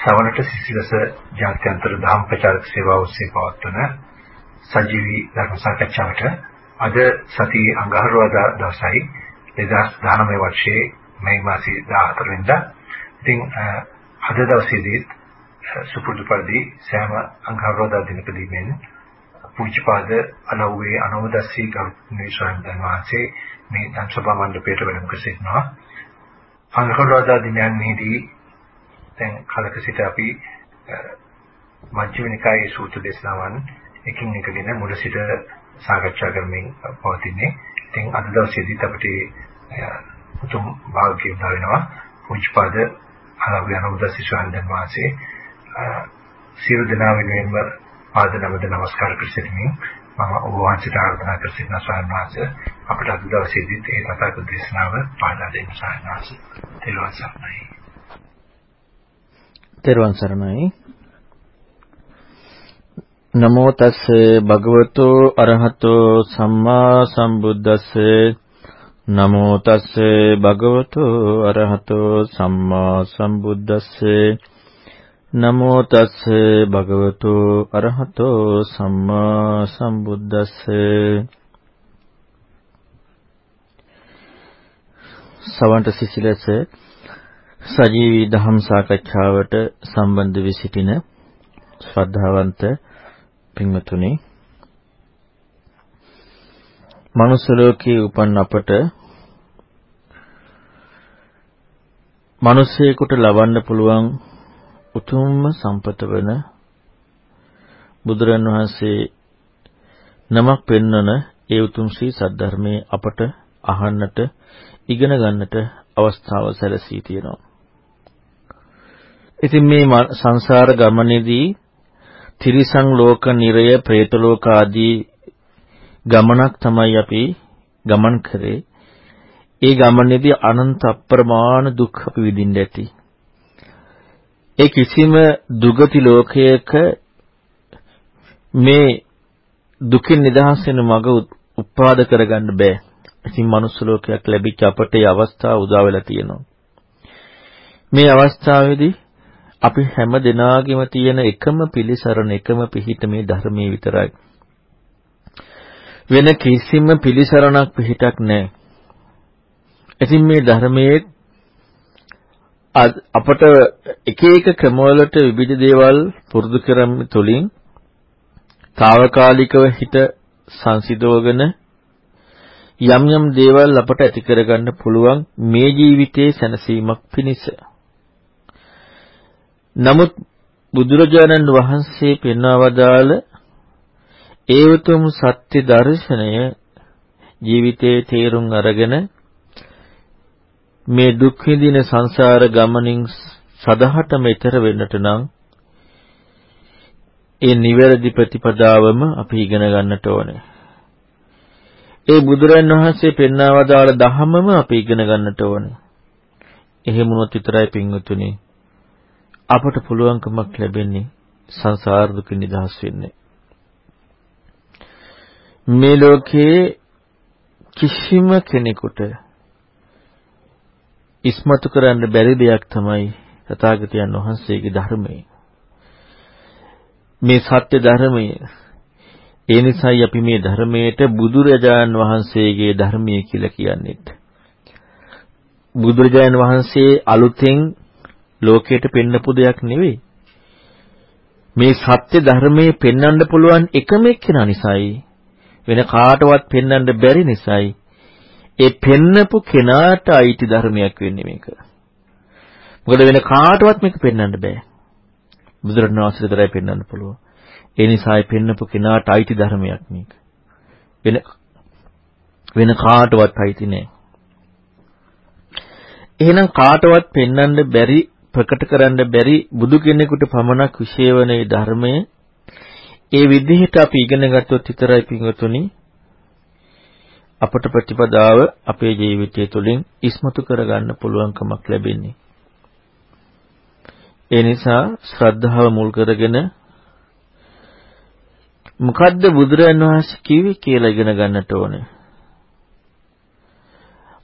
සවනට සිසිලස ජාත්‍යන්තර දහම් ප්‍රචාරක සේවාව ඔස්සේ පවත්වන සජීවී ධර්ම සාකච්ඡාවට අද සතියේ අඟහරුවාදා දවසයි 2019 වර්ෂයේ මේ මාසයේ 14 වෙනිදා. ඉතින් අද දවසේදී සුපුරුදු පරිදි සෑම අඟහරුවාදා දිනකදී මෙන් පූජ්‍යපාද අනව්වේ අනවදස්සී ගෞරවනීය ස්වාමීන් වහන්සේ මේ ධම්සභා මණ්ඩපයට වැඩම කර සිටිනවා. අඟහරුවාදා දිනයන්හිදී දැන් කලක සිට අපි මජ්ක්‍ධිම නිකායේ සූත්‍ර දේශනාවන් එකින් එකගෙන මුල සිට සාකච්ඡා කරමින් පවතින්නේ. ඉතින් අද දවසේදීත් අපිට උතුම් භාග්‍ය උදා වෙනවා. පුජ්පාද අලව්‍යනෝදසි ස්වාමීන් වහන්සේ සියලු දෙනා වෙනුවෙන්ම පාද නමද නමස්කාර කර සිටින්නේ. මම ඔබ වහන්සේට ආරාධනා කර සිටින ස්වාමීන් වහන්සේ අපට අද දවසේදීත් ඒ තථාගත දේශනාව පාදා දෙන්න ස්වාමීන් වහන්සේ. තෙරුවන් සරණයි. තෙරුවන් සරණයි. නමෝ තස් භගවතු අරහතෝ සම්මා සම්බුද්දස්ස. නමෝ තස් භගවතු අරහතෝ සම්මා සම්බුද්දස්ස. නමෝ තස් භගවතු අරහතෝ සම්මා සම්බුද්දස්ස. සවන්ත සිසිලස සජීවී දහම් සාකච්ඡාවට සම්බන්ධ වී සිටින ශ්‍රද්ධාවන්ත පින්වතුනි මනුස්ස ලෝකයේ උපන් අපට මිනිසෙකුට ලබන්න පුළුවන් උතුම්ම සම්පත වන බුදුරන් වහන්සේ නමක් පෙන්වන ඒ උතුම් ශ්‍රී සද්ධර්මයේ අපට අහන්නට ඉගෙන ගන්නට අවස්ථාව සැලසී තියෙනවා. ඉතින් මේ සංසාර ගමනේදී තිරිසන් ලෝක, නිරය, പ്രേත ලෝක ආදී ගමනක් තමයි අපි ගමන් කරේ. ඒ ගමනේදී අනන්ත අප්‍රමාණ දුක් අපි විඳින්න ඇති. ඒ කිසිම දුගති ලෝකයක මේ දුකින් නිදහස් වෙන මඟ උත්පාද කරගන්න බෑ. ඉතින් මනුස්ස ලෝකයක් ලැබිච්ච අපට ඒ අවස්ථාව උදා වෙලා තියෙනවා. මේ අවස්ථාවේදී අපි හැම දිනාගෙම තියෙන එකම පිළිසරණ එකම පිහිට මේ ධර්මයේ විතරයි. වෙන කිසිම පිළිසරණක් පිහිටක් නැහැ. ඉතින් මේ ධර්මයේ අපට එක එක ක්‍රමවලට විවිධ දේවල් පුරුදු කරමින් තුලින් తాවකාලිකව හිත සංසිඳවගෙන යම් යම් දේවල් අපට ඇති කරගන්න පුළුවන් මේ ජීවිතයේ සැනසීමක් පිණිස නමුත් බුදුරජාණන් වහන්සේ පෙන්වවදාළ ඒ උතුම් සත්‍ය දර්ශනය ජීවිතයේ තේරුම් අරගෙන මේ දුක් විඳින සංසාර ගමනින් සදහටම ඈතර වෙන්නට නම් ඒ නිවැරදි ප්‍රතිපදාවම අපි ඉගෙන ගන්නට ඕනේ. ඒ බුදුරන් වහන්සේ පෙන්වවදාළ ධහමම අපි ඉගෙන ගන්නට ඕනේ. එහෙම වුණොත් විතරයි පින්වතුනි අපට පුළුවන්කමක් ලැබෙන්නේ සංසාර දුකින් නිදහස් වෙන්නේ. මේ ලෝකයේ කිසිම කෙනෙකුට ඉස්මතු කරන්න බැරි දෙයක් තමයි තථාගතයන් වහන්සේගේ ධර්මය. මේ සත්‍ය ධර්මය ඒ නිසායි අපි මේ ධර්මයට බුදුරජාණන් වහන්සේගේ ධර්මය කියලා කියන්නේ. බුදුරජාණන් වහන්සේ අලුතෙන් ලෝකයට පෙන්නපු දෙයක් නෙවෙයි. මේ සත්‍ය ධර්මයේ පෙන්වන්න පුළුවන් එකම එක්කෙනා නිසායි වෙන කාටවත් පෙන්වන්න බැරි නිසායි ඒ පෙන්නපු කෙනාට අයිති ධර්මයක් වෙන්නේ මේක. මොකද වෙන කාටවත් මේක පෙන්වන්න බෑ. බුදුරණවහන්සේ විතරයි පෙන්වන්න පුළුවන්. ඒ නිසායි පෙන්නපු කෙනාට අයිති ධර්මයක් මේක. වෙන වෙන කාටවත් අයිති නෑ. එහෙනම් කාටවත් පෙන්වන්න බැරි ප්‍රකට කරන්න බැරි බුදු කෙනෙකුට පමණක් විශේෂ වන ධර්මය ඒ විදිහට අපි ඉගෙන ගත්තොත් විතරයි පින්වතුනි අපට ප්‍රතිපදාව අපේ ජීවිතය තුළින් ඉස්මතු කරගන්න පුළුවන්කමක් ලැබෙන්නේ. ඒ නිසා ශ්‍රද්ධාව මුල් කරගෙන මොකද්ද බුදුරජාණන් වහන්සේ කිව්වේ කියලා ඉගෙන ගන්නට ඕනේ.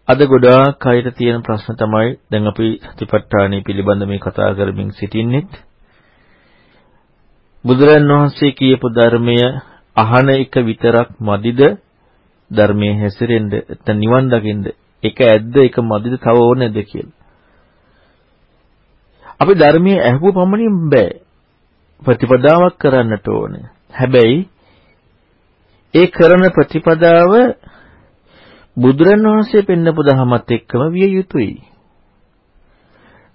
අද ගොඩාක් අයට තියෙන ප්‍රශ්න තමයි දැන් අපි සතිපට්ඨානෙ පිළිබඳ මේ කතා කරමින් සිටින්නෙත් බුදුරන් වහන්සේ කියපු ධර්මය අහන එක විතරක් මදිද ධර්මයේ හැසිරෙන්න නැත්නම් නිවන් දකින්න එක ඇද්ද එක මදිද තව ඕනේද කියලා. අපි ධර්මයේ ඇහුව පමණින් බෑ. ප්‍රතිපදාවක් කරන්නට ඕනේ. හැබැයි ඒ කරන ප්‍රතිපදාව බුදුරණවහන්සේ පෙන්නපු දහමත් එක්කම විය යුතුයි.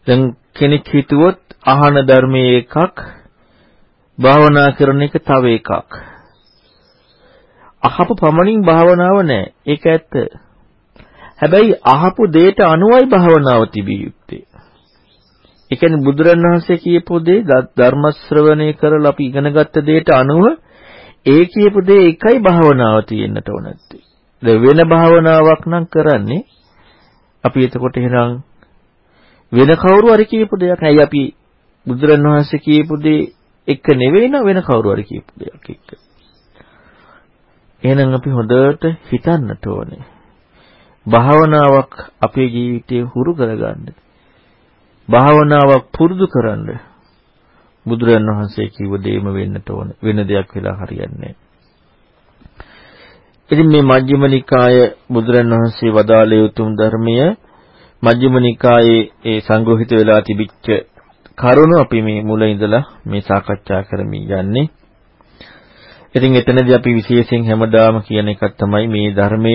දැන් කෙනෙක් හිතුවොත් අහන ධර්මයේ එකක් භාවනා කරන එක තව එකක්. අහපු පමණින් භාවනාව නැහැ. ඒක ඇත්ත. හැබැයි අහපු දෙයට අනුවයි භාවනාව තිබිය යුත්තේ. ඒ කියන්නේ බුදුරණවහන්සේ කියපු දේ ධර්ම ශ්‍රවණය කරලා අපි ඉගෙනගත්ත දෙයට අනුව ඒ කියපු දේ එකයි භාවනාව තියෙන්නට ඕන නැත්තේ. වෙන භාවනාවක් නම් කරන්නේ අපි එතකොට එහෙනම් වෙන කවුරු හරි කියපු දෙයක්. ඇයි අපි බුදුරණවහන්සේ කියපු දේ එක නෙවෙයි නම් වෙන කවුරු හරි කියපු දෙයක් එක්ක. එහෙනම් අපි හොඳට හිතන්නට ඕනේ. භාවනාවක් අපේ ජීවිතේ හුරු කරගන්න. භාවනාවක් පුරුදු කරන්න. බුදුරන් වහන්සේ කිව්ව දෙයම වෙන්නට ඕන. වෙන දෙයක් වෙලා හරියන්නේ ඉතින් මේ මජ්ක්‍ධිම නිකාය බුදුරන් වහන්සේ වදාළේ උතුම් ධර්මය මජ්ක්‍ධිම නිකායේ ඒ සංග්‍රහිත වෙලා තිබිච්ච කරුණු අපි මේ මුල ඉඳලා මේ සාකච්ඡා කරමින් යන්නේ. ඉතින් එතනදී අපි විශේෂයෙන් හැමදාම කියන එකක් තමයි මේ ධර්මය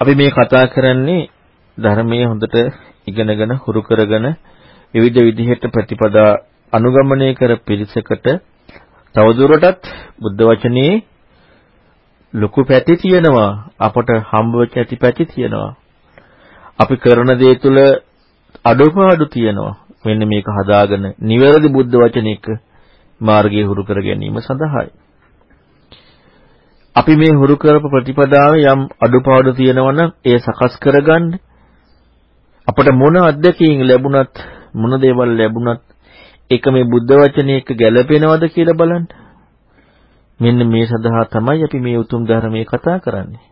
අපි මේ කතා කරන්නේ ධර්මයේ හොඳට ඉගෙනගෙන හුරු කරගෙන විවිධ විදිහට ප්‍රතිපදා අනුගමනය කර පිරිසකට තවදුරටත් බුද්ධ වචනේ ලොකු පැති තියෙනවා අපට හම්බ වෙච්ච ඇති පැති තියෙනවා අපි කරන දේ තුල අඩුපාඩු තියෙනවා මෙන්න මේක හදාගෙන නිවැරදි බුද්ධ වචනයක මාර්ගය හුරු කර ගැනීම සඳහායි. අපි මේ හුරු කරපු ප්‍රතිපදාවේ යම් අඩුපාඩු තියෙනවා නම් ඒ සකස් කරගන්න අපට මොන අත්දැකීම් ලැබුණත් මොන දේවල් ලැබුණත් ඒක මේ බුද්ධ වචනේ එක්ක ගැලපෙනවද කියලා බලන්න. මෙන්න මේ සඳහා තමයි අපි මේ උතුම් ධර්මයේ කතා කරන්නේ.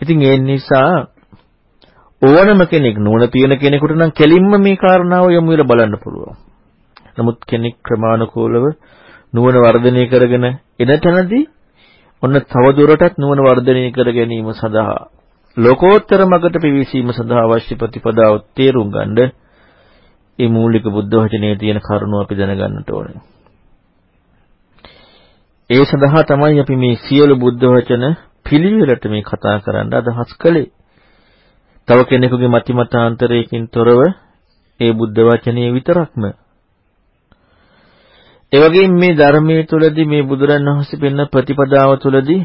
ඉතින් ඒ නිසා ඕනම කෙනෙක් නුවණ තියෙන කෙනෙකුට නම් කෙලින්ම මේ කාරණාව යොමු වෙලා බලන්න පුළුවන්. නමුත් කෙනෙක් ක්‍රමානුකූලව නුවණ වර්ධනය කරගෙන එන තැනදී ඔන්න තව දුරටත් නුවණ වර්ධනය කර ගැනීම සඳහා ලෝකෝත්තර මගට පිවිසීම සඳහා අවශ්‍ය ප්‍රතිපදාව තේරුම් ගන්න මේ මූලික බුද්ධ වචනේ තියෙන කරුණු අපි දැනගන්නට ඕනේ. ඒ සඳහා තමයි අපි මේ සියලු බුද්ධ වචන පිළිවෙලට මේ කතා කරන්න අදහස් කළේ. තව කෙනෙකුගේ මතිමතාන්තරයකින් තොරව ඒ බුද්ධ වචනේ විතරක්ම ඒ වගේම මේ ධර්මයේ තුලදී මේ බුදුරන් වහන්සේ පෙන්න ප්‍රතිපදාව තුලදී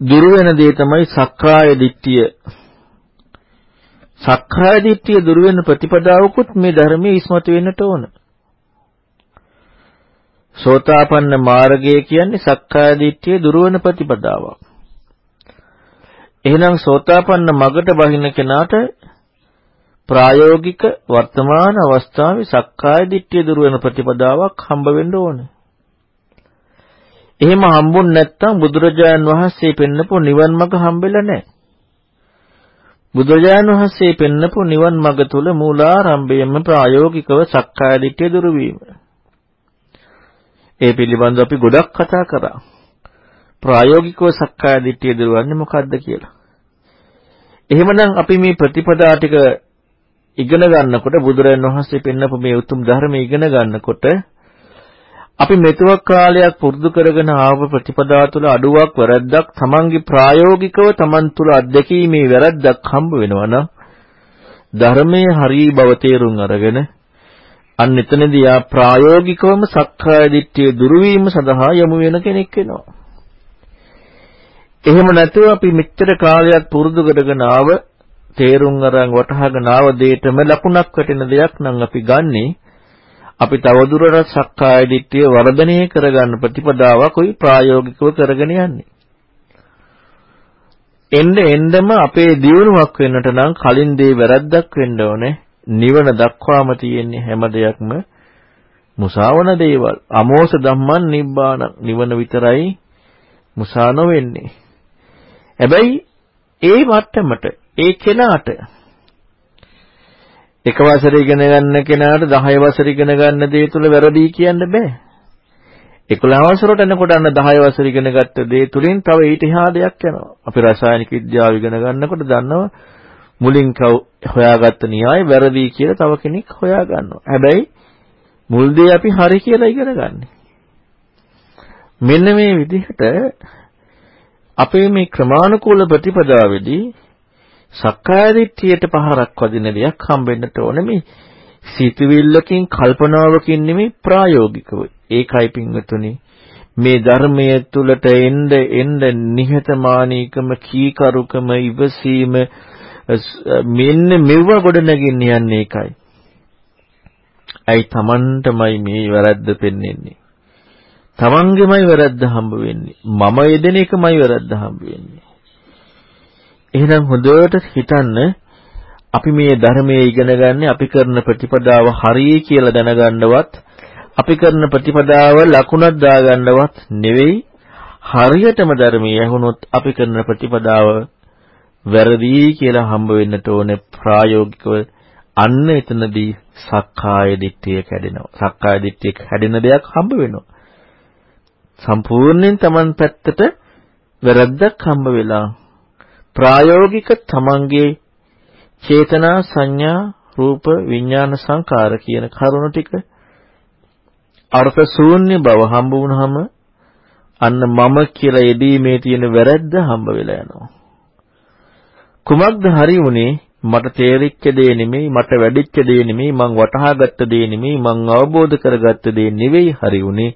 දුර වෙන දේ තමයි සක්කාය දිට්ඨිය. සක්කාය දිට්ඨිය දුර වෙන ප්‍රතිපදාවකුත් මේ ධර්මයේ ඉස්මතු වෙන්නට ඕන. සෝතාපන්න මාර්ගය කියන්නේ සක්කාය දිට්ඨිය දුර වෙන ප්‍රතිපදාවක්. එහෙනම් සෝතාපන්න මගට බහින කෙනාට ප්‍රායෝගික වර්තමාන අවස්ථාවේ සක්කාය දිට්ඨිය දුර වෙන ප්‍රතිපදාවක් හම්බ වෙන්න ඕනේ. එහෙම හම්බුන් නැත්නම් බුදුරජාණන් වහන්සේ පෙන්නපු නිවන් මඟ හම්බෙලා නැහැ. බුදුරජාණන් වහන්සේ පෙන්නපු නිවන් මඟ තුල මූලාරම්භයෙන්ම ප්‍රායෝගිකව සක්කාය දිට්ඨිය දුරු වීම. ඒ පිළිබඳව අපි ගොඩක් කතා කරා. ප්‍රායෝගිකව සක්කාය දිට්ඨිය දුරවන්නේ මොකද්ද කියලා. එහෙමනම් අපි මේ ප්‍රතිපදා ටික ඉගෙන ගන්නකොට බුදුරජාණන් වහන්සේ පෙන්නපු මේ උතුම් ධර්ම ඉගෙන ගන්නකොට අපි මෙතුවක් කාලයක් පුරුදු කරගෙන ආව ප්‍රතිපදාව තුළ අඩුවක් වැරද්දක් තමන්ගේ ප්‍රායෝගිකව තමන් තුළ අත්දැකීමේ වැරද්දක් හම්බ වෙනවා නම් ධර්මයේ හරි බව තේරුම් අරගෙන අන්න එතනදී ආ ප්‍රායෝගිකවම සක්කාය දිට්ඨිය දුරු වීම සඳහා යොමු වෙන කෙනෙක් වෙනවා. එහෙම නැතුව අපි මෙච්චර කාලයක් පුරුදු කරගෙන ආව තේරුම් අරන් වටහාගෙන ආව දෙයටම ලකුණක් වැටෙන දෙයක් නම් අපි ගන්නේ අපි තවදුරටත් සක්කාය දිට්ඨිය වර්ධනය කරගන්න ප්‍රතිපදාවක් උයි ප්‍රායෝගිකව කරගෙන යන්නේ. එන්න එන්නම අපේ දියුණුවක් වෙන්නට නම් කලින් දේ වැරද්දක් වෙන්න ඕනේ. නිවන දක්වාම තියෙන්නේ හැම දෙයක්ම මුසාවන දේවල්. අමෝස ධම්මං නිබ්බාන නිවන විතරයි මුසා නොවෙන්නේ. හැබැයි ඒ මට්ටමට ඒ කෙනාට එක වසර ඉගෙන ගන්න කෙනාට 10 වසර ඉගෙන ගන්න දේ තුල වැරදි කියන්න බෑ. 11 වසරට යනකොට අන්න 10 වසර ඉගෙන ගත්ත දේ තුලින් තව ඊට එහා දෙයක් යනවා. අපි රසායනික විද්‍යාව ඉගෙන ගන්නකොට දන්නවා මුලින් හොයාගත්ත න්‍යාය වැරදි කියලා තව කෙනෙක් හොයා ගන්නවා. හැබැයි මුල් දේ අපි හරි කියලා ඉගෙන ගන්න. මෙන්න මේ විදිහට අපේ මේ ක්‍රමානුකූල ප්‍රතිපදාවේදී සක්කාය දිට්ඨියට පහරක් වදින දෙයක් හම්බෙන්නට ඕනේ මේ සිතවිල්ලකින් කල්පනාවකින් නෙමෙයි ප්‍රායෝගිකව. ඒකයි පින්වතුනි මේ ධර්මයේ තුලට එන්න එන්න නිහතමානීකම කීකරුකම ඉවසීම මෙන්න මෙව ගොඩනගින්න යන්නේ ඒකයි. ඇයි Tamanටමයි මේ වැරද්ද පෙන්වෙන්නේ. Tamanගෙමයි වැරද්ද හම්බ වෙන්නේ. මම යෙදෙන එකමයි වැරද්ද හම්බ වෙන්නේ. එහෙනම් හොඳට හිතන්න අපි මේ ධර්මයේ ඉගෙන ගන්න අපි කරන ප්‍රතිපදාව හරියි කියලා දැනගන්නවත් අපි කරන ප්‍රතිපදාව ලකුණක් දාගන්නවත් නෙවෙයි හරියටම ධර්මයේ ඇහුනොත් අපි කරන ප්‍රතිපදාව වැරදි කියලා හම්බ වෙන්නට ඕනේ ප්‍රායෝගිකව අන්න එතනදී සක්කාය දිට්ඨිය කැඩෙනවා සක්කාය දිට්ඨිය කැඩෙන දෙයක් හම්බ වෙනවා සම්පූර්ණයෙන් Taman පැත්තට වැරද්දක් හම්බ වෙලා ප්‍රායෝගික තමන්ගේ චේතනා සංඥා රූප විඥාන සංකාර කියන කරුණු ටික අර්ථ ශූන්‍ය බව හම්බ වුණාම අන්න මම කියලා යෙදීමේ තියෙන වැරද්ද හම්බ වෙලා යනවා. කුමක්ද හරි උනේ මට තේරිච්ච දේ නෙමෙයි මට වැඩිච්ච දේ නෙමෙයි මං වටහාගත්ත දේ නෙමෙයි මං අවබෝධ කරගත්ත දේ නෙවෙයි හරි උනේ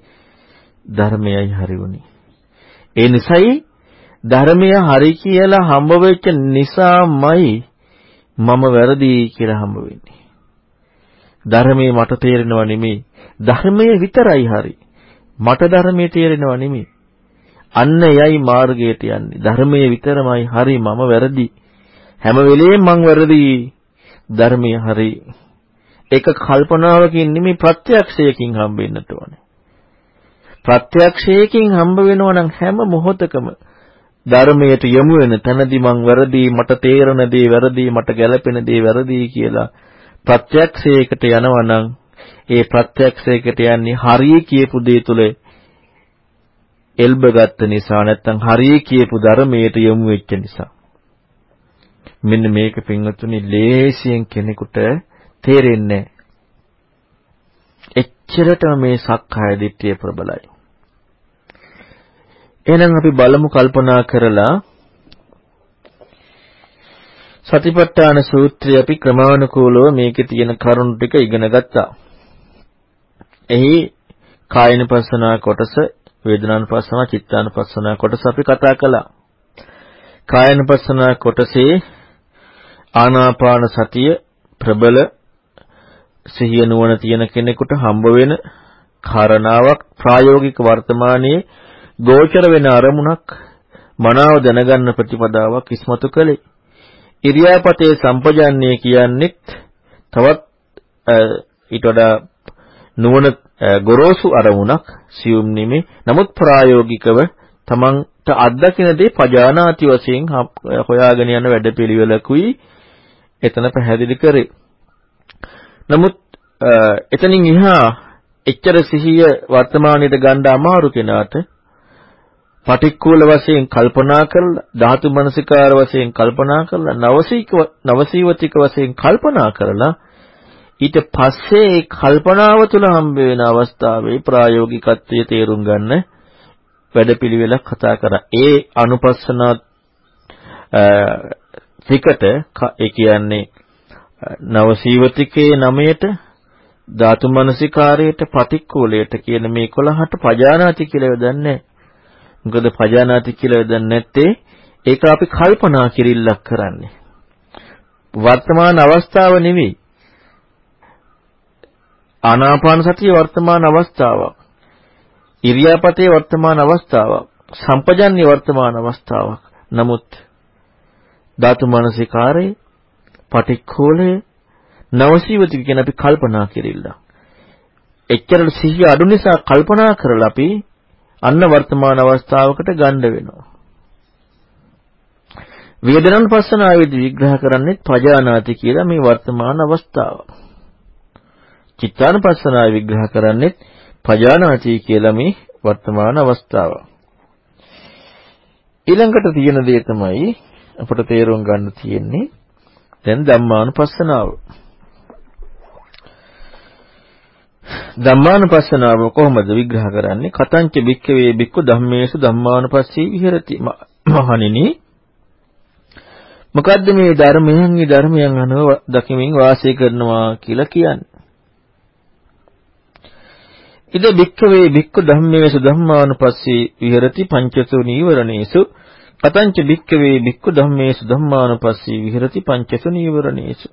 ධර්මයයි හරි උනේ. ඒ නිසයි ධර්මය හරි කියලා හම්බ වෙච්ච නිසාමයි මම වැරදි කියලා හම්බ වෙන්නේ. ධර්මයේ මට තේරෙනව නෙමෙයි. ධර්මයේ විතරයි හරි. මට ධර්මයේ තේරෙනව නෙමෙයි. අන්න එයයි මාර්ගයට යන්නේ. ධර්මයේ විතරමයි හරි මම වැරදි. හැම වෙලෙම මං වැරදි. ධර්මයේ හරි. ඒක කල්පනාවකින් නෙමෙයි ප්‍රත්‍යක්ෂයකින් හම්බෙන්නට ඕනේ. ප්‍රත්‍යක්ෂයකින් හම්බ වෙනවා නම් හැම මොහොතකම ධර්මයට යොමු වෙන තැනදී මං වැරදි මට තේරෙන දේ වැරදි මට ගැළපෙන දේ වැරදි කියලා ප්‍රත්‍යක්ෂයකට යනවා නම් ඒ ප්‍රත්‍යක්ෂයකට යන්නේ හරිය කියපු දේ තුල එල්බගත්ත නිසා නැත්තම් හරිය කියපු ධර්මයට යොමු වෙච්ච නිසා මෙන්න මේක පින්වතුනි ලේසියෙන් කෙනෙකුට තේරෙන්නේ එච්චරටම මේ සක්කාය දිට්ඨිය ප්‍රබලයි එහෙනම් අපි බලමු කල්පනා කරලා සතිපට්ඨාන සූත්‍රය අපි ක්‍රමානුකූලව මේකේ තියෙන කරුණු ටික ඉගෙන ගත්තා. එහි කායනුපස්සනා කොටස, වේදනානුපස්සනා, චිත්තානුපස්සනා කොටස අපි කතා කළා. කායනුපස්සනා කොටසේ ආනාපාන සතිය ප්‍රබල සිහිය නුවණ තියෙන කෙනෙකුට හම්බ වෙන කාරණාවක් ප්‍රායෝගික වර්තමානයේ ගෝචර වෙන අරමුණක් මනාව දැනගන්න ප්‍රතිපදාවක් ඉස්මතු කළේ. ඉරියාපතේ සම්පජාන්නේ කියන්නේත් තවත් ඊට වඩා නුවණ ගොරෝසු අරමුණක් සියුම් නෙමේ. නමුත් ප්‍රායෝගිකව තමන්ට අත්දකින දේ පජානාති වශයෙන් හොයාගෙන යන වැඩපිළිවෙලකුයි එතන පැහැදිලි කරේ. නමුත් එතනින් එහා එච්චර සිහිය වර්තමානයේට ගන්න අමාරු කෙනාට පටික්කුල වශයෙන් කල්පනා කරලා ධාතු මනසිකාර වශයෙන් කල්පනා කරලා නවසීක නවසීවතික වශයෙන් කල්පනා කරලා ඊට පස්සේ ඒ කල්පනාව තුළ හම්බ වෙන අවස්ථාවේ ප්‍රායෝගිකත්වයේ තේරුම් ගන්න වැඩපිළිවෙලක් කතා කරා. ඒ අනුපස්සනා ත්‍රිකට ඒ කියන්නේ නවසීවතිකේ නමයට ධාතු මනසිකාරයට පටික්කුලයට කියන මේ 11ට පජානාති කියලා යොදන්නේ මොකද පජානාති කියලා යොදන්නේ නැත්තේ ඒක අපි කල්පනා කිරිල්ලක් කරන්නේ. වර්තමාන අවස්ථාව නෙවෙයි. ආනාපාන සතිය වර්තමාන අවස්ථාවක්. ඉරියාපතේ වර්තමාන අවස්ථාවක්. සම්පජන්‍ය වර්තමාන අවස්ථාවක්. නමුත් ධාතු මනසිකාරේ පටික්ඛෝලේ නවසීවති කියන අපි කල්පනා කිරිල්ල. එච්චර සිහිය අඩු නිසා කල්පනා කරලා අපි අන්න වර්තමාන අවස්ථාවකට ගන්න වෙනවා. වේදනානුපස්සනාවේදී විග්‍රහ කරන්නේ පජානාති කියලා මේ වර්තමාන අවස්ථාව. චිත්තානුපස්සනාව විග්‍රහ කරන්නේ පජානාති කියලා මේ වර්තමාන අවස්ථාව. ඊළඟට තියෙන දේ තමයි අපට තේරුම් ගන්න තියෙන්නේ දැන් ධම්මානුපස්සනාව. ධම්මානුපස්සනාව කොහොමද විග්‍රහ කරන්නේ? කතංච බික්කවේ බික්කු ධම්මේසු ධම්මානුපස්සී විහෙරති. මහණෙනි මොකද්ද මේ ධර්මයන් මේ ධර්මයන් අනුව දකිමින් වාසය කරනවා කියලා කියන්නේ? ඉද බික්කවේ බික්කු ධම්මේසු ධම්මානුපස්සී විහෙරති පංචසු නීවරණේසු කතංච බික්කවේ බික්කු ධම්මේසු ධම්මානුපස්සී විහෙරති පංචසු නීවරණේසු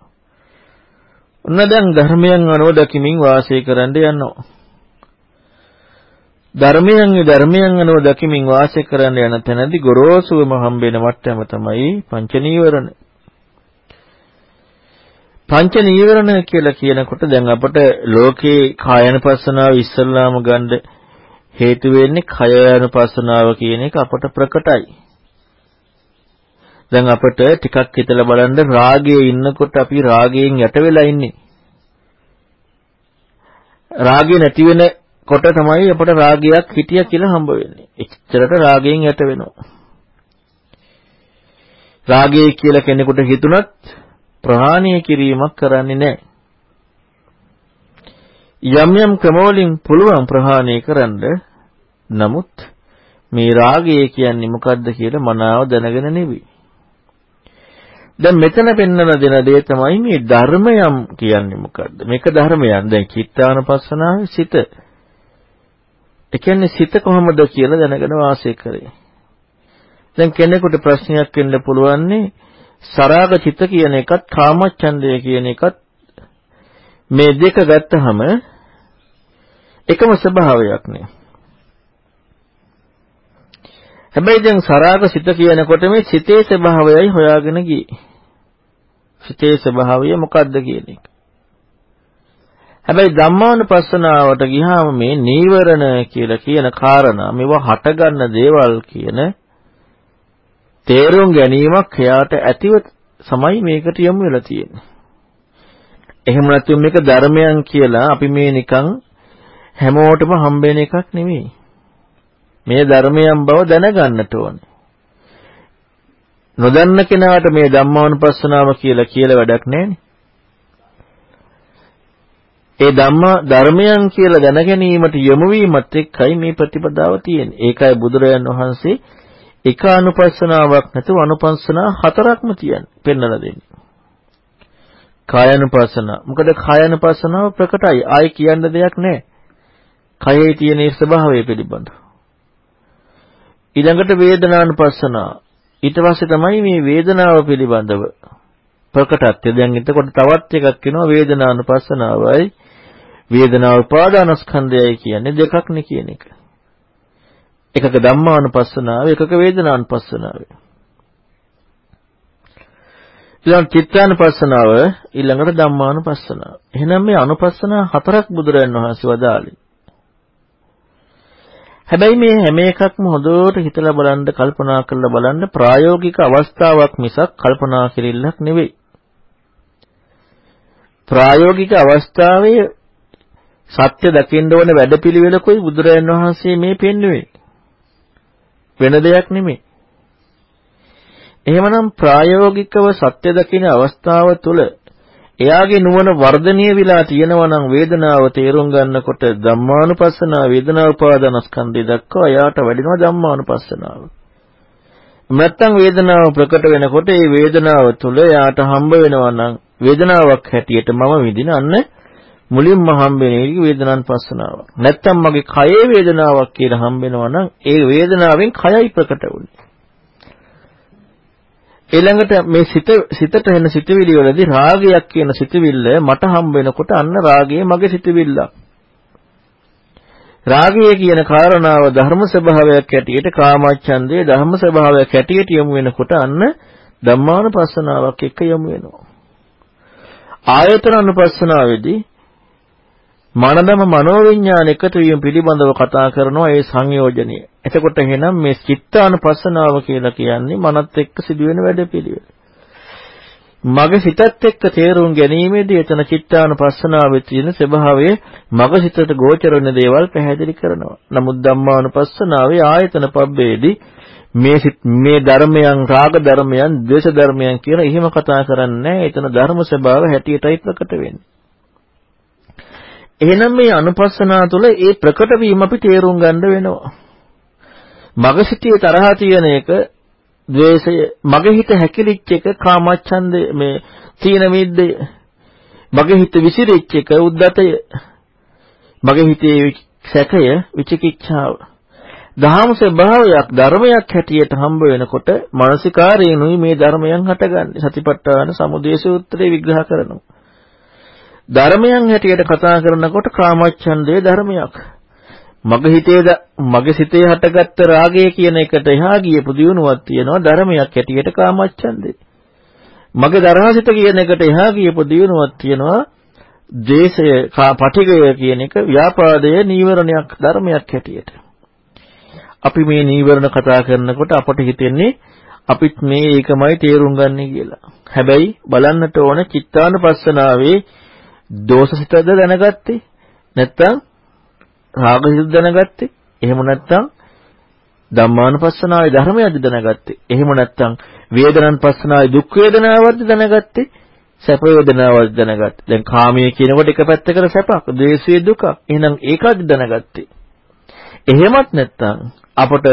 ඔන්න දැන් ධර්මයන් අනුව දකිමින් වාසය කරන්න යනවා ධර්මයන් ධර්මයන් අනුව දකිමින් වාසය කරන්න යන තැනදී ගොරෝසුවම හම්බෙන මට්ටම තමයි පංච නීවරණ පංච නීවරණ කියලා කියනකොට දැන් අපට ලෝකේ කායනුපස්සනාව ඉස්සල්ලාම ගන්න හේතු වෙන්නේ කයනුපස්සනාව කියන එක අපට ප්‍රකටයි. දැන් අපිට ටිකක් හිතලා බලන්න රාගයේ ඉන්නකොට අපි රාගයෙන් යට වෙලා ඉන්නේ. රාගය නැති වෙනකොට තමයි අපට රාගයක් හිටිය කියලා හම්බ වෙන්නේ. එච්චරට රාගයෙන් යට වෙනවා. රාගය කියලා කෙනෙකුට හිතුණත් ප්‍රහාණය කිරීමක් කරන්නේ නැහැ. යම් යම් ක්‍රමවලින් පුළුවන් ප්‍රහාණය කරන්න නමුත් මේ රාගය කියන්නේ මොකද්ද කියලා මනාව දැනගෙන නෙවෙයි. දැන් මෙතන පෙන්වන දෙන දේ තමයි මේ ධර්මයම් කියන්නේ මොකද්ද? මේක ධර්මයන්. දැන් චිත්තානපස්සනාවේ සිත. ඒ කියන්නේ සිත කොහොමද කියලා දැනගෙන වාසය කරේ. දැන් කෙනෙකුට ප්‍රශ්නයක් වෙන්න පුළුවන්නේ සරාග චිත්ත කියන එකත් කාමච්ඡන්දය කියන එකත් මේ දෙක ගත්තහම එකම ස්වභාවයක් නේ. හැබැයි දැන් සරාග සිත කියනකොට මේ සිතේ ස්වභාවයයි හොයාගෙන ගියේ. සිතේ ස්වභාවය මොකද්ද කියන එක. හැබැයි ධම්මානුපස්සනාවට ගියාම මේ නීවරණ කියලා කියන කාරණා මේවා හටගන්න දේවල් කියන තේරුම් ගැනීමක් එයාට ඇතිව සමයි මේකට යොමු වෙලා තියෙන්නේ. එහෙම නැත්නම් මේක ධර්මයන් කියලා අපි මේ නිකන් හැමෝටම හම්බෙන එකක් නෙමෙයි. මේ ධර්මයන් බව දැනගන්නට ඕනේ. නොදන්න කෙනාට මේ ධම්මානුපස්සනාව කියලා කියලා වැඩක් නැහැනේ. ඒ ධම්මා ධර්මයන් කියලා දැනගැනීමට යොමු වීමත් එක්කයි මේ ප්‍රතිපදාව තියෙන්නේ. ඒකයි බුදුරජාන් වහන්සේ එක අනුපස්සනාවක් නැතුව අනුපස්සනා හතරක්ම තියන්නේ පෙන්වලා දෙන්නේ. කායानुපස්සන. මොකද කායानुපස්සනාව ප්‍රකටයි. ආයි කියන්න දෙයක් නැහැ. කයේ තියෙන ස්වභාවය පිළිබඳව. ඊළඟට වේදනානුපස්සනා. ඊට පස්සේ තමයි මේ වේදනාව පිළිබඳව ප්‍රකටත්වය. දැන් එතකොට තවත් එකක් වෙනවා වේදනානුපස්සනාවයි වේදනාව උපාදානස්කන්ධයයි කියන්නේ දෙකක් නේ කියන එක. එකක ධම්මානුපස්සනාව එකක වේදනානුපස්සනාව. ඊළඟ චිත්තානුපස්සනාව ඊළඟට ධම්මානුපස්සනාව. එහෙනම් මේ අනුපස්සනා හතරක් බුදුරජාණන් වහන්සේ වදාළේ. හැබැයි මේ හැම එකක්ම හොඳට හිතලා බලන්න කල්පනා කරලා බලන්න ප්‍රායෝගික අවස්ථාවක් මිසක් කල්පනා කිරිල්ලක් නෙවෙයි. ප්‍රායෝගික අවස්ථාවේ සත්‍ය දකින්න ඕන වැඩපිළිවෙලකුයි බුදුරජාණන් වහන්සේ මේ පෙන්වුවේ. වෙන දෙයක් නෙමෙයි. එහෙමනම් ප්‍රායෝගිකව සත්‍ය දකින අවස්ථාව තුළ එයාගේ නුවණ වර්ධනය වෙලා තියෙනවා නම් වේදනාව තේරුම් ගන්නකොට ධම්මානුපස්සනාව වේදනා උපාදානස්කන්ධය දක්වා එයාට වැඩිනවා ධම්මානුපස්සනාව. නැත්තම් වේදනාව ප්‍රකට වෙනකොට ඒ වේදනාව තුළ එයාට හම්බ වෙනවා නම් වේදනාවක් හැටියට මම විඳින අන්න මුලින්ම හම්බෙන එක වේදනානුපස්සනාවක්. නැත්තම් මගේ කයේ වේදනාවක් කියලා හම්බෙනවා නම් ඒ වේදනාවෙන් කයයි ප්‍රකට වුනේ. ඊළඟට මේ සිත සිතට එන සිතවිලි වලදී රාගයක් කියන සිතවිල්ල මට හම්බ වෙනකොට අන්න රාගය මගේ සිතවිල්ල. රාගය කියන කාරණාව ධර්ම ස්වභාවයක් ඇටියට කාමච්ඡන්දේ ධර්ම ස්වභාවයක් ඇටියට යොමු වෙනකොට අන්න ධම්මානුපස්සනාවක් එක්ක යොමු වෙනවා. ආයතන අනුපස්සනාවේදී මනදම මනෝවිඤ්ඤාණ එකතු වීම පිළිබඳව කතා කරනවා ඒ සංයෝජනය. එතකොට එහෙනම් මේ චිත්තානුපස්සනාව කියලා කියන්නේ මනත් එක්ක සිදුවෙන වැඩපිළිවෙල. මගේ සිතත් එක්ක තේරුම් ගැනීමේදී එතන චිත්තානුපස්සනාවේ තියෙන ස්වභාවය මගේ සිතට ගෝචර වෙන දේවල් පැහැදිලි කරනවා. නමුත් ධම්මානුපස්සනාවේ ආයතන පබ්බේදී මේ මේ ධර්මයන් රාග ධර්මයන් ද්වේෂ ධර්මයන් කියලා එහෙම කතා කරන්නේ එතන ධර්ම ස්වභාව හැටියටයි ප්‍රකට වෙන්නේ. එහෙනම් මේ අනුපස්සනා තුළ ඒ ප්‍රකට වීම අපි තේරුම් ගන්න වෙනවා. මගේ සිටියේ තරහ තියෙන එක ද්වේෂය මගේ හිත හැකිලිච්ච එක කාමච්ඡන්දය මේ තීන මිද්දය. මගේ හිත විසිරිච්ච එක උද්දතය. මගේ හිතේ සැකය විචිකිච්ඡාව. දහම් ස්වභාවයක් ධර්මයක් හැටියට හම්බ වෙනකොට මානසිකාරේනුයි මේ ධර්මයන් හටගන්නේ. සතිපට්ඨාන සමුදය සූත්‍රයේ විග්‍රහ කරනවා. ධර්මයන් හැටියට කතා කරනකොට කාමච්ඡන්දේ ධර්මයක් මගේ හිතේද මගේ සිතේ හටගත්ත රාගය කියන එකට එහා ගියපු දියුණුවක් තියෙනවා ධර්මයක් හැටියට කාමච්ඡන්දේ. මගේ දරහසිත කියන එකට එහා ගියපු දියුණුවක් තියෙනවා දේශය පටිගය කියන එක ව්‍යාපාදයේ නීවරණයක් ධර්මයක් හැටියට. අපි මේ නීවරණ කතා කරනකොට අපට හිතෙන්නේ අපිත් මේ ඒකමයි තේරුම් ගන්න කියලා. හැබැයි බලන්නට ඕන චිත්තානුපස්සනාවේ දෝෂසිතද දැනගත්තේ නැත්නම් රාගසිත දැනගත්තේ. එහෙම නැත්නම් ධම්මානුපස්සනාවේ ධර්මයක්ද දැනගත්තේ. එහෙම නැත්නම් වේදනානුපස්සනාවේ දුක් වේදනාවක්ද දැනගත්තේ. සැප වේදනාවක්ද දැනගත්තේ. දැන් කාමයේ කියනකොට එක පැත්තකට සැපක්, ද්වේෂයේ දුක. එහෙනම් ඒකද දැනගත්තේ. එහෙමත් නැත්නම් අපට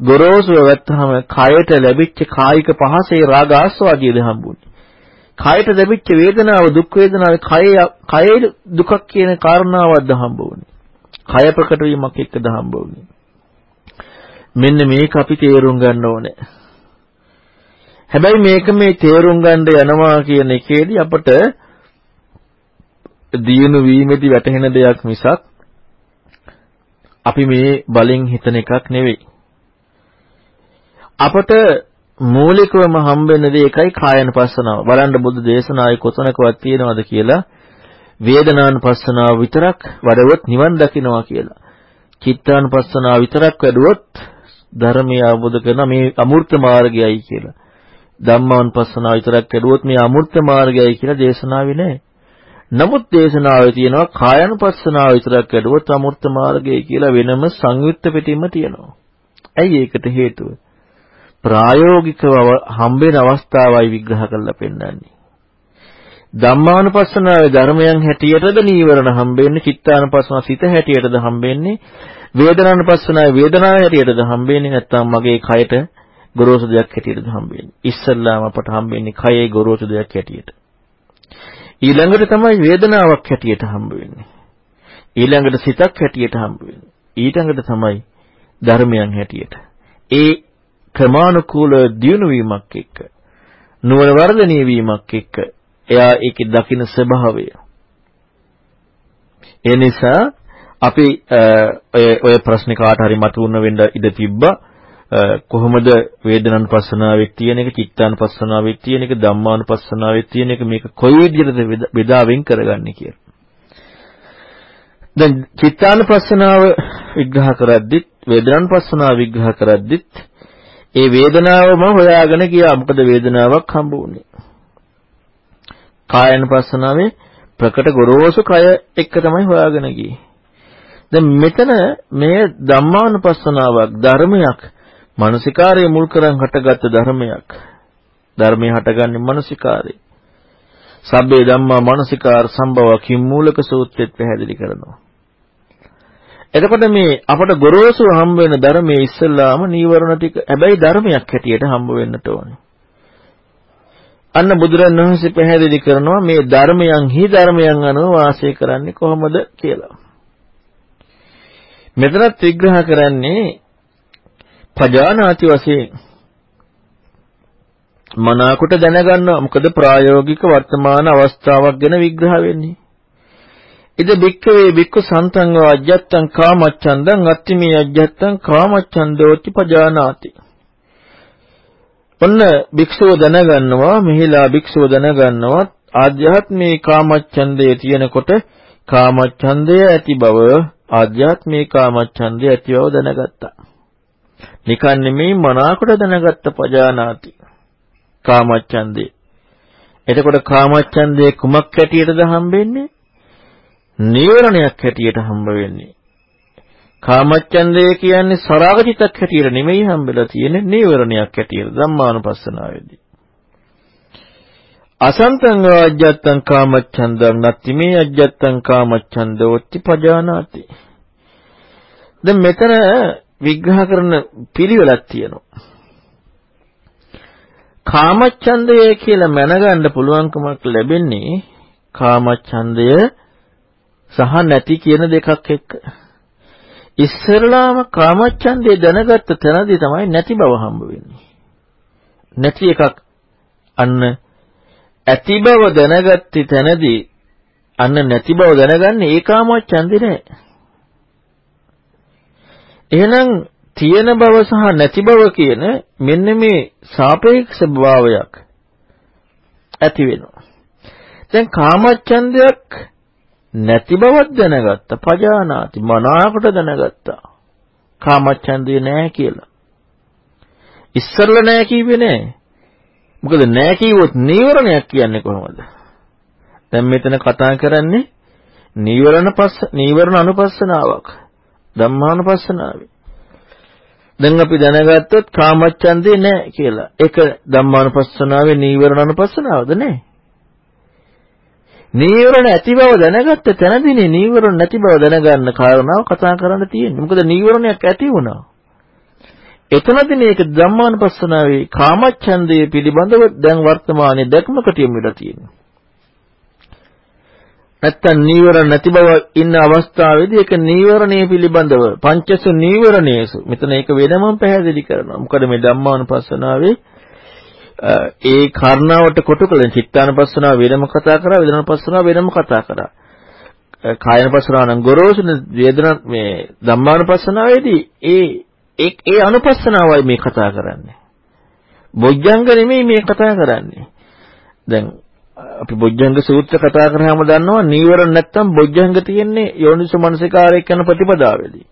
ගොරෝසුව ගත්තාම කයට ලැබිච්ච කායික පහසේ රාග ආස්වාදියද හම්බුනේ. කයට ලැබිච්ච වේදනාව දුක් වේදනාවේ කයේ කයේ දුකක් කියන කාරණාවක්ද හම්බුනේ. කය ප්‍රකට වීමක් එක්කද හම්බ වුනේ. මෙන්න මේක අපි තේරුම් ගන්න ඕනේ. හැබැයි මේක මේ තේරුම් ගන්න යනවා කියන එකේදී අපට දියුණු වීමේදී වැටහෙන දෙයක් මිසක් අපි මේ බලෙන් හිතන එකක් නෙවෙයි. අපට මූලිකවම හම්බෙන දේ එකයි කායනපස්සනාව. බලන්න බුදු දේශනාවේ කොතනකවත් තියෙනවද කියලා වේදනානුපස්සනාව විතරක් වඩවොත් නිවන් දකින්නවා කියලා. චිත්තානුපස්සනාව විතරක් වැඩුවොත් ධර්මය අවබෝධ කරන මේ අමූර්ත මාර්ගයයි කියලා. ධම්මානුපස්සනාව විතරක් වැඩුවොත් මේ අමූර්ත මාර්ගයයි කියලා දේශනාවේ නැහැ. නමුත් දේශනාවේ තියෙනවා කායනුපස්සනාව විතරක් වැඩුවොත් අමූර්ත මාර්ගයයි කියලා වෙනම සංයුක්ත පිටින්ම තියෙනවා. ඇයි ඒකට හේතුව? ප්‍රායෝගිකව හම්බෙන අවස්ථාවයි විග්‍රහ කරලා පෙන්නන්නේ. ධම්මානුපස්සනාවේ ධර්මයන් හැටියටද නීවරණ හම්බෙන්නේ චිත්තානුපස්සනාව සිත හැටියටද හම්බෙන්නේ වේදනානුපස්සනාවේ වේදනාව හැටියටද හම්බෙන්නේ නැත්නම් මගේ කයට ගොරෝසු දෙයක් හැටියටද හම්බෙන්නේ. ඉස්සල්ලාම අපට හම්බෙන්නේ කයේ ගොරෝසු දෙයක් හැටියට. ඊළඟට තමයි වේදනාවක් හැටියට හම්බ වෙන්නේ ඊළඟට සිතක් හැටියට හම්බ වෙන්නේ ඊළඟට තමයි ධර්මයන් හැටියට. ඒ ක්‍රමානුකූල දියුණු වීමක් එක්ක නුවණ වර්ධනය වීමක් එක්ක එයා ඒකේ දකින්න ස්වභාවය. ඒ නිසා අපි ඔය ඔය ප්‍රශ්නේ කාට හරි මතුවුන වෙන්න ඉඩ තිබ්බා. කොහොමද වේදනානුපස්සනාවේ තියෙන එක, චිත්තානුපස්සනාවේ තියෙන එක, ධම්මානුපස්සනාවේ තියෙන එක මේක කොයි විදිහටද බෙදා වෙන් කරගන්නේ කියලා. දැන් චිත්තානුපස්සනාව විග්‍රහ කරද්දිත් වේදනානුපස්සනාව විග්‍රහ කරද්දිත් ඒ වේදනාවම හොයාගෙන ගියා. මොකද වේදනාවක් හම්බ වුණේ. කායනුපස්සනාවේ ප්‍රකට ගොරෝසු කය එක්ක තමයි හොයාගෙන ගියේ. දැන් මෙතන මේ ධම්මානුපස්සනාවක් ධර්මයක් මානසිකාරයේ මුල් කරන් හටගත්තු ධර්මයක්. ධර්මයේ හටගන්නේ මානසිකාරේ. සබ්බේ ධම්මා මානසිකාර සම්භව කිම්මූලක සූත්‍රෙත් පැහැදිලි කරනවා. එතකොට මේ අපට ගොරෝසු හම්බ වෙන ධර්මයේ ඉස්සල්ලාම නීවරණ ටික හැබැයි ධර්මයක් හැටියට හම්බ වෙන්නට ඕනේ. අන්න බුදුරණවහන්සේ පැහැදිලි කරනවා මේ ධර්මයන් හි ධර්මයන් අනුව වාසය කරන්නේ කොහොමද කියලා. මෙතනත් විග්‍රහ කරන්නේ පජානාති වශයෙන් මනාකොට දැනගන්නවා මොකද ප්‍රායෝගික වර්තමාන අවස්ථාවක් ගැන විග්‍රහ වෙන්නේ. ඉද බික්කවේ බික්කු සන්තං අජ්ජත්තං කාමච්ඡන්දං අත්තිමේ අජ්ජත්තං කාමච්ඡන්දෝති පජානාති ඔන්න භික්ෂුව දැනගන්නවා මෙහිලා භික්ෂුව දැනගන්නවා ආධ්‍යාත්මී කාමච්ඡන්දයේ තියෙනකොට කාමච්ඡන්දය ඇති බව ආධ්‍යාත්මික කාමච්ඡන්දය ඇති බව දැනගත්තා. නිකන් නෙමෙයි මනාකොට දැනගත්ත පජානාති. කාමච්ඡන්දේ. එතකොට කාමච්ඡන්දේ කුමක් හැටියටද හම්බෙන්නේ? නීවරණයක් හැටියට හම්බ වෙන්නේ. කාමච්ඡන්දය කියන්නේ සරාගචිතක් හැටියට නෙමෙයි හම්බෙලා තියෙන්නේ නීවරණයක් හැටියට ධම්මානුපස්සනාවේදී. අසන්තං වාජ්ජත්තං කාමච්ඡන්දං නත්ති මේ අජ්ජත්තං කාමච්ඡන්දෝත්ති පජානාති. දැන් මෙතන විග්‍රහ කරන පිළිවෙලක් තියෙනවා. කාමච්ඡන්දය කියලා මැනගන්න පුළුවන්කමක් ලැබෙන්නේ කාමච්ඡන්දය සහ නැති කියන දෙකක් එක්ක. ඉස්සරලාම කාමච්ඡන්දේ දැනගත්ත තැනදී තමයි නැති බව හම්බ වෙන්නේ. නැති එකක් අන්න ඇති බව දැනගත්ති තැනදී අන්න නැති බව දැනගන්නේ ඒ කාමච්ඡන්දේ නෑ. එහෙනම් තියෙන බව සහ නැති බව කියන මෙන්න මේ සාපේක්ෂ භාවයක් ඇති වෙනවා. දැන් කාමච්ඡන්දයක් නැති බවක් දැනගත්ත. පජානාති. මනාවකට දැනගත්තා. කාමච්ඡන්දේ නැහැ කියලා. ඉස්සරල නැහැ කිව්වේ නැහැ මොකද නැහැ කිව්වොත් නීවරණයක් කියන්නේ කොහොමද? දැන් මෙතන කතා කරන්නේ නීවරණ පස්ස නීවරණ අනුපස්සනාවක්. ධම්මානුපස්සනාවේ. දැන් අපි දැනගත්තොත් කාමච්ඡන්දේ නැහැ කියලා. ඒක ධම්මානුපස්සනාවේ නීවරණ අනුපස්සනාවද? නැහැ නීවරණ ඇති බව දැනගත්ත තැනදීනේ නීවරණ නැති බව දැනගන්න කාරණාව කතා කරන්න තියෙන්නේ. මොකද නීවරණයක් ඇති වුණා. එතනදී මේක ධම්මානුපස්සනාවේ කාමච්ඡන්දය පිළිබඳව දැන් වර්තමානයේ දැක්මකට යොමු වෙලා තියෙනවා. නැත්තම් නීවරණ නැති බව ඉන්න අවස්ථාවේදී ඒක නීවරණයේ පිළිබඳව පංචස නීවරණයේසු මෙතන ඒක වෙනමම පැහැදිලි කරනවා. මොකද මේ ධම්මානුපස්සනාවේ ඒ කාරණාවට කොටු කළ චිත්තානපස්සනාව වෙනම කතා කරා වේදනාපස්සනාව වෙනම කතා කරා. කායනපස්සනාව නම් ගොරෝසු වේදනා මේ ධම්මානපස්සනාවේදී ඒ ඒ ඒ අනුපස්සනාවයි මේ කතා කරන්නේ. බොජ්ජංග නෙමෙයි මේ කතා කරන්නේ. දැන් අපි බොජ්ජංග සූත්‍ර කතා කරාම දන්නවා නීවරණ නැත්තම් බොජ්ජංග තියෙන්නේ යෝනිසෝ මනසිකාරය කියන ප්‍රතිපදාවේදී.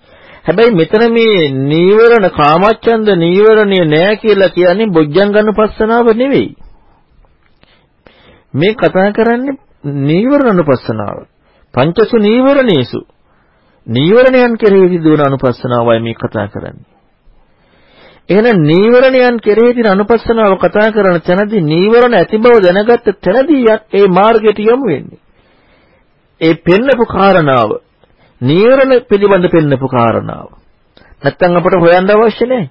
හැබැයි මෙතන මේ නීවරණ කාමච්ඡන්ද නීවරණේ නෑ කියලා කියන්නේ බොජ්ජංගනුපස්සනාව නෙවෙයි. මේ කතා කරන්නේ නීවරණනුපස්සනාව. පංචසු නීවරණේසු. නීවරණයන් කෙරෙහි සිදුවන අනුපස්සනාවයි මේ කතා කරන්නේ. එහෙනම් නීවරණයන් කෙරෙහි තියෙන අනුපස්සනාව කතා කරන තැනදී නීවරණ ඇති බව දැනගත්ත තැනදී ඒ මාර්ගයට යොමු වෙන්නේ. ඒ පෙන්නපු කාරණාව නීවරණ පිළිබඳ පෙන්නපු කාරණාව. නැත්තම් අපට හොයන්න අවශ්‍ය නැහැ.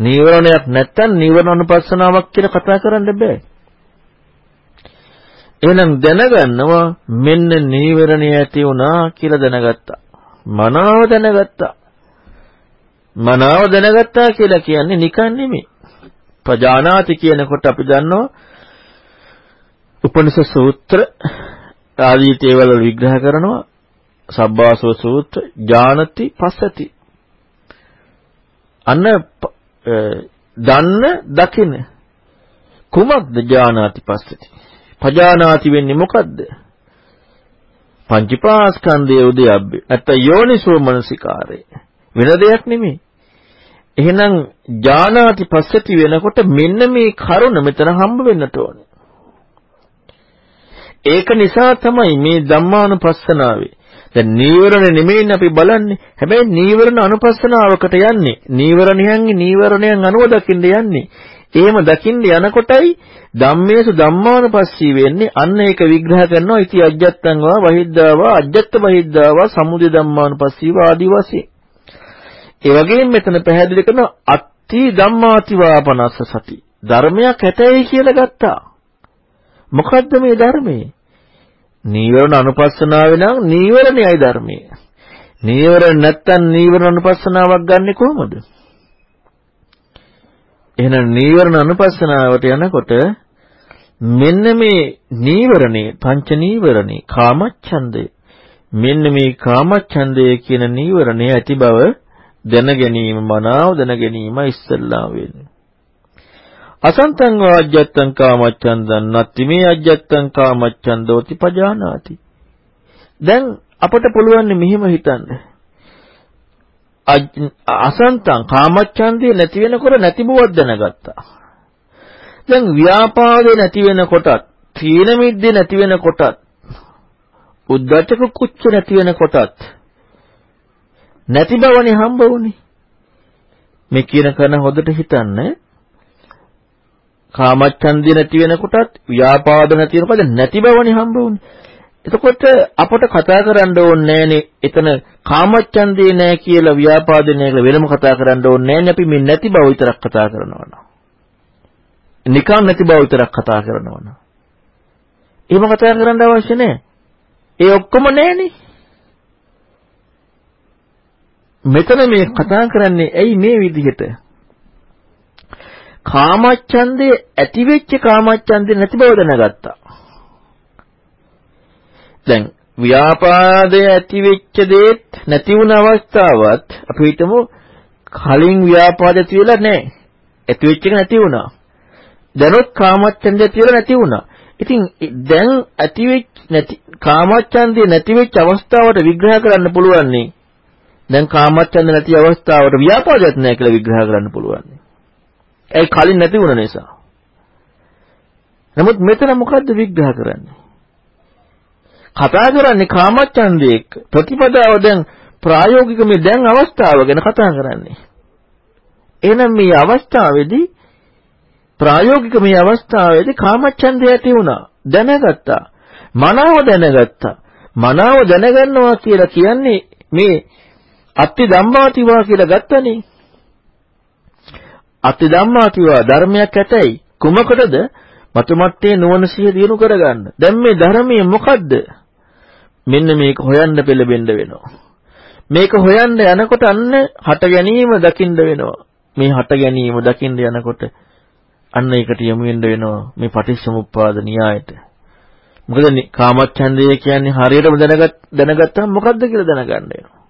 නීවරණයක් නැත්තම් නීවරණ අනුපස්සනාවක් කියලා කතා කරන්න බෑ. එහෙනම් දැනගන්නවා මෙන්න නීවරණය ඇති වුණා කියලා දැනගත්තා. මනාව දැනගත්තා. මනාව දැනගත්තා කියලා කියන්නේ නිකන් නෙමෙයි. පජානාති කියනකොට අපි දන්නවා උපනිෂ සූත්‍ර ආදී තේවල විග්‍රහ කරනවා සබ්බාසව සූත්‍ර ඥානති පස්සති. අන්න දන්න දකින කුමක්ද ඥානාති පස්සති? පජානාති වෙන්නේ මොකද්ද? පංචපාස්කන්ධයේ උදයබ්බේ නැත්නම් යෝනිසෝ මනසිකාරය. වෙන දෙයක් නෙමෙයි. එහෙනම් ඥානාති පස්සති වෙනකොට මෙන්න මේ කරුණ මෙතන හම්බ වෙන්නට ඕනේ. ඒක නිසා තමයි මේ ධම්මානුපස්සනාවේ දැන් නීවරණ නෙමෙයිනේ අපි බලන්නේ. හැබැයි නීවරණ අනුපස්සනාවකට යන්නේ. නීවරණයන්ගේ නීවරණයන් අනුව දකින්න යන්නේ. එහෙම දකින්න යනකොටයි ධම්මේසු ධම්මානුපස්සී වෙන්නේ. අන්න ඒක විග්‍රහ කරනවා. ඉති අජ්ජත්තං වා වහිද්දාවා අජ්ජත්ත බහිද්දාවා සමුදය ධම්මානුපස්සී ආදී වශයෙන්. ඒ වගේම මෙතන පැහැදිලි කරනවා අත්ති ධම්මාතිවාපනස්ස සති. ධර්මයක් ඇතයි කියලා ගත්තා. මොකද්ද මේ ධර්මයේ? නීවරණ අනුපස්සනාවේ නම් නීවරණයයි ධර්මයේ. නීවරණ නැත්තම් නීවරණ අනුපස්සනාවක් ගන්නෙ කොහොමද? එහෙනම් නීවරණ අනුපස්සනාවට යනකොට මෙන්න මේ නීවරණේ පංච නීවරණේ කාමච්ඡන්දය මෙන්න මේ කාමච්ඡන්දය කියන නීවරණය ඇති බව දැන ගැනීම මනාව දැන ගැනීම ඉස්සල්ලා වෙන්නේ. අසන්තං වාජ්ජත්තං කාමච්ඡන්දං නත්ති මේ අජ්ජත්තං කාමච්ඡන්දෝති පජානාති. දැන් අපට පුළුවන් මෙහෙම හිතන්න. අසන්තං කාමච්ඡන්දේ නැති වෙනකොට නැති බවක් දැනගත්තා. දැන් ව්‍යාපාදේ නැති වෙනකොටත්, තීන මිද්දේ නැති වෙනකොටත්, උද්දච්ච කුච්ච නැති වෙනකොටත් නැති බවනේ හම්බ වුනේ. මේ කියන කරන හොදට හිතන්න කාමච්ඡන්දිය නැති වෙනකොටත් ව්‍යාපාද නැති වෙනකොට නැති බවනේ හම්බ වුනේ. එතකොට අපට කතා කරන්න ඕනේ නෑනේ එතන කාමච්ඡන්දේ නෑ කියලා ව්‍යාපාදේ නෑ කියලා වෙනම කතා කරන්න ඕනේ නෑනේ අපි මේ නැති බව විතරක් කතා කරනවා නිකන් නැති බව විතරක් කතා කරනවා එහෙම කතා කරන්න අවශ්‍ය නෑ. ඒ ඔක්කොම නෑනේ. මෙතන මේ කතා කරන්නේ ඇයි මේ විදිහට? කාමච්ඡන්දේ ඇති වෙච්ච කාමච්ඡන්දේ නැති බව දැනගත්තා. දැන් ව්‍යාපාදය ඇති වෙච්ච දේත් නැති වුණ අවස්ථාවත් අපි හිතමු කලින් ව්‍යාපාද ඇති වෙලා නැහැ. ඇති වෙච්ච එක නැති වුණා. දැනොත් කාමච්ඡන්දය ඇති වෙලා නැති වුණා. ඉතින් දැන් ඇති වෙච්ච නැති කාමච්ඡන්දය නැති වෙච්ච අවස්ථාවට විග්‍රහ කරන්න පුළුවන් නේ. දැන් කාමච්ඡන්ද නැති අවස්ථාවට ව්‍යාපාදයක් නැහැ කියලා විග්‍රහ කරන්න පුළුවන්. ඒ කලින් නැති වුණ නිසා. නමුත් මෙතන මොකද්ද විග්‍රහ කරන්නේ? කතා කරන්නේ කාමච්ඡන්දයේ ප්‍රතිපදාව දැන් ප්‍රායෝගික මේ දැන් අවස්ථාව ගැන කතා කරන්නේ. එහෙනම් මේ අවස්ථාවේදී ප්‍රායෝගික මේ අවස්ථාවේදී කාමච්ඡන්දය ඇති වුණා. දැනගත්තා. මනාව දැනගත්තා. මනාව දැනගන්නවා කියලා කියන්නේ මේ අත්ති ධම්මාතිවා කියලා ගත්තනේ. අත්ති ධම්මාතිවා ධර්මයක් ඇතයි. කුමකටද? මතුමත්තේ නුවණ සිහිය දිනු කරගන්න. දැන් මේ ධර්මයේ මොකද්ද? මෙන්න මේක හොයන්න පෙළඹෙන්න වෙනවා. මේක හොයන්න යනකොට අන්න හට ගැනීම දකින්න වෙනවා. මේ හට ගැනීම දකින්න යනකොට අන්න ඒකට යොමු වෙන්න වෙනවා මේ පටිච්චසමුප්පාද න්‍යායට. මොකද කාමච්ඡන්දය කියන්නේ හරියටම දැනගත් දැනගත්තාම මොකද්ද කියලා දැනගන්න වෙනවා.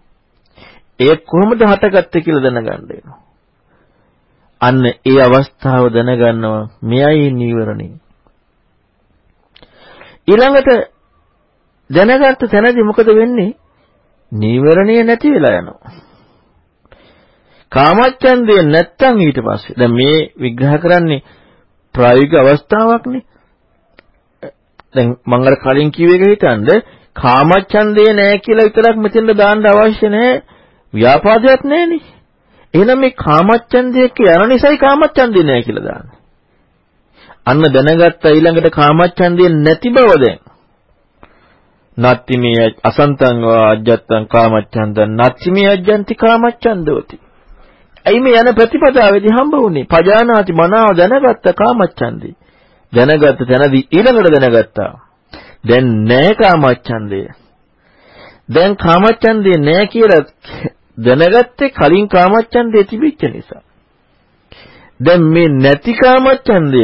ඒ කොහොමද හටගත්තේ කියලා දැනගන්න වෙනවා. අන්න ඒ අවස්ථාව දැනගන්නවා මෙයයි නීවරණේ. ඊළඟට දැනගත්ත තැනදී මොකද වෙන්නේ? නීවරණය නැති වෙලා යනවා. කාමච්ඡන්දය නැත්තම් ඊට පස්සේ දැන් මේ විග්‍රහ කරන්නේ ප්‍රායෝගික අවස්ථාවක්නේ. දැන් මම අර කලින් කිව්ව එක හිතනද කාමච්ඡන්දේ නැහැ කියලා විතරක් මෙතෙන්ද දාන්න අවශ්‍ය නැහැ. ව්‍යාපාදයක් නැහැනේ. එහෙනම් මේ කාමච්ඡන්දයක යන නිසායි කාමච්ඡන්දේ නැහැ කියලා දාන්නේ. අන්න දැනගත්ත ඊළඟට කාමච්ඡන්දේ නැති බව දැන් නත්ති මේ අසන්තං වා අජ්ජත්තං කාමච්ඡන්දං නත්ති මේ අජ්ජන්ති කාමච්ඡන්දෝති. ඇයි මේ යන ප්‍රතිපදාවේදී හම්බ වුනේ? පජානාති මනාව දැනගත්ත කාමච්ඡන්දේ. දැනගත්ත තැනදී ඊළඟට දැනගත්තා. දැන් නෑ කාමච්ඡන්දය. දැන් කාමච්ඡන්දේ නෑ කියලා දැනගත්තේ කලින් කාමච්ඡන්දේ තිබිච්ච නිසා. දැන් මේ නැති කාමච්ඡන්දය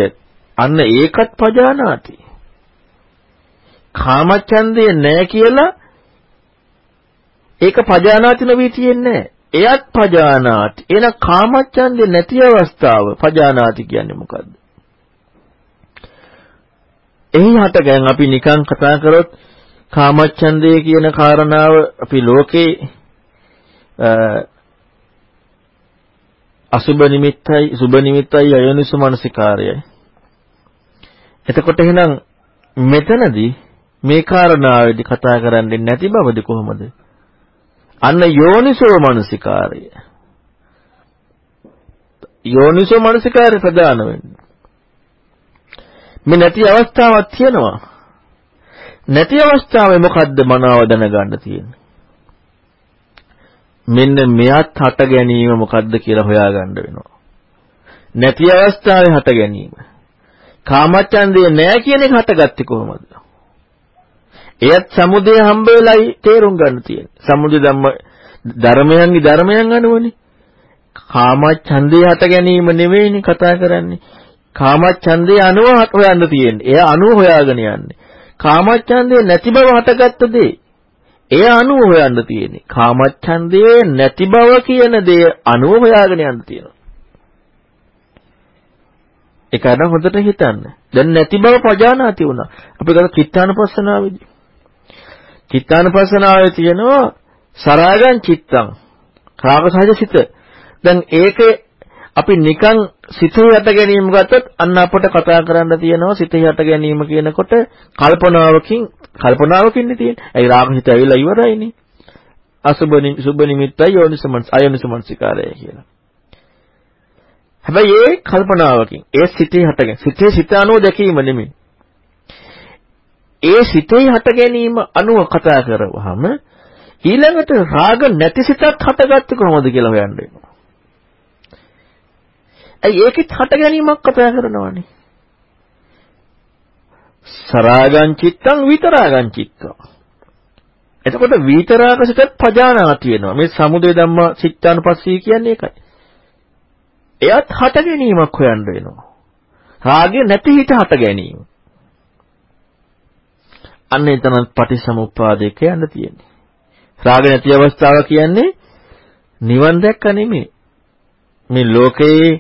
අන්න ඒකත් පජානාති. කාමච්ඡන්දය නැහැ කියලා ඒක පජානාති නොවී තියෙන්නේ එයත් පජානාති. එහෙනම් කාමච්ඡන්දේ නැති අවස්ථාව පජානාති කියන්නේ මොකද්ද? එහි හටගෙන අපි නිකන් කතා කරොත් කාමච්ඡන්දය කියන කාරණාව අපි ලෝකේ අසුබ නිමිත්තයි සුබ නිමිත්තයි අයෝනිසු මනසිකාරයයි. එතකොට එහෙනම් මෙතනදී මේ කාරණාවේදී කතා කරන්නේ නැති බවද කොහොමද? අන්න යෝනිසෝ මනසිකාරය. යෝනිසෝ මනසිකාරය ප්‍රධාන වෙන්නේ. මේ නැති අවස්ථාවක් තියෙනවා. නැති අවස්ථාවේ මොකද්ද මනාව දැනගන්න තියෙන්නේ? මෙන්න මෙයත් හට ගැනීම මොකද්ද කියලා හොයාගන්න වෙනවා. නැති අවස්ථාවේ හට ගැනීම. කාමච්ඡන්දේ නැහැ කියන එක හටගත්තේ කොහොමද? එයත් සමුදය හම්බ වෙලයි තේරුම් ගන්න තියෙන්නේ. සමුදය ධම්ම ධර්මයන්ගේ ධර්මයන් අනුවනේ. කාමච්ඡන්දේ හට ගැනීම නෙවෙයිනේ කතා කරන්නේ. කාමච්ඡන්දේ අනුව හොයන්න තියෙන්නේ. එයා අනුව හොයාගෙන යන්නේ. කාමච්ඡන්දේ නැති බව හටගත්ත දේ. එය අනුව හොයන්න තියෙන්නේ. කාමච්ඡන්දේ නැති බව කියන දේ අනුව හොයාගෙන යන්න තියෙනවා. ඒක අර හොඳට හිතන්න. දැන් නැති බව පජානාති වුණා. අපි ගත්ත චිත්තානපස්සනාවේදී චිත්තානුපස්සනාවේ තියෙනවා සරාගං චිත්තං. රාග සහජ සිත. දැන් ඒකේ අපි නිකන් සිතේ යට ගැනීම ගත්තොත් අන්න අපට කතා කරන්න තියෙනවා සිතේ යට ගැනීම කියනකොට කල්පනාවකින් කල්පනාවකින් තියෙන්නේ. ඒ රාග හිත ඇවිල්ලා ඉවරයිනේ. අසුබ සුබ නිමිත්තයි යෝනිසමන්ස් අයෝනිසමන්සිකාරය කියලා. හැබැයි ඒ කල්පනාවකින් ඒ සිතේ හටගෙන සිතේ සිත අනුව දැකීම නෙමෙයි. ඒ සිතේ හට ගැනීම අනුව කතා කරවහම ඊළඟට රාග නැති සිතක් හටගත්තේ කොහොමද කියලා හොයන්න වෙනවා. ඇයි ඒකෙත් හට ගැනීමක් කතා කරනවානේ. සරාගං චිත්තං විතරාගං චිත්තං. එතකොට විතරාග සිතත් පජානාති වෙනවා. මේ සමුදය ධම්ම චිත්තානුපස්සී කියන්නේ ඒකයි. එයත් හට ගැනීමක් හොයන්න වෙනවා. රාගය නැති හිත හට ගැනීම. අන්න එතන පටිසමුප්පාදේ කියන්න තියෙන්නේ. රාග නැති අවස්ථාව කියන්නේ නිවන් දැක්ක නෙමෙයි. මේ ලෝකයේ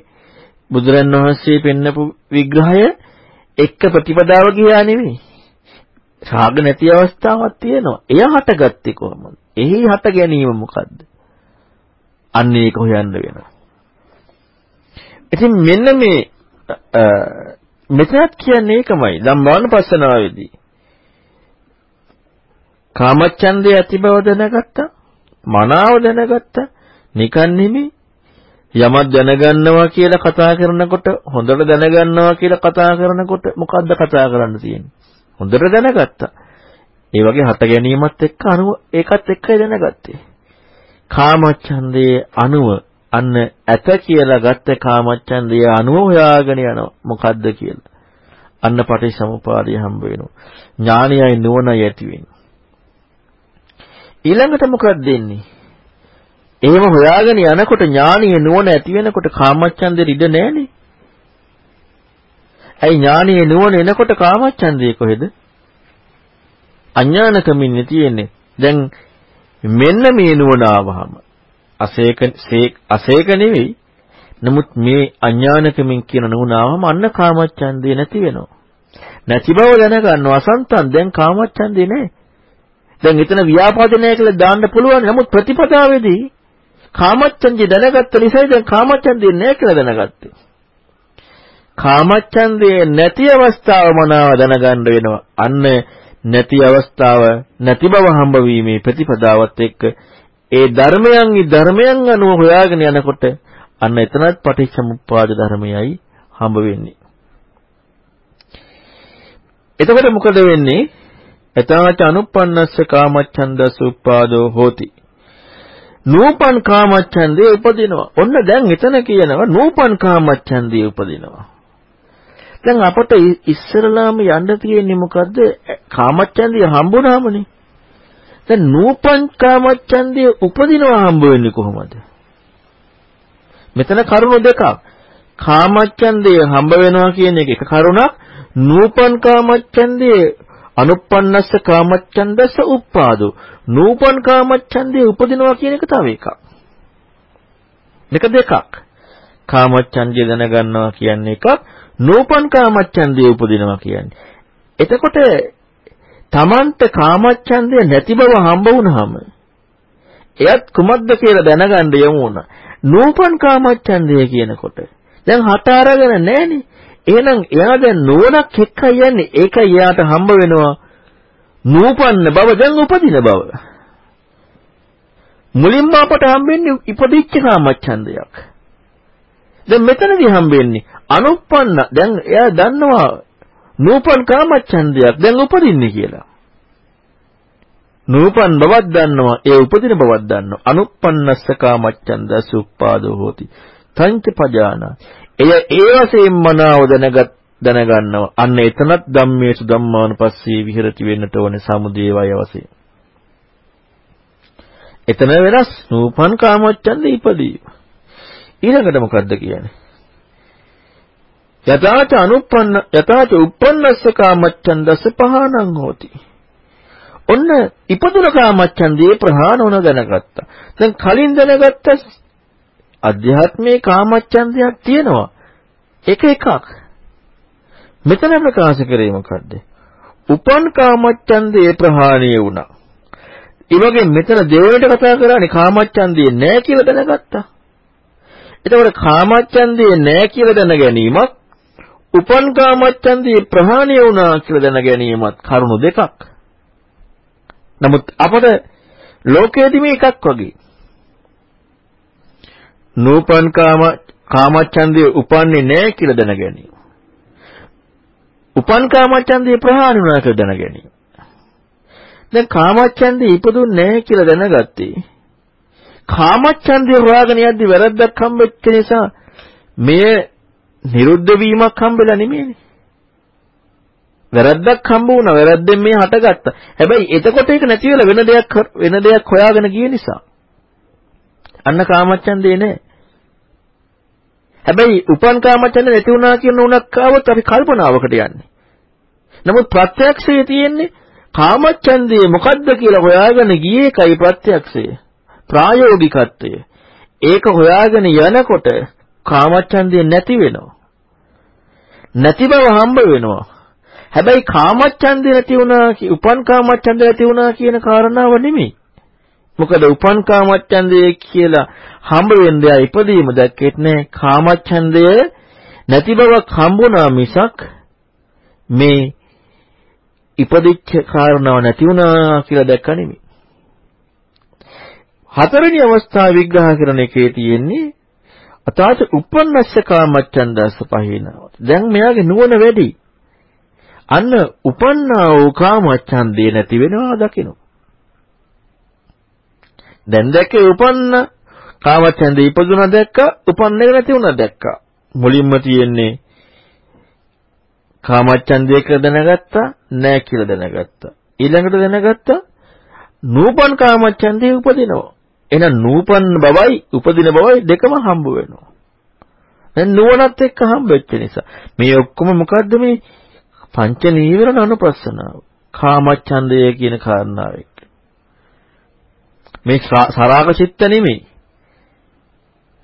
බුදුරන් වහන්සේ පෙන්නපු විග්‍රහය එක්ක ප්‍රතිපදාව ගියා නෙමෙයි. රාග නැති අවස්ථාවක් තියෙනවා. එය හටගත්තේ කොහොමද? එහි හට ගැනීම මොකද්ද? අන්න ඒක හොයන්න වෙනවා. ඉතින් මෙන්න මේ මෙතනත් කියන්නේ ඒකමයි. ධම්මානුපස්සනාවේදී කාමච්ඡන්දේ ඇති බව දැනගත්තා. මනාව දැනගත්තා. නිකන් නෙමෙයි. යමක් දැනගන්නවා කියලා කතා කරනකොට හොඳට දැනගන්නවා කියලා කතා කරනකොට මොකද්ද කතා කරන්න තියෙන්නේ? හොඳට දැනගත්තා. ඒ වගේ හට ගැනීමත් එක්ක අනුව ඒකත් එක්කයි දැනගත්තේ. කාමච්ඡන්දේ අනුව අන්න ඇත කියලා ගත්ත කාමච්ඡන්දේ අනුව හොයාගෙන යනවා. මොකද්ද කියලා. අන්න පටිච්චසමුපාදය හම්බ වෙනවා. ඥානයයි නුවණයි ඇති වෙනවා. ඊළඟට මොකක්ද දෙන්නේ? එහෙම හොයාගෙන යනකොට ඥානීය නුවණ ඇති වෙනකොට කාමච්ඡන්දෙ ඉඩ නැහනේ. ඇයි ඥානීය නුවණ එනකොට කාමච්ඡන්දේ කොහෙද? අඥානකමින් තියෙන්නේ. දැන් මෙන්න මේ නුවණ ආවහම අසේක අසේක නෙවෙයි. නමුත් මේ අඥානකමින් කියන නුවණ ආවම අන්න කාමච්ඡන්දේ නැති වෙනවා. නැති බව දැනගන්නවා අසන්තන් දැන් කාමච්ඡන්දේ නැහැ. දැන් එතන ව්‍යාපාදනය කියලා දාන්න පුළුවන්. නමුත් ප්‍රතිපදාවේදී කාමච්ඡන්දේ දැනගත්ත නිසා දැන් කාමච්ඡන්දේ නැහැ කියලා දැනගත්තේ. කාමච්ඡන්දේ නැති අවස්ථාව මනාව දැනගන්න වෙනවා. අන්න නැති අවස්ථාව නැති බව හම්බ වීමේ ප්‍රතිපදාවත් එක්ක ඒ ධර්මයන් ධර්මයන් අනුව හොයාගෙන යනකොට අන්න එතනත් පටිච්චසමුප්පාද ධර්මයයි හම්බ වෙන්නේ. එතකොට මොකද වෙන්නේ? එතාච අනුප්පන්නස්ස කාමච්ඡන්දස උප්පාදෝ හෝති. නූපන් කාමච්ඡන්දේ උපදිනවා. ඔන්න දැන් එතන කියනවා නූපන් කාමච්ඡන්දේ උපදිනවා. දැන් අපට ඉස්සරලාම යන්න තියෙන්නේ මොකද්ද? කාමච්ඡන්දිය හම්බුනාමනේ. දැන් නූපන් කාමච්ඡන්දිය උපදිනවා හම්බ වෙන්නේ කොහොමද? මෙතන කරුණු දෙකක්. කාමච්ඡන්දිය හම්බ වෙනවා කියන එක එක කරුණක්. නූපන් කාමච්ඡන්දිය අනුප්පන්නස්ස කාමච්ඡන්දස්ස උප්පාදෝ නූපන් කාමච්ඡන්දේ උපදිනවා කියන එක තව එකක්. දෙක දෙකක්. කාමච්ඡන්දය දැනගන්නවා කියන්නේ එකක් නූපන් කාමච්ඡන්දේ උපදිනවා කියන්නේ. එතකොට තමන්ට කාමච්ඡන්දය නැති බව හම්බ වුණාම එයත් කුමක්ද කියලා දැනගන්න යමු වුණා. නූපන් කාමච්ඡන්දය කියනකොට දැන් හට අරගෙන නැහනේ. එහෙනම් එයා දැන් නුවණක් එක්කයි යන්නේ. ඒකයි එයාට හම්බ වෙනවා නූපන්න බව දැන් උපදින බව. මුලින්ම අපට හම්බෙන්නේ ඉපදිච්ච කාමච්ඡන්දයක්. දැන් මෙතනදී හම්බෙන්නේ අනුප්පන්න. දැන් එයා දන්නවා නූපන් කාමච්ඡන්දයක් දැන් උපදින්නේ කියලා. නූපන් බවක් දන්නවා ඒ උපදින බවක් දන්නවා අනුප්පන්නස්ස කාමච්ඡන්දස උප්පාදෝ හෝති තංච පජානා එය ඒ වශයෙන් මනාව දැනගත් දැනගන්නවා. අන්න එතනත් ධම්මේසු ධම්මානුපස්සී විහෙරති වෙන්නට ඕනේ සමුදේ වය වශයෙන්. එතන වෙනස් නූපන් කාමච්ඡන්ද ඉපදී. ඊළඟට මොකද්ද කියන්නේ? යතාච අනුප්පන්න යතාච උප්පන්නස්ස කාමච්ඡන්දස්ස පහනං හෝති. ඔන්න ඉපදුන කාමච්ඡන්දේ ප්‍රහාණ වුණ දැනගත්තා. දැන් කලින් දැනගත්ත අධ්‍යාත්මයේ කාමච්ඡන්දයක් තියෙනවා. එක එකක්. මෙතන ප්‍රකාශ කරේ මොකද්ද? උපන් කාමච්ඡන්දේ ප්‍රහාණය වුණා. ඒ වගේ මෙතන දෙවෙනිට කතා කරන්නේ කාමච්ඡන්දේ නැහැ කියලා දැනගත්තා. එතකොට කාමච්ඡන්දේ නැහැ කියලා දැන ගැනීමත් උපන් කාමච්ඡන්දේ ප්‍රහාණය වුණා කියලා දැන ගැනීමත් කරුණු දෙකක්. නමුත් අපට ලෝකයේදී මේ එකක් වගේ. නූපන් කාම කාමච්ඡන්දේ උපන්නේ නැහැ කියලා දැන ගැනීම. උපන් කාමච්ඡන්දේ ප්‍රහාණය වුණා කියලා දැන ගැනීම. දැන් කාමච්ඡන්දේ ඉපදුන්නේ නැහැ කියලා දැනගත්තේ. කාමච්ඡන්දේ හොයාගෙන යද්දි වැරද්දක් හම්බෙච්ච නිසා මේ නිරුද්ධ වීමක් හම්බෙලා නෙමෙයිනේ. වැරද්දක් හම්බ වුණා. වැරද්දෙන් මේ හටගත්තා. හැබැයි එතකොට ඒක නැති වෙලා වෙන දෙයක් වෙන දෙයක් හොයාගෙන ගිය නිසා. අන්න කාමච්ඡන්දේ නෑ. හැබැයි උපන් කාමච්ඡන්ද නැති වුණා කියන උණක් ආවොත් අපි කල්පනාවකට යන්නේ. නමුත් ප්‍රත්‍යක්ෂයේ තියෙන්නේ කාමච්ඡන්දේ මොකද්ද කියලා හොයාගෙන ගියේ එකයි ප්‍රත්‍යක්ෂය. ප්‍රායෝගිකත්වය. ඒක හොයාගෙන යනකොට කාමච්ඡන්දේ නැති වෙනවා. නැති බව හම්බ වෙනවා. හැබැයි කාමච්ඡන්දේ නැති වුණා උපන් කාමච්ඡන්දේ නැති වුණා කියන කාරණාව නෙමෙයි. මොකද උපන් කාමච්ඡන්දේ කියලා හම්බ වෙන්නේ ඉපදීම දැක්කෙත් නෑ කාමච්ඡන්දය නැති බවක් හම්බුණා මිසක් මේ ඉපදිච්ච කාරණාව නැති වුණා කියලා දැක්ක නෙමෙයි. හතරවෙනි අවස්ථාව විග්‍රහ කරන එකේ තියෙන්නේ අතාච උපන්නස්ස කාමච්ඡන්දස්ස පහිනව. දැන් මෙයාගේ නුවණ වැඩි. අන්න උපන්නා වූ කාමච්ඡන්දේ නැති වෙනවා දකින්න. දැන් දැක්කේ උපන්න කාමච්ඡන්දේ ඉපදුනා දැක්කා උපන්න එක නැති වුණා දැක්කා. මුලින්ම තියෙන්නේ කාමච්ඡන්දේ කියලා දැනගත්තා නෑ කියලා දැනගත්තා. ඊළඟට දැනගත්තා නූපන් කාමච්ඡන්දේ උපදිනවා. එහෙනම් නූපන් බවයි උපදින බවයි දෙකම හම්බ වෙනවා. දැන් නුවණත් එක්ක හම්බෙච්ච නිසා මේ ඔක්කොම මොකද්ද මේ පංච නීවරණ අනුපස්සනාව. කාමච්ඡන්දය කියන කාරණාව එක්ක. මේ සරාග චිත්ත නෙමෙයි.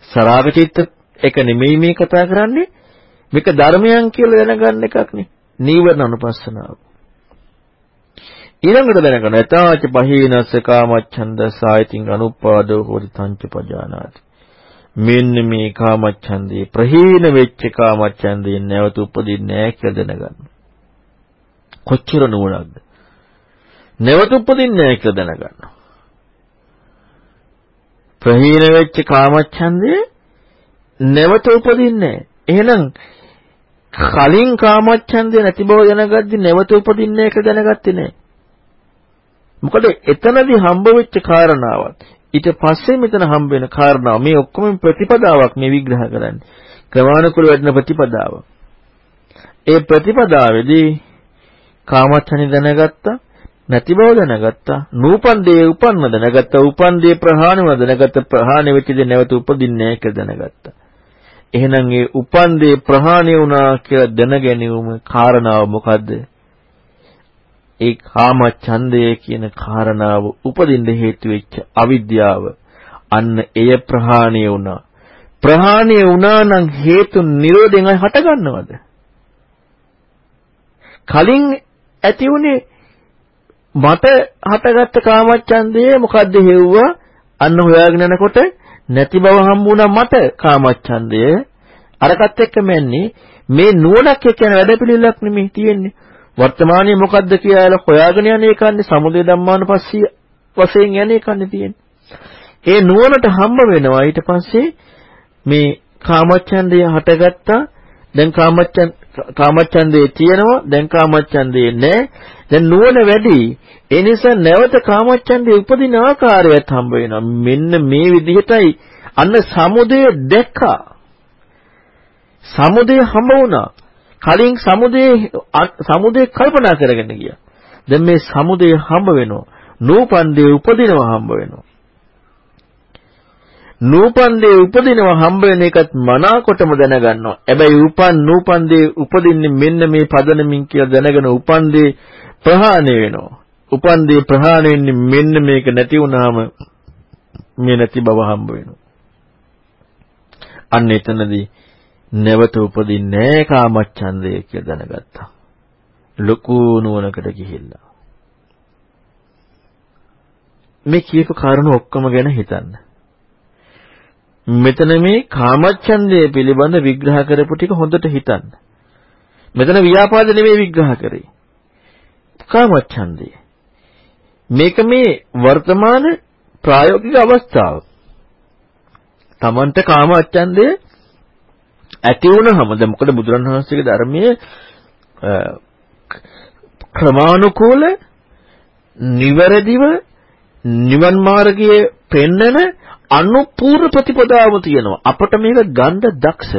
සරාග චිත්ත එක නෙමෙයි මේ කතා කරන්නේ. මේක ධර්මයන් කියලා දැනගන්න එකක් නේ. නීවරණ අනුපස්සනාව. ඊළඟට දැනගන්න යතාච බහීනස්ස කාමච්ඡන්ද සායතින් අනුපාදෝ හෝති තංච පජානාති. මෙන්න මේ කාමච්ඡන්දේ ප්‍රහීන වෙච්ච කාමච්ඡන්දේ නැවත උපදින්නේ නැහැ කියලා දැනගන්න. කොච්චර නුවණක්ද? නැවත උපදින්නේ නැහැ කියලා දැනගන්න. ප්‍රහීන වෙච්ච කාමච්ඡන්දේ නැවත උපදින්නේ එහෙනම් කලින් කාමච්ඡන්දේ නැති බව දැනගද්දි නැවත උපදින්නේ එක දැනගත්තේ නැහැ. මොකද එතනදී හම්බ වෙච්ච කාරණාවත් ඊට පස්සේ මෙතන හම්බ වෙන කාරණාව මේ ඔක්කොම ප්‍රතිපදාවක් මේ විග්‍රහ කරන්නේ. ක්‍රමානුකූල වැඩෙන ප්‍රතිපදාව. ඒ ප්‍රතිපදාවේදී කාමච්ඡන්දේ දැනගත්තා නැති බව දැනගත්තා. නූපන් දේ උපන්න දැනගත්තා. උපන් දේ ප්‍රහාණය වුණා දැනගත්තා. ප්‍රහාණය වෙච්ච දේ නැවත උපදින්නේ නැහැ කියලා දැනගත්තා. එහෙනම් ඒ උපන් දේ ප්‍රහාණය වුණා කියලා දැන ගැනීම කාරණාව මොකද්ද? ඒ කාම ඡන්දය කියන කාරණාව උපදින්න හේතු වෙච්ච අවිද්‍යාව. අන්න එය ප්‍රහාණය වුණා. ප්‍රහාණය වුණා නම් හේතු නිරෝධයෙන් හටගන්නවද? කලින් ඇති උනේ මට හටගත්ත කාමච්ඡන්දේ මොකද්ද හේව්වා? අන්න හොයාගෙන යනකොට නැති බව හම්බුණා මට කාමච්ඡන්දය. අරකට එක්ක මැන්නේ මේ නුවණක් කියන වැඩපිළිවෙලක් නෙමෙයි තියෙන්නේ. වර්තමානයේ මොකද්ද කියලා හොයාගෙන යන එකන්නේ සමුදය ධම්මානුපස්සී වශයෙන් යන එකන්නේ තියෙන්නේ. ඒ නුවණට හම්බ වෙනවා ඊට පස්සේ මේ කාමච්ඡන්දය හටගත්තා දැන් කාමච්ඡන් කාමච්ඡන්දේ තියෙනවා දැන් කාමච්ඡන්දේ නැහැ. දැන් නුවණ වැඩි. ඒ නිසා නැවත කාමච්ඡන්දේ උපදින ආකාරයත් හම්බ වෙනවා. මෙන්න මේ විදිහටයි අන්න සමුදය දැක්කා. සමුදය හම්බ වුණා. කලින් සමුදය සමුදය කල්පනා කරගෙන ගියා. දැන් මේ සමුදය හම්බ වෙනවා. නූපන්දේ උපදිනවා හම්බ වෙනවා. නූපන් දේ උපදිනවා හම්බ වෙන එකත් මනාකොටම දැනගන්නවා. හැබැයි උපන් නූපන් දේ උපදින්නේ මෙන්න මේ පදනමින් කියලා දැනගෙන උපන් දේ ප්‍රහාණය වෙනවා. උපන් දේ ප්‍රහාණය වෙන්නේ මෙන්න මේක නැති වුනහම මේ නැති බව හම්බ වෙනවා. අන්න එතනදී නැවත උපදින්නේ නැහැ කාමච්ඡන්දය කියලා දැනගත්තා. ලොකු නුවණකට ගිහිල්ලා. මේ කියපු කාරණා ඔක්කොම ගැන හිතන්න. මෙතන මේ කාමච්ඡන්දය පිළිබඳ විග්‍රහ කරපු ටික හොඳට හිතන්න. මෙතන ව්‍යාපාද නෙමෙයි විග්‍රහ කරේ. කාමච්ඡන්දය. මේක මේ වර්තමාන ප්‍රායෝගික අවස්ථාව. Tamanta කාමච්ඡන්දය ඇති වුණාම දැන් මොකද බුදුරණවහන්සේගේ ධර්මයේ ක්‍රමානුකූල නිවැරදිව නිවන් මාර්ගයේ පෙන්නන අනුපූර්ව ප්‍රතිපදාව තියෙනවා. අපිට මේක ගන්න දක්ෂ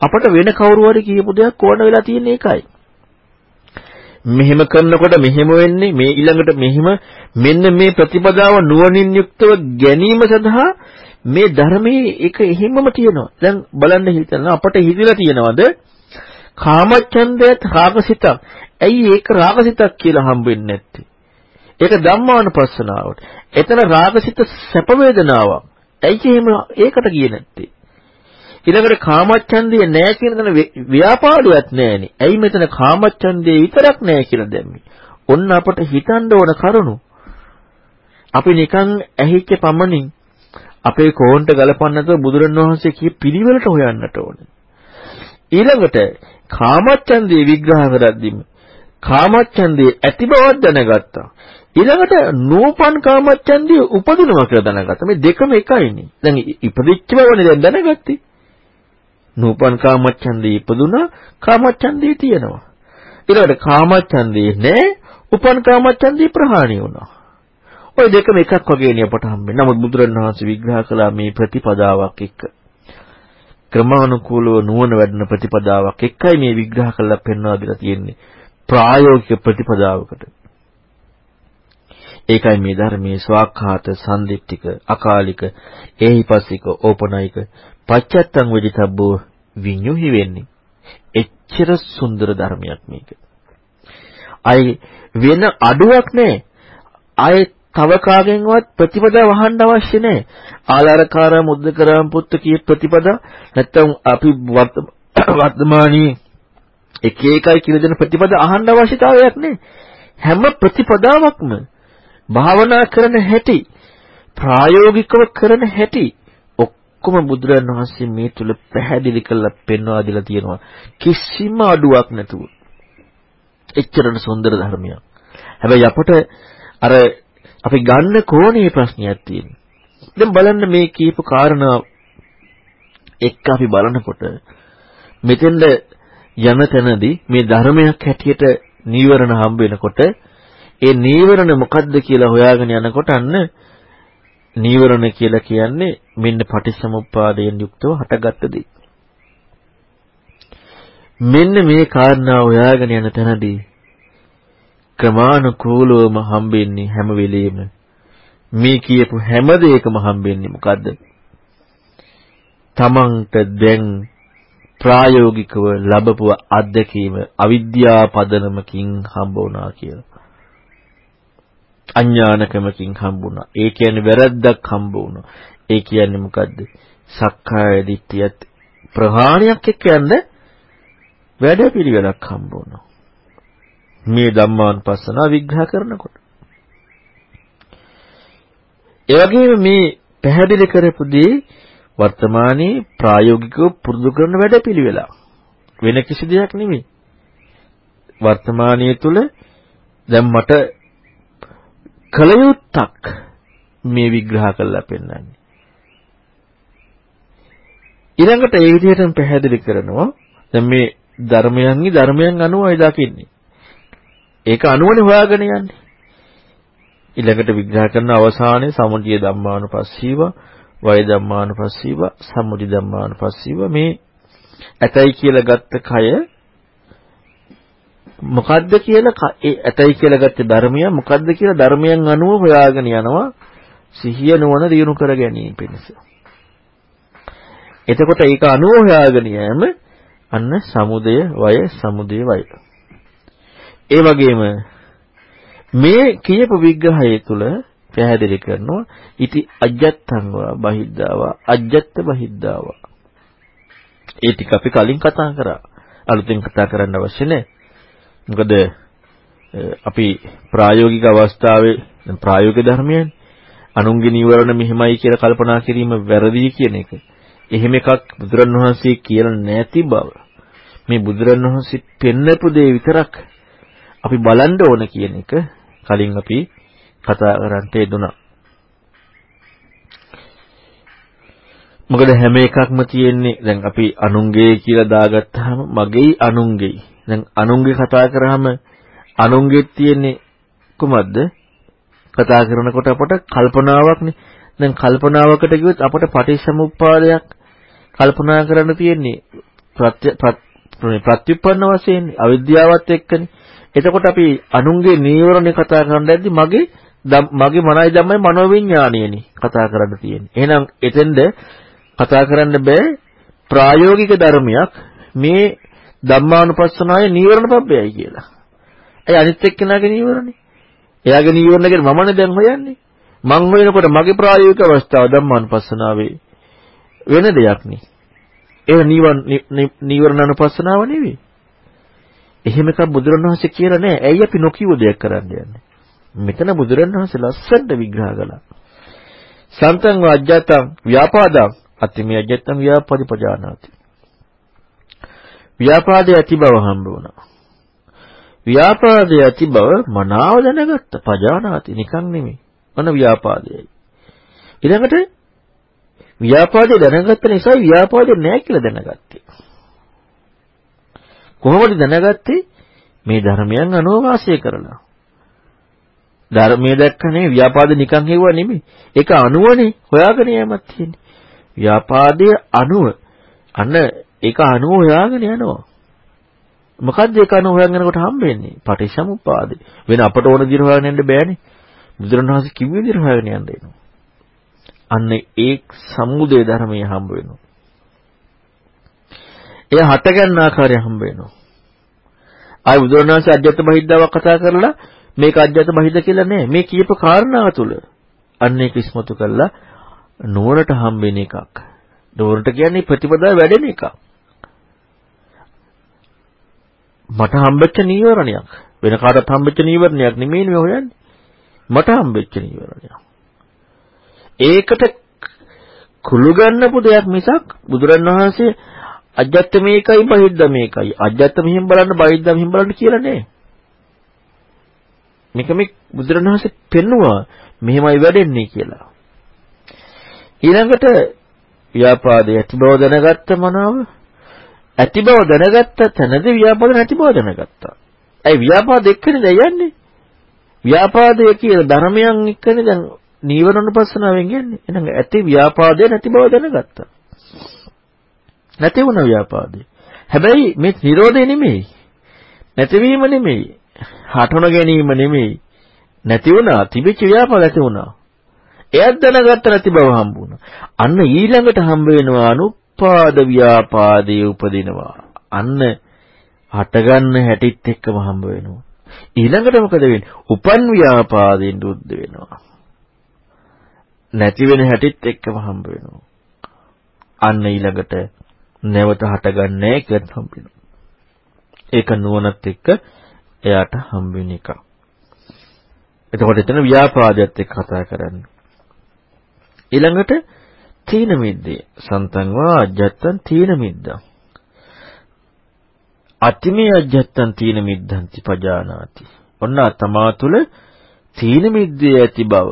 අපට වෙන කවුරු හරි කියපු දෙයක් ඕන වෙලා තියෙන එකයි. මෙහෙම කරනකොට මෙහෙම වෙන්නේ මේ ඊළඟට මෙහෙම මෙන්න මේ ප්‍රතිපදාව නුවණින් යුක්තව ගැනීම සඳහා මේ ධර්මයේ එක එහෙමම තියෙනවා. දැන් බලන්න හිතන්න අපට හිතිලා තියෙනවද? කාමච්ඡන්දයත් රාගසිතක්. ඇයි ඒක රාගසිතක් කියලා හම්බෙන්නේ නැත්තේ? ඒක ධම්මානුපස්සනාවට. එතන රාගසිත සැප වේදනාවක්. ඇයි එහෙම ඒකට ගියේ නැත්තේ? ඊළඟට කාමච්ඡන්දේ නැහැ කියන තැන ව්‍යාපාදුවක් නැහෙනි. ඇයි මෙතන කාමච්ඡන්දේ විතරක් නැහැ කියලා දැම්මේ? ඔන්න අපට හිතන්න ඕන කරුණු. අපි නිකන් ඇහිච්ච පමණින් අපේ කෝන්ට ගලපන්න නැතුව බුදුරණවහන්සේ කිය පිළිවෙලට හොයන්නට ඕනේ. ඊළඟට කාමච්ඡන්දේ විග්‍රහ කරද්දිම කාමච්ඡන්දේ ඇති බවක් දැනගත්තා. ඊළඟට නූපන් කාමච්ඡන්දිය උපදිනවා කියලා දැනගත්තා. මේ දෙකම එකයිනේ. දැන් ඉපදිච්ච බවනේ දැන් දැනගත්තේ. නූපන් කාමච්ඡන්දිය ඉපදුනා කාමච්ඡන්දිය තියෙනවා. ඊළඟට කාමච්ඡන්දිය නෑ උපන් කාමච්ඡන්දිය ප්‍රහාණය වුණා. ওই දෙකම එකක් වගේනේ අපට හම්බෙන්නේ. නමුත් බුදුරණවහන්සේ විග්‍රහ කළා මේ ප්‍රතිපදාවක් එක්ක. ක්‍රමානුකූලව නුවණ වැඩෙන ප්‍රතිපදාවක් එක්කයි මේ විග්‍රහ කරලා පෙන්වා දෙලා තියෙන්නේ. ප්‍රායෝගික ප්‍රතිපදාවකට. ඒකයි මේ ධර්මයේ ස්වාක්ඛාත සම්දිත්තික අකාලික ඒහිපස්සික ඕපනයික පච්චත්තං විදිතබ්බෝ විඤ්ඤුහි වෙන්නේ එච්චර සුන්දර ධර්මයක් මේක. අයි වෙන අඩුවක් නැහැ. අය තව කාගෙන්වත් ප්‍රතිපදා වහන්න අවශ්‍ය නැහැ. ආලාරකාර මුද්දකරම් පුත්ත කිය ප්‍රතිපදා නැත්තම් අපි වර්තමානයේ එක එකයි කියලා දෙන ප්‍රතිපදා අහන්න අවශ්‍යතාවයක් නැහැ. හැම ප්‍රතිපදාවක්ම භාවනා කරන හැටි ප්‍රායෝගිකව කරන හැටි ඔක්කොම බුදුරන් වහන්සේ මේ තුල පැහැදිලි කරලා පෙන්වා දීලා තියෙනවා කිසිම අඩුවක් නැතුව. එච්චරට සුන්දර ධර්මයක්. හැබැයි අපට අර අපි ගන්න කෝණේ ප්‍රශ්නයක් තියෙනවා. දැන් බලන්න මේ කියපු කාරණා එක්ක අපි බලනකොට මෙතෙන්ද යන තැනදී මේ ධර්මයක් හැටියට නීවරණ හම්බ වෙනකොට ඒ නීවරණ මොකද්ද කියලා හොයාගෙන යනකොට අන්න නීවරණ කියලා කියන්නේ මෙන්න පටිච්චසමුප්පාදයෙන් යුක්තව හටගත්ත දේ. මෙන්න මේ කාරණා හොයාගෙන යන තැනදී ක්‍රමානුකූලවම හම්බෙන්නේ හැම වෙලෙම මේ කියපු හැම දෙයකම හම්බෙන්නේ මොකද්ද? තමන්ට දැන් ප්‍රායෝගිකව ලැබපු අත්දැකීම අවිද්‍යා පදනමකින් හම්බ වුණා කියලා. අඥානකමකින් හම්බුණා. ඒ කියන්නේ වැරද්දක් හම්බ වුණා. ඒ කියන්නේ මොකද්ද? සක්කාය දිට්ඨියත් ප්‍රහාණයක් එක්ක යන්න වැඩපිළිවෙලක් හම්බ වුණා. මේ ධම්මානුපස්සන විග්‍රහ කරනකොට. ඒ වගේම මේ පැහැදිලි කරපු දේ වර්තමානයේ ප්‍රායෝගිකව පුරුදු කරන වැඩපිළිවෙල. වෙන කිසි දෙයක් නෙමෙයි. වර්තමානයේ තුල දැන් මට කලයුත්තක් මේ විග්‍රහ කරලා පෙන්වන්නේ. ඊළඟට ඒ විදිහටම පැහැදිලි කරනවා දැන් මේ ධර්මයන්හි ධර්මයන් අනුවයි දකින්නේ. ඒක අනුවනේ හොයාගෙන යන්නේ. ඊළඟට විග්‍රහ කරන අවසානයේ සමුදිය ධම්මානුපස්සීව, වය ධම්මානුපස්සීව, සමුදි ධම්මානුපස්සීව මේ ඇතයි කියලා ගත්ත කය මොකද්ද කියලා ඒ ඇතයි කියලා ගත්ත ධර්මය මොකද්ද කියලා ධර්මයන් අනුව හොයාගෙන යනවා සිහිය නුවණ දියුණු කර ගැනීම පිණිස. එතකොට ඒක අනුව හොයාගෙන යෑම අන්න සමුදය වය සමුදය වය. ඒ වගේම මේ කියපු විග්‍රහය තුල පැහැදිලි කරනවා ඉති අජත්තං වා බහිද්ධාවා අජත්ත බහිද්ධාවා. ඒ ටික අපි කලින් කතා කරා. අලුතෙන් කතා කරන්න අවශ්‍ය නැහැ. මොකද අපි ප්‍රායෝගික අවස්ථාවේ ප්‍රායෝගික ධර්මයන් අනුන්ගේ නීවරණ මෙහෙමයි කියලා කල්පනා කිරීම වැරදි කියන එක. එහෙම එකක් බුදුරණවහන්සේ කියලා නැති බව. මේ බුදුරණවහන්සේ පෙන්නපු දේ විතරක් අපි බලන්න ඕන කියන එක කලින් අපි කතා කරන්න යෙදුණා. මොකද හැම එකක්ම තියෙන්නේ දැන් අපි අනුන්ගේ කියලා දාගත්තාම මගේයි අනුන්ගේයි. දැන් අනුන්ගේ කතා කරාම අනුන්ගේ තියෙන්නේ කොහොමද? කතා කරනකොට අපට කල්පනාවක්නේ. දැන් කල්පනාවකට ගියොත් අපට පටිච්චසමුප්පාදයක් කල්පනා කරන්න තියෙන්නේ ප්‍රත්‍යুৎපන්න වශයෙන් අවිද්‍යාවත් එක්කනේ. එතකොට අපි අනුන්ගේ නීවරණ කතා කරන්න ඇද්දි මගේ මගේ මනයි ධම්මයි මනෝවිඤ්ඤාණයනේ කතා කරන්න තියෙන්නේ. එහෙනම් එතෙන්ද කතා කරන්න බෑ ප්‍රායෝගික ධර්මයක් මේ ධම්මානුපස්සනාවේ නීවරණ පබ්බයයි කියලා. ඒ අනිත් එක්කෙනාගේ නීවරණේ. එයාගේ නීවරණ ගැන මමනේ දැන් හොයන්නේ. මං හොයනකොට මගේ ප්‍රායෝගික අවස්ථාව ධම්මානුපස්සනාවේ වෙන දෙයක් නේ. ඒ නීවරණ අනුපස්සනාව නෙවෙයි. එහෙම එකක් බුදුරණවහන්සේ කියලා නෑ. ඇයි අපි නොකියව දෙයක් කරන්න යන්නේ? මෙතන බුදුරණවහන්සේ ලස්සනට විග්‍රහ කළා. සන්තං වාජ්ජතං ව්‍යාපාදං අතිමිය අජත්තං ව්‍යාපාදි පජානාති. ව්‍යාපාදයේ ඇති බව හම්බ වුණා. ව්‍යාපාදයේ ඇති බව මනාව දැනගත්ත පජානාති නිකන් නෙමෙයි. මොන ව්‍යාපාදයයි. ඊළඟට ව්‍යාපාදේ දැනගත්ත නිසා ව්‍යාපාදේ නැහැ කියලා දැනගත්තේ. කොහොමද දැනගත්තේ? මේ ධර්මයන් අනුව වාසය කරලා. ධර්මයේ දැක්කනේ ව්‍යාපාද නිකන් හෙව්වා නෙමෙයි. ඒක අනුවනේ හොයාගෙන යෑමක් තියෙන්නේ. ව්‍යාපාදයේ අනුව අන්න ඒක අනුව හොයාගෙන යනවා. මොකද්ද ඒක අනුව හොයන් යනකොට හම්බෙන්නේ? පටිච්චසමුප්පාදේ. වෙන අපට ඕන විදිහට හොයාගෙන යන්න බෑනේ. බුදුරණවහන්සේ කිව්ව විදිහට හොයාගෙන යන්න එනවා. අන්න ඒ සම්මුදේ ධර්මයේ හම්බ වෙනවා. එය හට ගන්න ආකාරය හම්බ වෙනවා. ආයි බුදුරණවහන්සේ අජ්ජත් බහිද්දාවක් කතා කරලා මේක අජ්ජත් බහිද්ද කියලා නෑ. මේ කියපු කාරණාව තුල අන්න ඒක ඉස්මතු කළා නුවරට හම්බෙන එකක්. නුවරට කියන්නේ ප්‍රතිපදාව වැඩෙන එකක්. මට හම්බෙච්ච නීවරණයක්. වෙන කාටවත් හම්බෙච්ච නීවරණයක් නෙමෙයි මේ හොයන්නේ. මට හම්බෙච්ච නීවරණයක්. ඒකට කුළු ගන්නපු දෙයක් මිසක් බුදුරණවහන්සේ අජත්ත මේකයි බහිද්ද මේකයි අජත්ත මෙහෙම බලන්න බහිද්ද මෙහෙම බලන්න කියලා නෑ. මේක මේ බුදුරණවහන්සේ පෙන්නවා මෙහෙමයි වැඩෙන්නේ කියලා. ඊළඟට ව්‍යාපාදයේ ඇති බව දැනගත්ත මනාව ඇති බව දැනගත්ත තැනදී ව්‍යාපාද නැති බව දැනගත්තා. ඇයි ව්‍යාපාද එක්කනේ යන්නේ? ව්‍යාපාදය කියන ධර්මයන් එක්කනේ දැන් නීවරණපස්සනාවෙන් යන්නේ. එහෙනම් ඇති ව්‍යාපාදය නැති බව දැනගත්තා. නැති වුණ ව්‍යාපාදේ. හැබැයි මේ නිරෝධය නෙමෙයි. නැතිවීම නෙමෙයි. හටුන ගැනීම නෙමෙයි. නැති වුණා තිබිච්ච ව්‍යාපාද නැති වුණා. එයත් දැනගත්ත නැති බව හම්බුණා. අන්න ඊළඟට හම්බ වෙනවා අනුපාද ව්‍යාපාදයේ උපදිනවා. අන්න හටගන්න හැටිත් එක්කම හම්බ වෙනවා. ඊළඟට මොකද වෙන්නේ? උපන් ව්‍යාපාදයෙන් දුද්ද වෙනවා. නැති වෙන හැටිත් එක්කම හම්බ වෙනවා. අන්න ඊළඟට නැවත හටගන්නේ කියලා හම්බ වෙනවා. ඒක නුවණත් එක්ක එයාට හම්බ වෙන එක. එතකොට එතන ව්‍යාපාදයට එක්ක කතා කරන්නේ. ඊළඟට තීන මිද්දේ. සන්තං වා අජත්තං තීන මිද්දං. අතිමේ අජත්තං තීන මිද්දන්ති පජානාති. ඔන්න තමා තුල තීන මිද්දේ ඇති බව.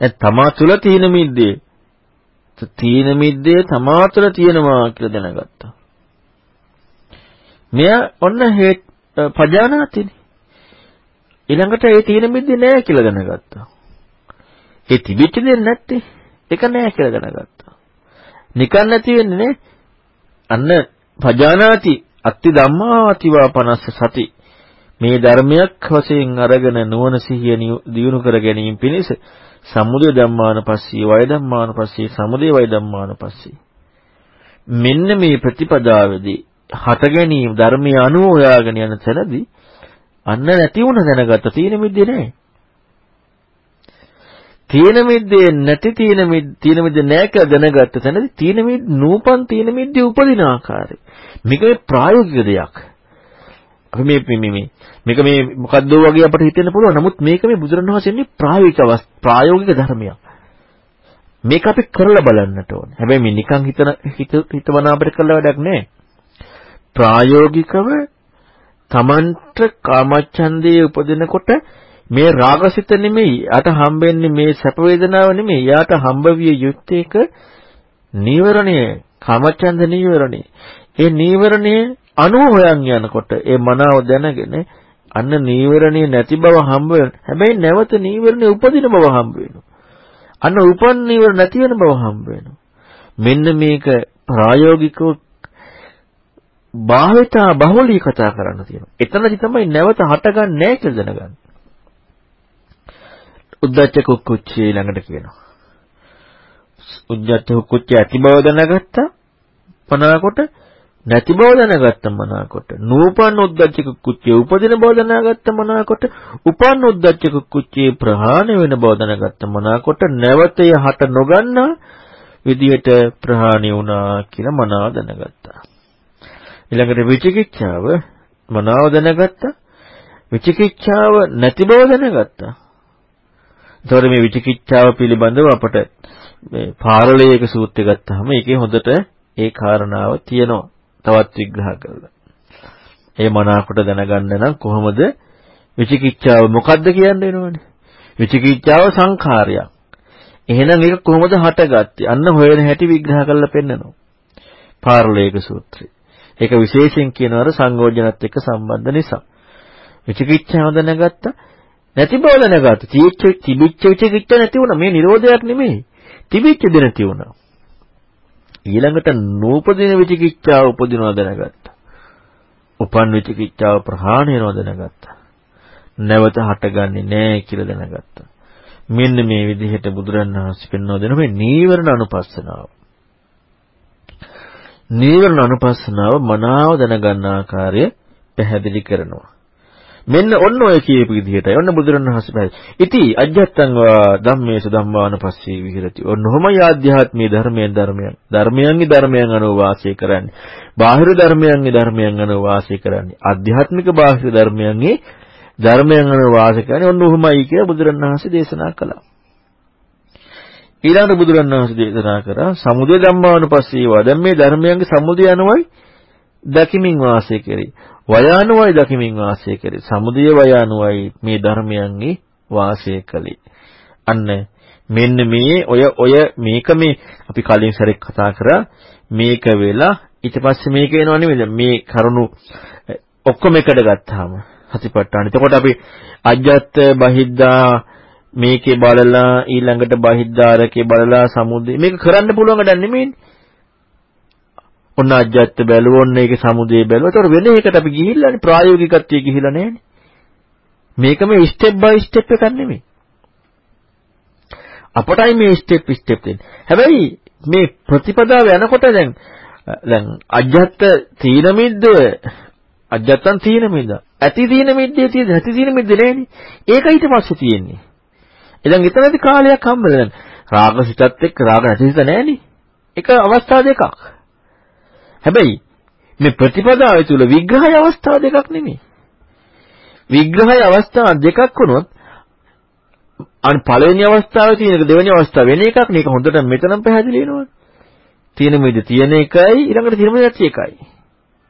ඒ තමා තුල තීන මිද්දේ. තීන මිද්දේ තමා තුල තියෙනවා කියලා දැනගත්තා. මෙයා ඔන්න හේ පජානාතිනේ. ඊළඟට ඒ තීන මිද්දේ නෑ කියලා දැනගත්තා. ඒ තිබිච්ච දෙයක් නැත්තේ. ඒක නෑ කියලා දැනගත්තා. නිකන් නැති වෙන්නේ නේ. අන්න පජානාති අත්ති ධම්මාතිවා 50 සති. මේ ධර්මයක් වශයෙන් අරගෙන නුවණ සිහිය දියුණු කර ගැනීම පිණිස සමුදය ධම්මානපස්සී වය ධම්මානපස්සී සමුදය වය ධම්මානපස්සී මෙන්න මේ ප්‍රතිපදාවේදී හට ගැනීම ධර්මයේ අනුව හොයාගෙන යන තැනදී අන්න නැති වුණ දැනගත්ත තීන මිද්දේ නැහැ තීන මිද්දේ නැති තීන මිද්ද තීන මිද්ද නැහැ කියලා දැනගත්ත තැනදී තීන මිද්ද නූපන් තීන මිද්දේ උපදින ආකාරය. මේක මේ ප්‍රායෝගික දෙයක්. අපි මේ මේ මේ මේක මේ මොකද්ද වගේ අපිට හිතෙන්න පුළුවන්. නමුත් මේක මේ බුදුරණවහන්සේගේ ප්‍රායෝගික ප්‍රායෝගික ධර්මයක්. මේක අපි කරලා බලන්නට ඕනේ. හැබැයි මේ නිකන් හිතන හිතවන අපිට කරලා වැඩක් නැහැ. ප්‍රායෝගිකව Tamanට කාමච්ඡන්දයේ උපදිනකොට මේ රාගසිත නෙමෙයි යාට හම්බෙන්නේ මේ සැප වේදනාව නෙමෙයි යාට හම්බවිය යුත්තේ එක නීවරණය කාමච්ඡන්ද නීවරණය ඒ නීවරණය අනුව හොයන් යනකොට ඒ මනාව දැනගෙන අන්න නීවරණය නැති බව හම්බ හැබැයි නැවත නීවරණය උපදින බව හම්බ අන්න උපන් නීවර නැති වෙන බව හම්බ මෙන්න මේක ප්‍රායෝගිකව භාවිතා බහුලී කතා කරන්න තියෙනවා. එතනදි තමයි නැවත හටගන්නේ නැහැ කියලා දැනගන්න. උද්දච්ච කුක්කුච්චේ ළඟට කියනවා. උද්දච්ච කුක්කුච්චේ ඇති බව දැනගත්තා. පනනකොට නැති බව දැනගත්ත මනාකොට. නූපන් උද්දච්ච කුක්කුච්චේ උපදින බව දැනගත්ත මනාකොට. උපන් උද්දච්ච කුක්කුච්චේ ප්‍රහාණය වෙන බව දැනගත්ත මනාකොට. නැවතය හට නොගන්නා විදියට ප්‍රහාණය වුණා කියලා මනාව දැනගත්තා. ඊළඟට විචිකිච්ඡාව මනාව දැනගත්තා. විචිකිච්ඡාව නැති බව දැනගත්තා. එතකොට මේ විචිකිච්ඡාව පිළිබඳව අපට මේ පාරලයක සූත්‍රය ගත්තාම ඒකේ හොඳට ඒ කාරණාව තියෙනවා. තවත් විග්‍රහ කරලා. ඒ මනාකොට දැනගන්න නම් කොහොමද විචිකිච්ඡාව මොකද්ද කියන්න වෙනවනේ. විචිකිච්ඡාව සංඛාරයක්. එහෙනම් ඒක කොහොමද හටගත්තේ? අන්න හොයන හැටි විග්‍රහ කරලා පෙන්නනවා. පාරලයක සූත්‍රය. ඒක විශේෂයෙන් කියනවාර සංයෝජනත් එක්ක සම්බන්ධ නිසා. විචිකිච්ඡාව දැනගත්තා නැති බව දැනගත්තා. තිබිච්ච තිබිච්ච විචිකිච්ඡා නැති වුණා. මේ නිරෝධයක් නෙමෙයි. තිබිච්ච දේ නැති වුණා. ඊළඟට නූපදින විචිකිච්ඡාව උපදිනවා දැනගත්තා. උපන් විචිකිච්ඡාව ප්‍රහාණය වෙනවා දැනගත්තා. නැවත හටගන්නේ නැහැ කියලා දැනගත්තා. මෙන්න මේ විදිහට බුදුරණවහන්සේ පෙන්වන දෙන මේ නීවරණ අනුපස්සනාව. නීවරණ අනුපස්සනාව මනාව දැනගන්න ආකාරය පැහැදිලි කරනවා. මෙන්න ඔන්න ඔය කියපු විදිහටයි. ඔන්න බුදුරණවහන්සේ පැහැදිලි. ඉති අජ්ජත්තං ධම්මේසු ධම්මානුපස්සී විහෙරති. ඔන්නෝමයි ආධ්‍යාත්මී ධර්මයන් ධර්මයන්. ධර්මයන්ගේ ධර්මයන් අනුව වාසය කරන්නේ. බාහිර ධර්මයන්ගේ ධර්මයන් අනුව වාසය කරන්නේ. ආධ්‍යාත්මික බාහිර ධර්මයන්ගේ ධර්මයන් අනුව වාසය කරන්නේ. ඔන්න ඔහොමයි කියලා බුදුරණවහන්සේ දේශනා කළා. ඊළඟට බුදුරණවහන්සේ දේශනා කරා සමුදය ධම්මානුපස්සීවා. දැන් මේ ධර්මයන්ගේ සමුදය අනුවයි දකිමින් වාසය කරේ. වයානුවයි දකිමින් වාසය කරේ. සමුදය වයානුවයි මේ ධර්මයන්ගේ වාසය කළේ. අන්න මෙන්න මේ ඔය ඔය මේක මේ අපි කලින් සැරේ කතා කරා මේක වෙලා ඊට පස්සේ මේක එනවා නෙමෙයි මේ කරුණු ඔක්කොම එකට ගත්තාම සතිපට්ඨාන. එතකොට අපි අජ්ජත් බහිද්දා මේකේ බලලා ඊළඟට බහිද්දාරකේ බලලා සමුදේ මේක කරන්න පුළුවන් වැඩක් නෙමෙයිනේ. ඔන්න අජ්ජත් බැලුවොත් ඔන්න ඒකේ සමුදේ බැලුවා. ඒතකොට වෙන එකට අපි ගිහිල්ලානේ ප්‍රායෝගිකත්වයේ ගිහිල්ලා නැහැනේ. මේක මේ ස්ටෙප් බයි ස්ටෙප් එකක් නෙමෙයි. අපටයි මේ ස්ටෙප් ස්ටෙප් දෙන්නේ. හැබැයි මේ ප්‍රතිපදාව යනකොට දැන් දැන් අජ්ජත් තීන මිද්ද අජ්ජත්තන් තීන මිද්ද. ඇති තීන මිද්දේ තියෙද ඇති තීන මිද්ද නෑනේ. ඒක ඊට පස්සේ තියෙන්නේ. එදන් එතනදී කාලයක් හම්බෙලා දැන් රාගසිතත් එක්ක රාග නැතිසිත නෑනේ. එක අවස්ථා දෙකක්. හැබැයි මේ ප්‍රතිපදාව තුළ විග්‍රහය අවස්ථා දෙකක් නෙමෙයි. විග්‍රහය අවස්ථා දෙකක් වුණොත් අන් පළවෙනි අවස්ථාවේ තියෙන එක දෙවෙනි අවස්ථාව වෙන එකක් නේ. ඒක හොඳට මෙතනම පැහැදිලි වෙනවනේ. තියෙන මෙද තියෙන එකයි ඊළඟට තියෙන මෙද නැති එකයි.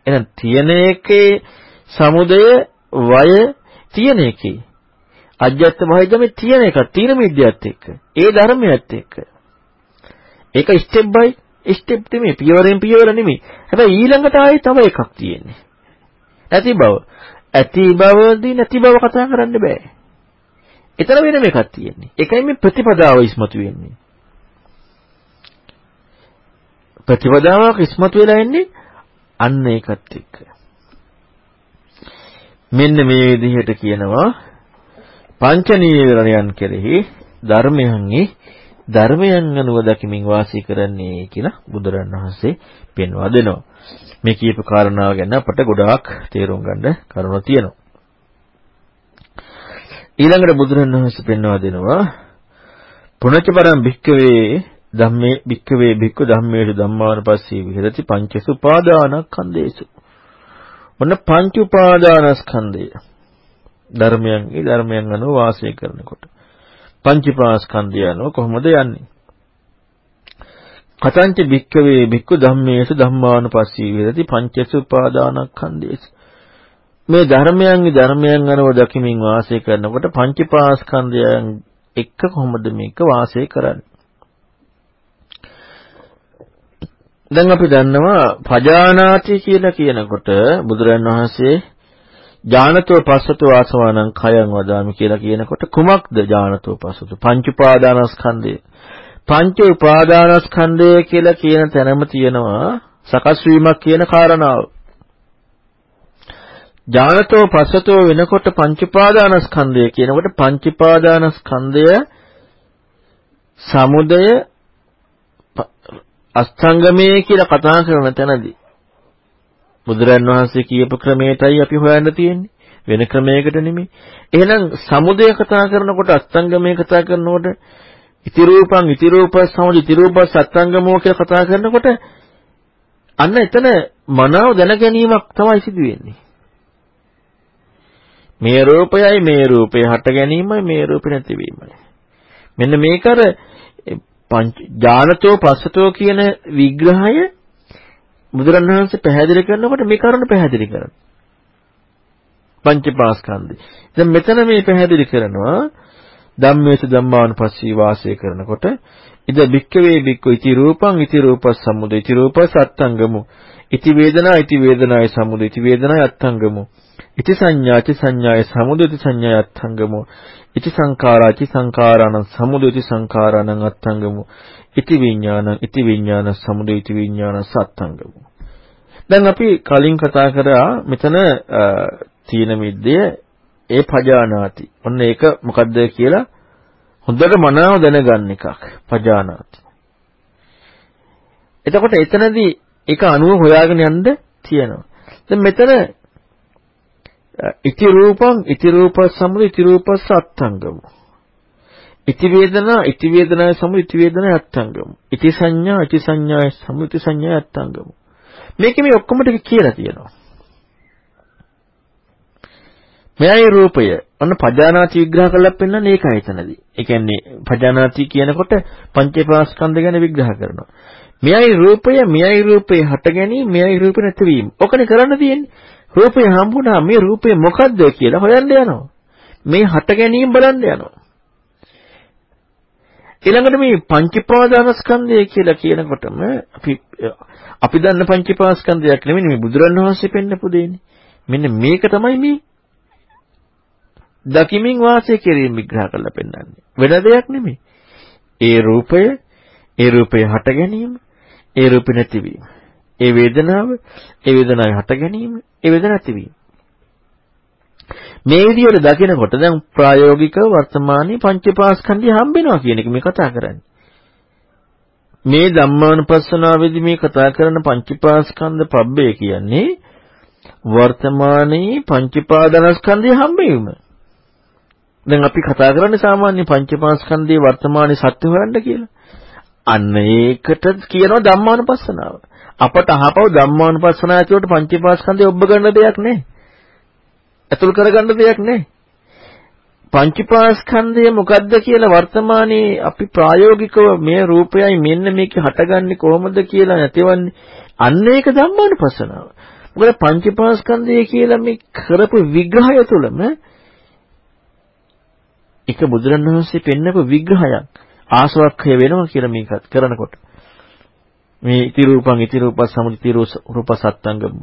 එහෙනම් තියෙන එකේ සමුදය වය තියෙන එකේ අජ්ජත් බහිද්දමේ තියෙන එකක් තියෙන මිද්‍යත් එක්ක ඒ ධර්මයත් එක්ක ඒක ස්ටෙප් බයි ස්ටෙප් දෙමේ පියවරෙන් පියවර නෙමෙයි. හැබැයි ඊළඟට ආයේ තව එකක් තියෙන්නේ. ඇති බව. ඇති බවදී නැති බව කතා කරන්න බෑ. එතන වෙනම එකක් තියෙන්නේ. ඒකයි මේ ප්‍රතිපදාව ඉස්මතු වෙන්නේ. ප්‍රතිපදාවක් ඉස්මතු වෙලා එන්නේ අන්න ඒකත් එක්ක. මෙන්න මේ විදිහට කියනවා පංච නීවරණයන් කෙරෙහි ධර්මයන්හි ධර්මයන් අනුව දකිමින් වාසය කරන්නේ කියලා බුදුරණවහන්සේ පෙන්වා දෙනවා. මේ කියපු කාරණාව ගැන අපට ගොඩාක් තේරුම් ගන්න කරුණු තියෙනවා. ඊළඟට බුදුරණවහන්සේ පෙන්වා දෙනවා පුනච්ච පරම් භික්කවේ ධම්මේ භික්කවේ භික්ඛු ධම්මේසු ධම්මානුපස්සී විහෙරති පංචසු උපාදානස්කන්ධේසු. ඔන්න පංච උපාදානස්කන්ධය. ධර්මයන්ගේ ධර්මයන් අනුව වාසය කරනකොට. පංච උපාස්කන්ධය අනුව කොහොමද යන්නේ? කතංච භික්කවේ භික්ඛු ධම්මේසු ධම්මානුපස්සී විරති පංචසු උපාදානස්කන්ධේසු මේ ධර්මයන්ගේ ධර්මයන් අනුව දකිමින් වාසය කරනකොට පංචපාස්කන්ධයන් එක්ක කොහොමද මේක වාසය කරන්නේ? දැන් අපි දන්නවා පජානාති කියලා කියනකොට බුදුරන් වහන්සේ ඥානතෝ පස්සතෝ ආසවානං khයං වදාමි කියලා කියනකොට කුමක්ද ඥානතෝ පස්සතෝ? පංච උපාදානස්කන්ධය. පංච උපාදානස්කන්ධය කියලා කියන තැනම තියෙනවා සකස් වීමක් කියන කාරණාව. ඥානතෝ පස්සතෝ වෙනකොට පංච උපාදානස්කන්ධය කියනකොට පංච උපාදානස්කන්ධය සමුදය අස්තංගමයේ කියලා කතා කරන තැනදී. බුදුරන් වහන්සේ කියපු ක්‍රමයටයි අපි හොයන්න තියෙන්නේ. වෙන ක්‍රමයකට නෙමෙයි. එහෙනම් සමුදය කතා කරනකොට අස්තංගමයේ කතා කරනකොට ඉති රූපං ඉති රූප සමුදය ඉති රූප සත්ංගමෝ කියලා කතා කරනකොට අන්න එතන මනාව දැන ගැනීමක් තමයි සිදු වෙන්නේ. මේ රූපයයි මේ රූපේ හට ගැනීමයි මේ රූපේ නැතිවීමයි. මෙන්න මේක අර පංච ඥානතෝ පස්සතෝ කියන විග්‍රහය බුදුරණවහන්සේ පැහැදිලි කරනකොට මේ කරුණ පැහැදිලි කරනවා. පංචපාස්කන්ධය. දැන් මෙතන මේ පැහැදිලි කරනවා ධම්මේස ධම්මානුපස්සී වාසය කරනකොට ඉද භික්කවේ භික්ඛු ඉති රූපං ඉති රූපස් සමුදය ඉති රූපස් අත්තංගමු ඉති වේදනා ඉති වේදනාය සමුදය ඉති වේදනාය අත්තංගමු ඉති සංඥා ඉති සංඥාය සමුදය ඉති සංඥාය අත්තංගමු ඉති සංඛාරා ඉති සංඛාරාණං සමුදය ඉති සංඛාරාණං අත්තංගමු ඉති විඥානං ඉති විඥාන සමුදය ඉති විඥාන සත්තංගමු දැන් අපි කලින් කතා කරා මෙතන තීන මිද්දය ඒ පජානාති. ඔන්න ඒක මොකද්ද කියලා හොඳට මනාව දැනගන්න එකක්. පජානාති. එතකොට එතනදී ඒක අනුව හොයාගෙන යන්න තියෙනවා. දැන් මෙතන ඉති රූපං ඉති රූප සමුදය ඉති රූපස්ස අත්තංගමු. ඉති වේදනා ඉති වේදනාය සමුදය ඉති වේදනාය අත්තංගමු. ඉති සංඥා ඉති සංඥාය සමුදය ඉති සංඥාය අත්තංගමු. මේකේ මේ ඔක්කොම ටික කියලා තියෙනවා. මෙයයි රූපය ඔන්න පජානාති විග්‍රහ කරලා පෙන්නන්නේ ඒකයි එතනදී. ඒ කියන්නේ පජානාති කියනකොට පංචේපාස්කන්ධ ගැන විග්‍රහ කරනවා. මෙයයි රූපය මෙයයි රූපේ හට ගැනීම මෙයයි රූපේ නැතිවීම. ඔකනේ කරන්න තියෙන්නේ. රූපය හම්බුණා මේ රූපය මොකද්ද කියලා හොයන්න යනවා. මේ හට ගැනීම බලන්න යනවා. ඊළඟට මේ පංචපාදානස්කන්ධය කියලා කියනකොටම අපි අපි දන්න පංචපාස්කන්ධයක් නෙමෙයි මේ බුදුරණවහන්සේ පෙන්නපු දෙන්නේ. මෙන්න මේක තමයි මේ දකිමින් වාසය කිරීම විග්‍රහ කරලා පෙන්නන්නේ. වෙන දෙයක් නෙමෙයි. ඒ රූපය, ඒ රූපය හට ගැනීම, ඒ රූප නැතිවීම. ඒ වේදනාව, ඒ වේදනාවේ හට ගැනීම, ඒ වේදනාව නැතිවීම. මේ විදිහට දකිනකොට දැන් ප්‍රායෝගිකව වර්තමානයේ පංචපාස්කන්ධය හම්බෙනවා කියන එක මේ කතා කරන්නේ. මේ ධම්මානුපස්සනාවේදී මේ කතා කරන පංචපාස්කන්ධ පබ්බේ කියන්නේ වර්තමානයේ පංචපාදනස්කන්ධය හම්බෙවීම. දැන් අපි කතා කරන්නේ සාමාන්‍ය පංචපාස්කන්ධයේ වර්තමානයේ සත්‍ය හොයන්න කියලා. අන්න ඒකට කියනවා ධම්මානුපස්සනාව. අපට අහපව ධම්මානුපස්සනාව ඇතුළට පංචීපාස්කන්ධය ඔබ ගන්න දෙයක් නැහැ. ඇතුල් කරගන්න දෙයක් නැහැ. පංචීපාස්කන්ධය මොකද්ද කියලා වර්තමානයේ අපි ප්‍රායෝගිකව මේ රූපයයි මෙන්න මේක හටගන්නේ කොහොමද කියලා නැතිවන්නේ අන්න ඒක ධම්මානුපස්සනාව. මොකද පංචීපාස්කන්ධය කියලා මේ කරපු විග්‍රහය තුළම එක බුදුරණවහන්සේ පෙන්නපු විග්‍රහයක් ආසවක්ඛය වෙනවා කියලා මේකත් කරනකොට මේ ඉති රූපං ඉති රූපස් සමුදි රූප සත්ංගම.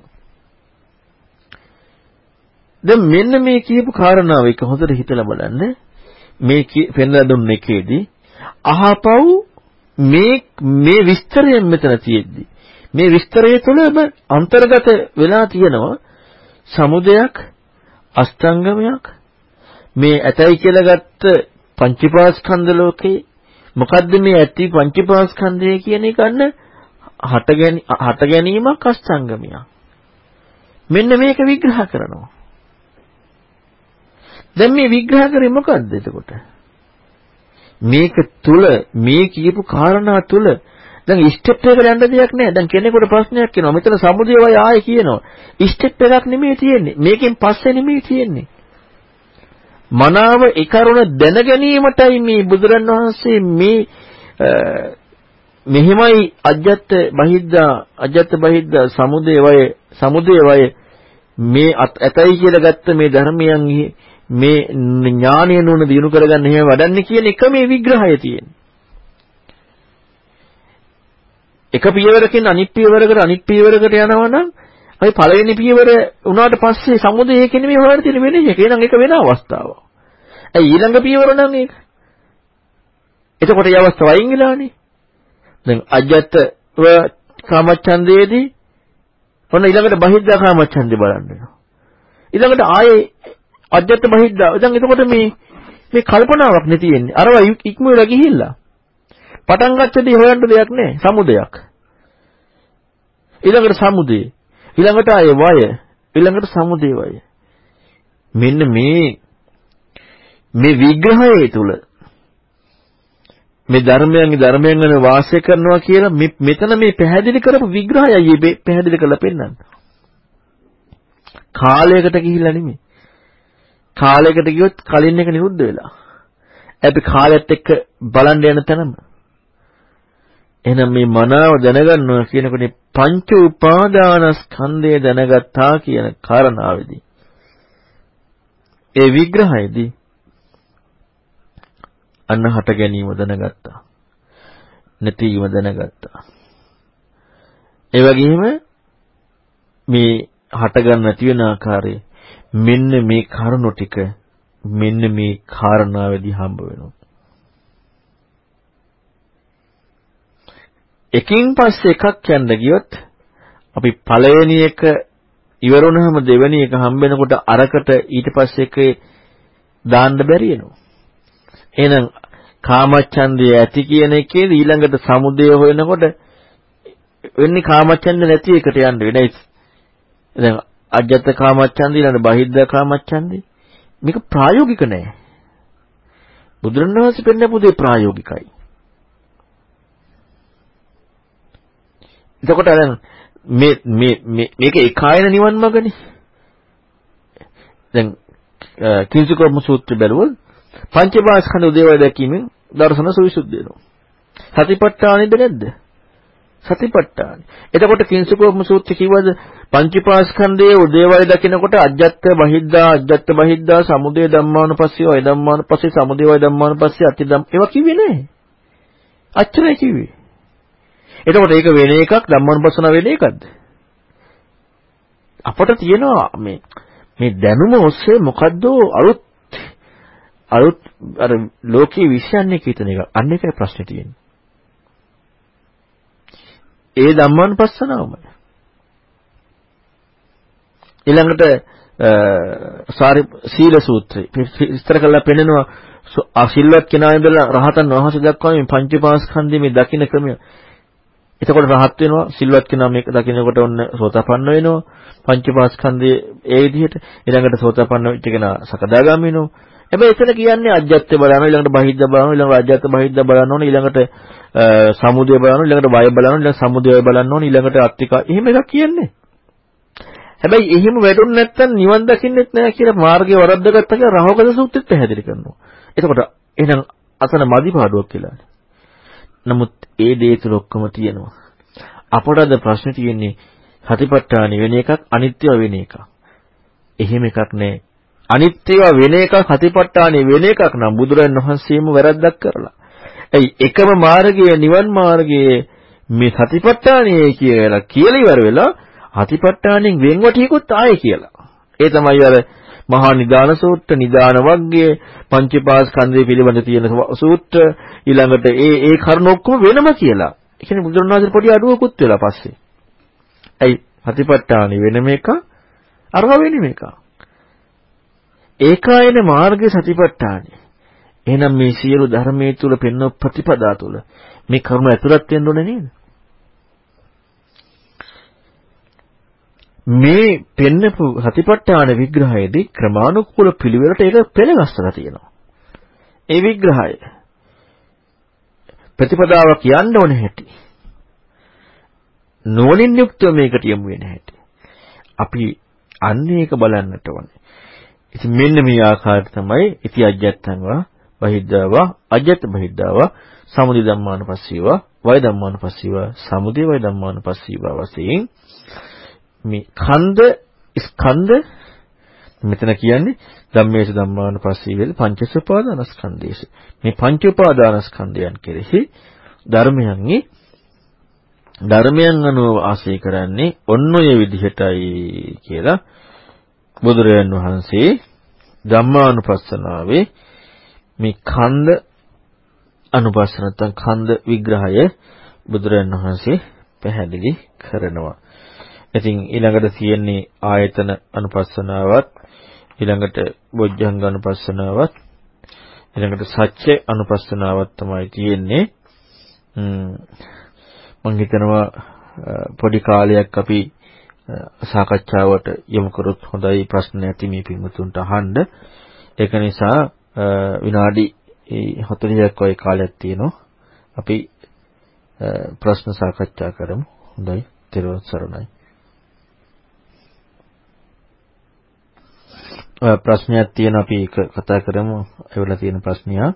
දැන් මෙන්න මේ කියපු කාරණාව එක හොඳට හිතලා බලන්න. මේ පෙන්ලා දුන්න එකේදී අහපව් මේ මේ විස්තරයෙන් මෙතන තියෙද්දි මේ විස්තරය තුළම අන්තර්ගත වෙලා තියෙනවා සමුදයක් අෂ්ටාංගමයක් මේ ඇතයි කියලා ගත්ත පංචීපාස්කන්ධ ලෝකේ මොකද්ද මේ ඇති පංචීපාස්කන්ධය කියන එක අන්න හට ගැනීමක් අෂ්ටාංගමයක්. මෙන්න මේක විග්‍රහ කරනවා. දැන් මේ විග්‍රහ කරේ මොකද්ද එතකොට? මේක තුල මේ කියපු කාරණා තුල දැන් ස්ටෙප් එකකට යන්න දෙයක් නැහැ. දැන් කෙනෙකුට ප්‍රශ්නයක් එනවා. මෙතන සමුදය වය ආයේ කියනවා. ස්ටෙප් එකක් නෙමෙයි තියෙන්නේ. මේකෙන් පස්සේ නෙමෙයි තියෙන්නේ. මනාව ඒ කරුණ දැන ගැනීමටයි මේ බුදුරණවහන්සේ මේ මෙහිමයි අජත්ත බහිද්දා අජත්ත බහිද්දා සමුදේ වය සමුදේ වය මේ ඇතයි කියලා ගත්ත මේ ධර්මයන් මේ ඥානය නුන දිනු කරගන්න එහෙම වඩන්නේ කියන එක මේ විග්‍රහය තියෙන්නේ. එක පියවරකින් අනිත් පියවරකට අනිත් පියවරකට යනවා නම් අපි පළවෙනි පියවර උනාට පස්සේ සමුදේ ඒකේ නෙමෙයි හොයන්න තියෙන වෙන්නේ ඒක. එහෙනම් ඒක වෙන අවස්ථාවක්. ඇයි ඊළඟ පියවර නම් ඒක? එතකොට ඒ අවස්ථාව වයින් වෙලානේ. දැන් අජත්තව කාමච්ඡන්දයේදී ඔන්න ඊළඟට බහිද්ධා කාමච්ඡන්දේ බලන්න වෙනවා. ඊළඟට ආයේ අජත්ත බහිද්ධා. දැන් එතකොට මේ මේ කල්පනාවක් නේ තියෙන්නේ. අරවා ඉක්මවලා ගිහිල්ලා. පටන් ගත්තදී හොයන්න දෙයක් නැහැ. සමුදයක්. ඊළඟට සමුදේ. ඊළඟට ආයේ වය. ඊළඟට සමුදේ වය. මෙන්න මේ මේ විග්‍රහය තුල මේ ධර්මයන්ගේ ධර්මයන් ගැන වාසය කරනවා කියලා මෙතන මේ පැහැදිලි කරපු විග්‍රහයයි මේ පැහැදිලි කරලා පෙන්නන්නේ. කාලයකට ගිහිල්ලා නෙමෙයි. කාලයකට ගියොත් කලින් එක නිරුද්ධ වෙලා. අපි කාලයත් එක්ක බලන්න යන තැනම. එහෙනම් මේ මනාව දැනගන්නවා කියනකොට පංච උපාදානස්කන්ධය දැනගත්තා කියන කාරණාවේදී ඒ විග්‍රහයේදී අන්න හට ගැනීම දැනගත්තා. නැතිවීම දැනගත්තා. ඒ වගේම මේ හට ගන්න නැති වෙන ආකාරය මෙන්න මේ කරුණු ටික මෙන්න මේ කාරණාවේදී හම්බ වෙනවා. එකින් පස්සේ එකක් යන්න ගියොත් අපි පළවෙනි එක ඉවර වුණාම දෙවෙනි එක හම්බ වෙනකොට අරකට ඊට පස්සේ එකේ දාන්න බැරි වෙනවා. එහෙනම් කාමච්ඡන්දය ඇති කියන එකේ ඊළඟට සමුදය හොයනකොට වෙන්නේ කාමච්ඡන්ද නැති එකට යන්න වෙන්නේ. දැන් අජත්ත කාමච්ඡන්ද ඊළඟ බහිද්ද කාමච්ඡන්ද මේක ප්‍රායෝගික නෑ. බුදුරණවහන්සේ පෙන්නපු දේ ප්‍රායෝගිකයි. එතකොට දැන් මේ මේ මේක ඒකායන නිවන් මගනේ. දැන් කිංසුකර්ම සූත්‍රය බැලුවොත් පංචපාස්කන්ධ උදේවය දැකීමෙන් දර්ශන සවිසුද්ධ වෙනවා. සතිපට්ඨානෙද නැද්ද? සතිපට්ඨාන. එතකොට කිංසුකෝපම සූත්‍රය කිව්වද පංචපාස්කන්ධයේ උදේවය දකිනකොට අජ්ජත් බහිද්දා අජ්ජත් බහිද්දා සමුදය ධම්මානුපස්සී වය ධම්මානුපස්සී සමුදය වය ධම්මානුපස්සී අති ධම් ඒවා කිව්වේ නෑ. අච්චරයි කිව්වේ. එතකොට ඒක වෙන එකක් ධම්මානුපස්සන වෙන එකක්ද? අපට තියෙනවා මේ මේ දැනුම ඔස්සේ මොකද්ද අලුත් අලුත් අර ලෝකයේ විශ්යන්නේ කීතන එක. අන්න එකයි ප්‍රශ්නේ තියෙන්නේ. ඒ ධම්මානුපස්සනාවමයි. ඊළඟට සාරි සීල සූත්‍රය විස්තර කරලා පෙන්නනවා අසිල්වත් කෙනා ඉඳලා රහතන් වහන්සේ දක්වා මේ පංචපාස්කන්ධයේ මේ දකින්න ක්‍රමය. එතකොට රහත් වෙනවා සිල්වත් කෙනා මේක දකින්නකොට ඔන්න සෝතාපන්න වෙනවා පංචපාස්කන්ධයේ ඒ විදිහට ඊළඟට සෝතාපන්න වෙච්ච කෙනා සකදාගාමී වෙනවා හැබැයි එතන කියන්නේ අජ්ජත්‍ය බලනවා ඊළඟට බහිද්ද බලනවා ඊළඟට අජ්ජත් බහිද්ද බලන්න ඕනේ ඊළඟට සමුදය බලනවා ඊළඟට වය බලනවා ඊළඟට සමුදය බලන්න ඕනේ ඊළඟට අත්තික එහෙම එකක් කියන්නේ. හැබැයි එහෙම වැඩුණ නැත්නම් නිවන් දකින්නෙත් නැහැ කියලා මාර්ගය වරද්දගත්තා කියලා රහවකද සූත්‍රෙත් පැහැදිලි කරනවා. එතකොට එහෙනම් අතන මදි පාඩුවක් කියලානේ. නමුත් ඒ දේ තුල ඔක්කොම තියෙනවා. අපට අද ප්‍රශ්නේ තියෙන්නේ සතිපට්ඨාන වෙන එකක් අනිත්‍ය වෙන එකක්. එහෙම එකක් නැහැ. අනිත්‍යව වෙන එකක් හතිපට්ඨානෙ වෙන එකක් නම් බුදුරන් වහන්සේම වැරද්දක් කරලා. එයි එකම මාර්ගයේ නිවන් මාර්ගයේ මේ සතිපට්ඨානෙ කියලා කියලා ඉවර වෙලා හතිපට්ඨානෙන් වෙන්වටියකුත් ආයේ කියලා. ඒ තමයි අර මහා නිදාන සූත්‍ර, නිදාන වග්ගයේ පංචපාස්කන්ධය පිළිබඳ තියෙන සූත්‍ර ඊළඟට ඒ ඒ කරුණ ඔක්කොම වෙනම කියලා. ඒ කියන්නේ බුදුරණවහන්සේ පොඩි අඩුවකුත් වෙලා පස්සේ. ඇයි හතිපට්ඨානෙ වෙනම එක අරව වෙනම එකක්. ඒකායන මාර්ග සතිපට්ඨානයි. එහෙනම් මේ සියලු ධර්මයේ තුල පෙන්ව ප්‍රතිපදා තුල මේ කර්ම ඇතුළත් වෙන්න ඕනේ නේද? මේ පෙන්නපු සතිපට්ඨාන විග්‍රහයේදී ක්‍රමානුකූල පිළිවෙලට ඒක පෙළගස්සලා තියෙනවා. ඒ විග්‍රහය ප්‍රතිපදාව කියන්න ඕනේ හැටි. නෝනින් යුක්තව මේකට යමු වෙන හැටි. අපි අන්න ඒක බලන්නට ඕනේ. ඉතින් මෙන්න මේ ආකාරයට තමයි ඉති අජ්ජත්තංවා බහිද්ධාවා අජ්ජත් බහිද්ධාවා සමුදි ධම්මානුපස්සීවා වය ධම්මානුපස්සීවා සමුදය වය ධම්මානුපස්සීවා වශයෙන් මේ කන්ද ස්කන්ධ මෙතන කියන්නේ ධම්මේස ධම්මානුපස්සී වේද පංචස්ස උපාදානස්කන්ධේස. මේ පංච උපාදානස්කන්ධයන් කෙරෙහි ධර්මයන්හි ධර්මයන් අනුව ආශ්‍රය කරන්නේ ඔන්න ඔය විදිහටයි කියලා බුදුරජාන් වහන්සේ ධම්මානුපස්සනාවේ මේ ඛණ්ඩ අනුපස්සන නැත්නම් ඛණ්ඩ විග්‍රහය බුදුරජාන් වහන්සේ පැහැදිලි කරනවා. ඉතින් ඊළඟට තියෙන්නේ ආයතන අනුපස්සනාවත් ඊළඟට බොජ්ජංග අනුපස්සනාවත් ඊළඟට සත්‍ය අනුපස්සනාවත් තමයි තියෙන්නේ. මම හිතනවා පොඩි කාලයක් අපි සාකච්ඡාවට යොමු කරොත් හොඳයි ප්‍රශ්න ඇති මේ පින්වතුන්ට අහන්න. ඒක නිසා විනාඩි 40ක් වගේ කාලයක් තියෙනවා. අපි ප්‍රශ්න සාකච්ඡා කරමු. හොඳයි. ත්‍රිවංශ සරණයි. ප්‍රශ්නයක් තියෙන අපි ඒක කතා කරමු. ඒවල තියෙන ප්‍රශ්නියා.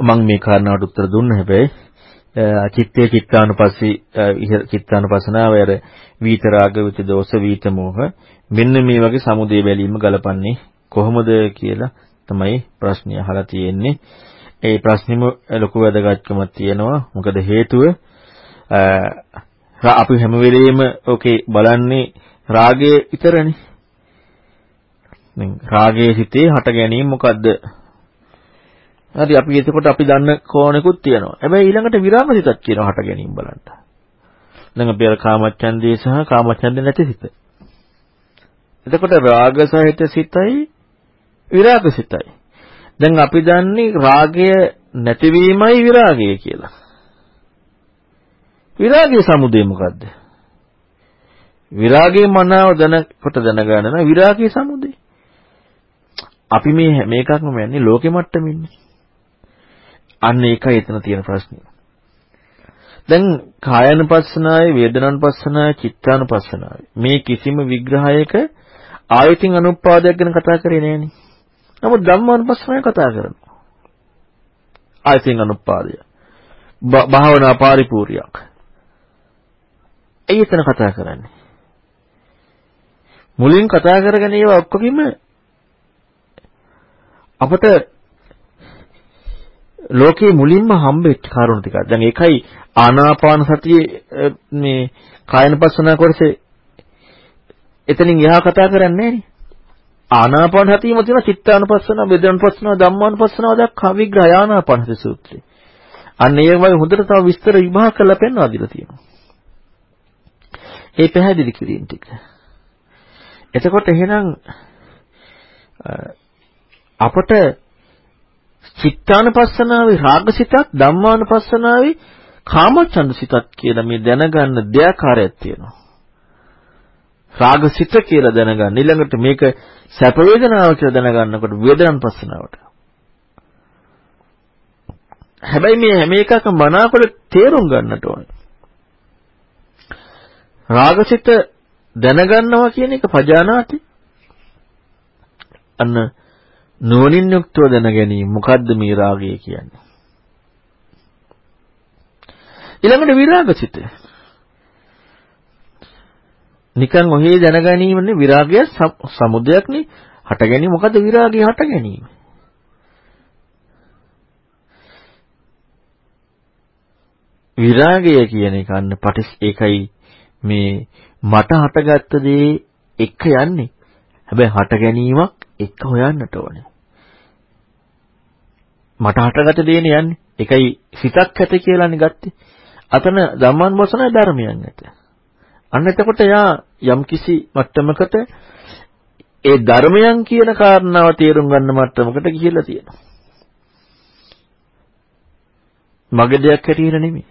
මම මේ කාරණාවට උත්තර දුන්න හැබැයි චිත්තේ චිත්තානුපස්සී චිත්තානුපසනාව අර විතරාග විත දෝෂ විත මොහ මෙන්න මේ වගේ සමුදේ බැලීම ගලපන්නේ කොහොමද කියලා තමයි ප්‍රශ්නය අහලා තියෙන්නේ. ඒ ප්‍රශ්නෙම ලොකු වැදගත්කමක් තියෙනවා. මොකද හේතුව අපි හැම වෙලෙම ඕකේ බලන්නේ රාගය විතරනේ. දැන් රාගයේ සිටේ හට ගැනීම මොකද්ද? හරි අපි එතකොට අපි දන්න කෝණෙකුත් තියෙනවා. හැබැයි ඊළඟට විරාම සිතක් කියනවා හට ගැනීම බලන්න. දැන් අපි අර කාමච්ඡන්දේ සහ කාමච්ඡන්දේ නැති සිත. එතකොට රාග සහිත සිතයි විරාග සිතයි. දැන් අපි දන්නේ රාගය නැතිවීමයි විරාගය කියලා. විරාගයේ සමුදය මොකද්ද? විරාගයේ මනාව දැනකොට දැනගන්න නම් විරාගයේ සමුදය. අපි මේ හැම එකක්ම යන්නේ ලෝකෙ මට්ටමින්නේ. අන්න ඒකයි එතන තියෙන ප්‍රශ්නේ. දැන් කායानुපස්සනාවේ වේදනානුපස්සනාවේ චිත්තානුපස්සනාවේ මේ කිසිම විග්‍රහයක ආයතින් අනුපාදයක් ගැන කතා කරේ නෑනේ. නමුත් ධම්මානුපස්සනාවේ කතා කරනවා. ආයතින් අනුපාදය. භාවනා පරිපූර්ණයක්. එයි එතන කතා කරන්නේ. මුලින් කතා කරගෙන ඒවා ඔක්කොගෙම අපට ලෝකයේ මුලින්ම හම්බෙච්ච කරුණු ටිකක්. දැන් ඒකයි ආනාපාන සතියේ මේ කායනපස්සනා කොටසේ එතනින් එහා කතා කරන්නේ නෑනේ. ආනාපාන සතියම තියෙන චිත්තානුපස්සන, වේදනානුපස්සන, ධම්මානුපස්සන දක්වා විග්‍රහය ආනාපාන සති සූත්‍රය. අන්න ඒ වගේ හොඳට තව විස්තර විභාග කරලා පෙන්වා දීලා තියෙනවා. ඒ පැහැදිලි කිරීම ටික. එතකොට එහෙනම් අපට චිත්තානුපස්සනාවේ රාගසිතක් ධම්මානුපස්සනාවේ කාමචන්දසිතක් කියලා මේ දැනගන්න දෙයාකාරයක් තියෙනවා. රාගසිත කියලා දැනගන්න ඊළඟට මේක සැප වේදනාව කියලා දැනගන්නකොට වේදනානුපස්සනාවට. හැබැයි මේ හැම එකකම මනාකොට තේරුම් ගන්නට ඕනේ. රාගසිත දැනගන්නවා කියන එක පජානාති. අන්න නුවණින් යුක්තව දැන ගැනීම මොකද්ද මේ රාගය කියන්නේ? ඊළඟට විරාගසිත. නිකන් ඔහේ දැන ගැනීමනේ විරාගය සමුදයක්නේ. හට ගැනීම මොකද්ද විරාගය හට ගැනීම? විරාගය කියන එක අන්න පටිස් ඒකයි මේ මට හටගත්ත දේ එක යන්නේ. හැබැයි හට ගැනීමක් එක හොයන්නට ඕනේ. මට හටගත දේනේ යන්නේ. ඒකයි සිතක් ඇත කියලානේ ගත්තේ. අතන ධම්මානුපස්සන ධර්මයන් ඇත. අන්න එතකොට යා යම්කිසි මට්ටමකට ඒ ධර්මයන් කියන කාරණාව තේරුම් ගන්න මට්ටමකට ගිහිල්ලා තියෙනවා. මගේ දෙයක් හැටියට නෙමෙයි.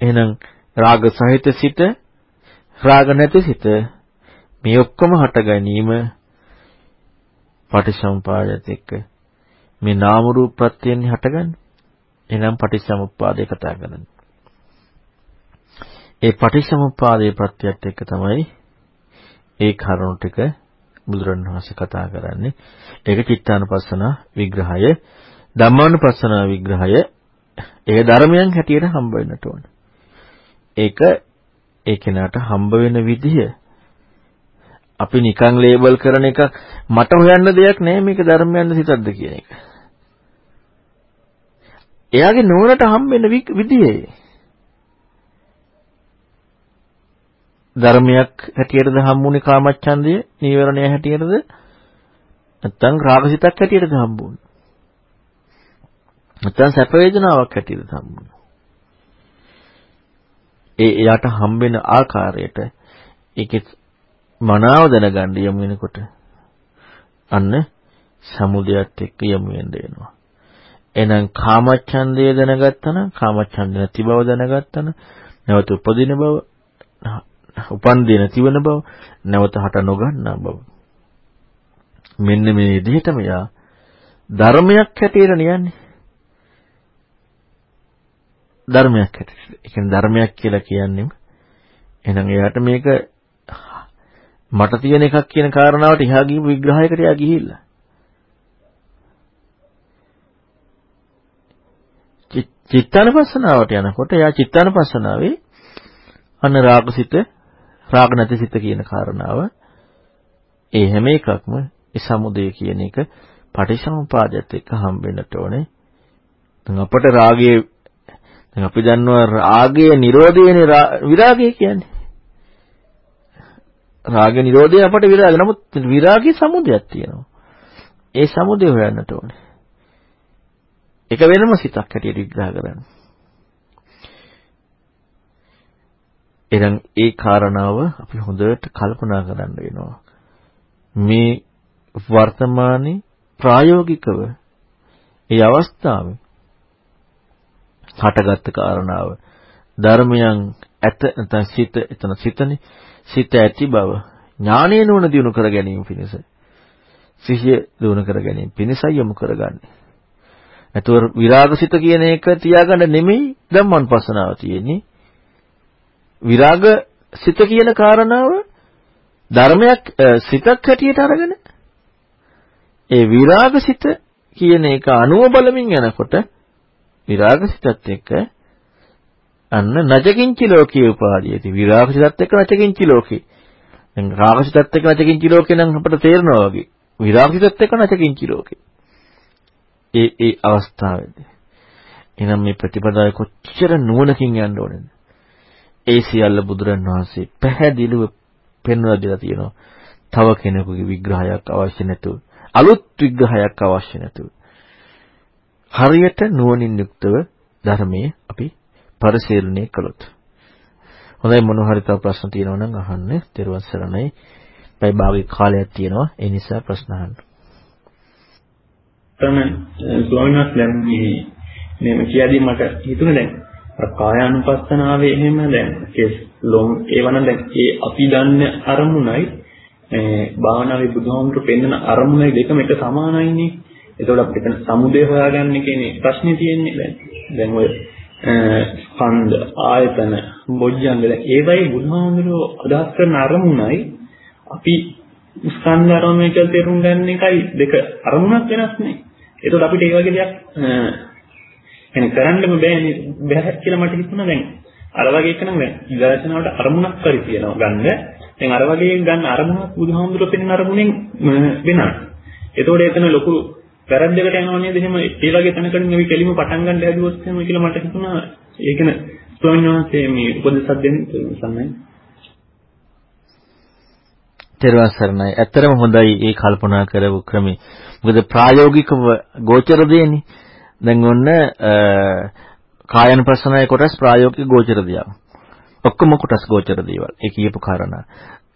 එහෙනම් රාග සහිත සිත රාග නැති සිත මේ ඔක්කොම හට ගැනීම පටිසම්පාදයට එක්ක මේ නාම රූප ප්‍රත්‍යයෙන් හටගන්නේ. එනම් පටිච්චසමුප්පාදේ කතා කරන්නේ. ඒ පටිච්චසමුප්පාදයේ ප්‍රත්‍යයත් එක්ක තමයි ඒ කරුණු ටික බුදුරණවහන්සේ කතා කරන්නේ. ඒක චිත්තානුපස්සන විග්‍රහය, ධම්මානුපස්සන විග්‍රහය, ඒ ධර්මයන් හැටියට හම්බ වෙන්නට ඕන. ඒක ඒ කෙනාට හම්බ වෙන විදිය අපි නිකන් ලේබල් කරන එක මට හොයන්න දෙයක් නෑ මේක ධර්මයන්ද සිතක්ද කියන එක. එයාගේ නෝනට හම්බෙන විදියේ ධර්මයක් හැටියටද හම්බුනේ කාමච්ඡන්දය නීවරණය හැටියටද? නැත්නම් රාගසිතක් හැටියටද හම්බුනේ? නැත්නම් සැප වේදනාවක් හැටියටද හම්බුනේ? ඒ එයාට හම්බෙන ආකාරයට ඒකේ මනාව දැනගන්න යමු වෙනකොට. අන්න සමුදයත් එක්ක යමු වෙන්න වෙනවා. එහෙනම් කාමච්ඡන්දය දැනගත්තා නම් කාමච්ඡන්ද නැති බව දැනගත්තා නම් නැවත උපදින බව උපන් දෙ නැතිවන බව නැවත හට නොගන්නා බව. මෙන්න මේ විදිහටම යා ධර්මයක් හැටියට නියන්නේ. ධර්මයක් හැටියට. ඒ කියන්නේ ධර්මයක් කියලා කියන්නේම. එහෙනම් එයාට මේක මට තියෙන එකක් කියන කාරණාවට එහා ගිහපු විග්‍රහයකට එයා ගිහිල්ලා. චිත්තානපස්සනාවට යනකොට එයා චිත්තානපස්සනාවේ අන්න රාගසිත රාග නැතිසිත කියන කාරණාව ඒ හැම එකක්ම ඒ සමුදය කියන එක පටිසමුපාදයට එක්ක හම්බෙන්නට ඕනේ. දැන් අපට රාගයේ දැන් අපි දන්නවා රාගයේ නිරෝධයනේ විරාගය කියන්නේ. රාග නිරෝධය අපට විරාග. නමුත් විරාගයේ සමුදයක් තියෙනවා. ඒ සමුදය හොයන්නට ඕනේ. ඒක වෙනම සිතක් හැටියට විග්‍රහ කරන්න. එහෙනම් ඒ කාරණාව අපි හොඳට කල්පනා කරන්න වෙනවා. මේ වර්තමානයේ ප්‍රායෝගිකව ඒ අවස්ථාවේ හටගත්ත කාරණාව ධර්මයන් ඇත නැත්නම් සිත එතන සිතනේ සිත ඇති බව ඥානය නුවණ දිනු කර ගැනීම පිණිස සිහිය දිනු කර ගැනීම පිණිසයි යොමු කරගන්නේ. එතකොට විරාගසිත කියන එක තියාගන්න නෙමෙයි ධම්මංපස්සනාව තියෙන්නේ. විරාග සිත කියන කාරණාව ධර්මයක් සිතක් හැටියට අරගෙන ඒ විරාග සිත කියන එක අනුව බලමින් යනකොට විරාග සිතත් එක්ක අන්න නජකින්චි ලෝකයේ උපාදීයති. විරාගසිතත් එක්ක නජකින්චි ලෝකේ. දැන් රාගසිතත් එක්ක නජකින්චි ලෝකේ නම් අපිට තේරෙනවා වගේ. විරාගසිතත් එක්ක නජකින්චි ලෝකේ. ඒ ඒ අවස්ථාවේදී. එහෙනම් මේ ප්‍රතිපදාවේ කොච්චර නුවණකින් යන්න ඕනේද? ඒ සියල්ල බුදුරන් වහන්සේ පැහැදිලිව පෙන්වලා දීලා තියෙනවා. තව කෙනෙකුගේ විග්‍රහයක් අවශ්‍ය නැතුව, අලුත් විග්‍රහයක් අවශ්‍ය නැතුව. හරියට නුවණින් යුක්තව ධර්මයේ අපි පරිශීලනය කළොත්. හොඳයි මොන හරි තව ප්‍රශ්න තියෙනවා නම් අහන්න. ත්වන් සරණයි. පැය භාගයක කාලයක් තියෙනවා. ඒ නිසා ප්‍රශ්න අහන්න. තමයි ස්වාමීන් වහන්සේ දැන් මේ මේ කියදී මට හිතුනේ දැන් අර කායානුපස්සනාවේ එහෙම දැන් කෙස් ලොම් ඒවනම් දැන් ඒ අපි දන්න අරමුණයි මේ භාවනාවේ බුදුහාමුදුරු පෙන්වන අරමුණයි දෙකම එක සමානයිනේ. එතකොට අපිට සමුදේ හොයාගන්න කියන්නේ ප්‍රශ්නේ තියෙන්නේ දැන්. දැන් ඔය ස්කන්ධ ආයතන බොජ්ජංග ඒවයි බුදුහාමුදුරුවෝ අදහස් කරන අරමුණයි අපි ස්කන්ධ අරමුණ කියලා තේරුම් ගන්න එකයි දෙක අරමුණක් වෙනස් නේ. ඒකට අපිට ඒ වගේ දෙයක් يعني කරන්නම බෑනේ බෑ කියලා මට හිතුණා දැන්. අර වගේ එක නම් දැන් විදර්ශනාවට අරමුණක් කරි කියනවා ගන්න. දැන් අර වගේ ගන්න අරමුණක් බුදුහාමුදුරුවෝ පෙන්වන අරමුණෙන් වෙනස්. ඒතකොට එතන ලොකු වැරද්දකට යනවා නේද එහෙම ඒ වගේ තැනකින් අපි කෙලිම පටන් ගන්න හැදුවොත් එහෙම කියලා මට හිතුණා ඒකන ස්වාමීන් වහන්සේ මේ උපදෙසක් දෙන්න සම්මයි තෙරුවන් සරණයි. ඇත්තරම හොඳයි ඒ කල්පනා කරපු ක්‍රමේ. මොකද ප්‍රායෝගිකව ගෝචර දෙන්නේ. දැන් ඔන්න කායනුපස්සනාවේ කොටස් ප්‍රායෝගික ගෝචර දේවල්. ඔක්කොම කොටස් ගෝචර දේවල්. ඒ කියපු කාරණා.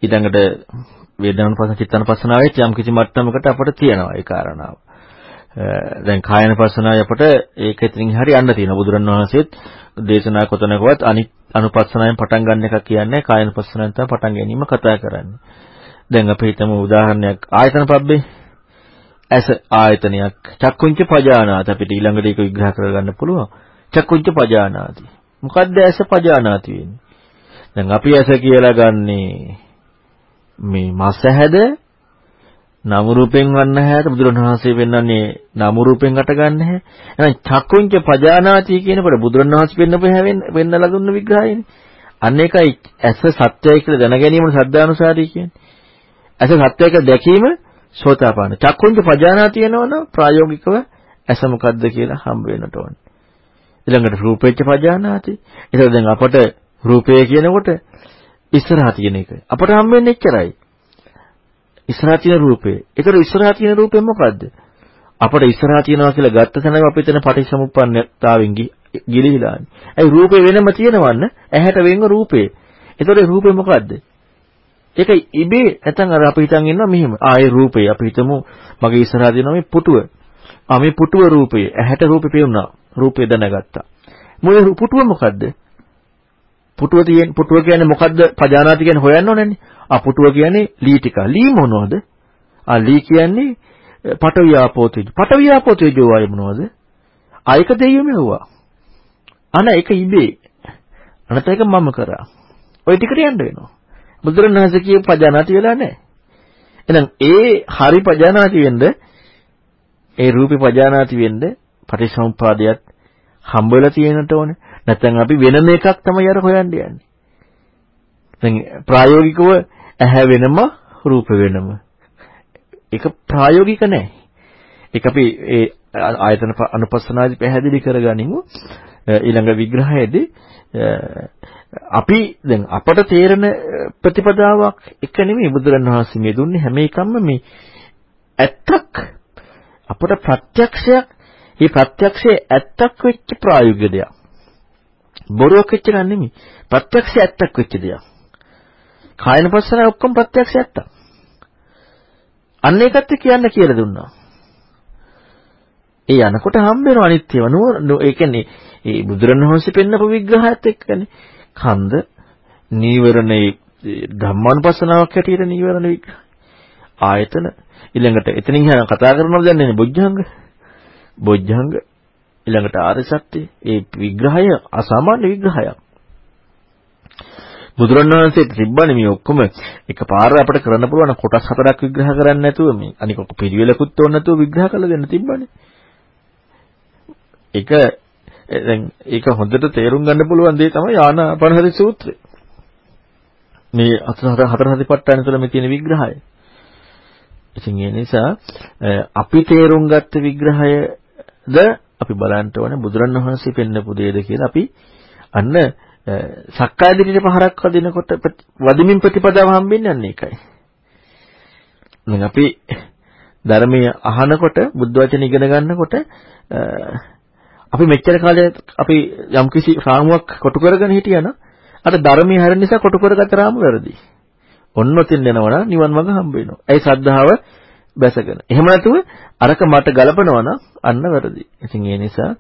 ඊළඟට වේදනානුපස්සන චිත්තානුපස්සනාවේ යම් කිසි මට්ටමකට අපට තියෙනවා ඒ කාරණාව. දැන් කායන පස්සනාවේ අපට ඒක ඉතින් හරි යන්න තියෙනවා. බුදුරණවහන්සේත් දේශනා කොතනකවත් අනිත් අනුපස්සනාවෙන් පටන් ගන්න එක කියන්නේ කායන පස්සනාවෙන් තමයි පටන් ගැනීම කතා කරන්නේ. දැන් අපි හිතමු උදාහරණයක් ආයතන පබ්බේ. ඇස ආයතනයක්. චක්කුංච පජානාති අපිට ඊළඟට ඒක විග්‍රහ කරගන්න පුළුවන්. චක්කුංච පජානාති. මොකද්ද ඇස පජානාති වෙන්නේ? දැන් අපි ඇස කියලා ගන්නේ මේ මස් ඇහැද නම රූපෙන් වන්න හැට බුදුරණවහන්සේ පෙන්වන්නේ නම රූපෙන් අට ගන්න හැ. එහෙනම් චක්කුංච පජානාති කියනකොට බුදුරණවහන්සේ පෙන්නපු හැවෙන් පෙන්නලා දුන්න විග්‍රහයනේ. අන්න ඒකයි ඇස සත්‍යයි කියලා දැන ගැනීම සද්ධානුසාරී කියන්නේ. ඇස සත්‍යයක දැකීම සෝතාපන්න. චක්කුංච පජානාති වෙනවනම් ප්‍රායෝගිකව ඇස මොකද්ද කියලා හම්බ වෙන්නට ඕනේ. ඊළඟට රූපේච්ච පජානාති. ඒක දැන් අපට රූපය කියනකොට ඉස්සරහා තියෙන එක. අපට හම් වෙන්නේ එච්චරයි. ඉස්සරහා තියෙන රූපේ. ඒතර ඉස්සරහා තියෙන රූපේ මොකද්ද? අපට ඉස්සරහා තියෙනවා කියලා ගත්ත තැනම අපි එතන පටිච්චසමුප්පන්නතාවෙන් ගිලිහිලානේ. ඒ රූපේ වෙනම තියෙනවන්න ඇහැට වෙන්ව රූපේ. ඒතර රූපේ මොකද්ද? ඒක ඉබේ නැත්නම් අර අපි හිතන් ඉන්නවා මෙහෙම. ආ ඒ රූපේ අපි හිතමු මගේ ඉස්සරහා තියෙනවා මේ පුටුව. ආ මේ පුටුව රූපේ. ඇහැට රූපේ පේුණා. රූපේ දැනගත්තා. මොයේ පුටුව මොකද්ද? පුටුව තියෙන පුටුව කියන්නේ මොකද්ද? පජානාති කියන්නේ හොයන්න ඕනනේ. ආ පුටුව කියන්නේ ලී ටික. ලී මොනවද? ආ ලී කියන්නේ පඨවි ආපෝ තේජෝ. පඨවි ආපෝ තේජෝ ආය මොනවද? ආයක දෙයියම හෙව්වා. අන ඒක ඉබේ. අනත ඒක මම කරා. ওই ටිකට යන්න වෙනවා. බුදුරණවහන්සේ කියපු පජානාති වෙලා නැහැ. එහෙනම් ඒ හරි පජානාති වෙන්න ඒ රූපේ පජානාති වෙන්න පටිසමුපාදයක් හම්බ වෙලා තියෙනට ඕනේ. නැත්නම් අපි වෙනම එකක් තමයි අර හොයන්න යන්නේ. දැන් ප්‍රායෝගිකව ඇහැ වෙනම රූප වෙනම. ඒක ප්‍රායෝගික නැහැ. ඒක අපි ඒ ආයතන අනුපස්සනාදී පැහැදිලි කරගනිමු. ඊළඟ විග්‍රහයේදී අපි දැන් අපට තේරෙන ප්‍රතිපදාවක් එක නෙමෙයි බුදුරණවහන්සේ මේ දුන්නේ හැම එකක්ම මේ ඇත්තක් අපට ප්‍රත්‍යක්ෂයක් මේ ප්‍රත්‍යක්ෂයේ ඇත්තක් වෙච්ච ප්‍රායෝගික දෙයක්. බොරුවක් වෙච්ච එකක් නෙමෙයි. ප්‍රත්‍යක්ෂය ඇත්තක් වෙච්ච දෙයක්. කායනපස්සන ඔක්කොම ප්‍රත්‍යක්ෂය ඇත්තක්. අන්න ඒකත් කියන්න කියලා දුන්නා. ඒ යනකොට හම්බ වෙන අනිත්‍යව නෝ ඒ කියන්නේ ඒ බුදුරණවහන්සේ පෙන්නපු විග්‍රහයත් එක්කනේ කන්ද නීවරණේ ධම්මානුපස්සනාවක් හැටියට නීවරණ විග්‍රහය ආයතන. ඊළඟට එතනින් යන කතා කරනවද දන්නේ බොජ්ජංග. බොජ්ජංග ඊළඟට ආර්ය සත්‍ය. ඒ විග්‍රහය අසාමාන්‍ය විග්‍රහයක්. බුදුරණවහන්සේ තිබ්බනේ මේ ඔක්කොම එකපාර අපිට කරන්න පුළුවන් කොටස් හතරක් විග්‍රහ කරන්න නැතුව මේ අනික පිළිවෙලකුත් ඕන නැතුව විග්‍රහ කරලා දෙන්න තිබ්බනේ. ඒක දැන් ඒක හොඳට තේරුම් ගන්න පුළුවන් දේ තමයි ආනාපානසති සූත්‍රය. මේ හතර හතර සතිපට්ඨාන තුළ මේ තියෙන විග්‍රහය. ඉතින් ඒ නිසා අපි තේරුම් ගත්ත විග්‍රහයද අපි බලන්න ඕනේ බුදුරණවහන්සේ පෙන්නපු දෙයද කියලා අපි අන්න සක්කාය දිටිට පහරක් වදිනකොට වදිමින් ප්‍රතිපදාව හම්බෙන්නේ අන්න ඒකයි. දැන් අපි ධර්මයේ අහනකොට බුද්ධ වචන ඉගෙන ගන්නකොට අපි මෙච්චර කාලයක් අපි යම්කිසි රාමුවක් කොටු කරගෙන හිටියනම් අර ධර්මයේ හැරෙන නිසා කොටු කරගත්ත රාමුව වැරදි. ඔන්න ඔතින් යනවා නිවන් මඟ හම්බ වෙනවා. ඒ ශ්‍රද්ධාව බැසගෙන. එහෙම නැතුව අරක මට ගලපනවා නම් අන්න වැරදි. ඉතින් ඒ නිසා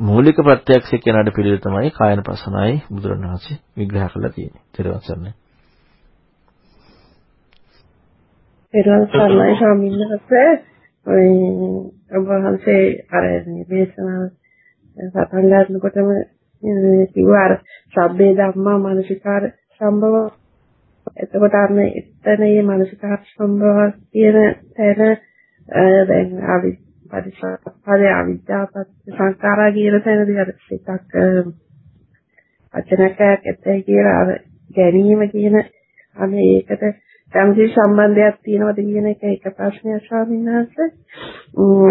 මූලික ප්‍රත්‍යක්ෂ කියනකට පිළිවෙල තමයි කායන පසනායි බුදුරණවහන්සේ විග්‍රහ කරලා තියෙන්නේ. ඊට පස්සේ පෙරවල් සර්ණයි ස්වාමීන් වහන්සේ ඔබ වහන්සේ අර දේශනාව සටහන් ගන්නකොටම කිව්වා අර සබ්බේ ධම්මා මානසිකාර සම්භව. එතකොට අර එතන මේ මානසිකාර සම්භව කියන තැන දැන් අවි පරිසප්පදේ අවිද්‍යාපත් සංකාරා කියන තැනදී අර එකක් අචනකයක් ඇත්තයි කියලා අර ගැනීම කියන අනේ ඒකට යම්කිසි සම්බන්ධයක් තියෙනවද කියන එක එක ප්‍රශ්නයක් ස්වාමීන් වහන්සේ.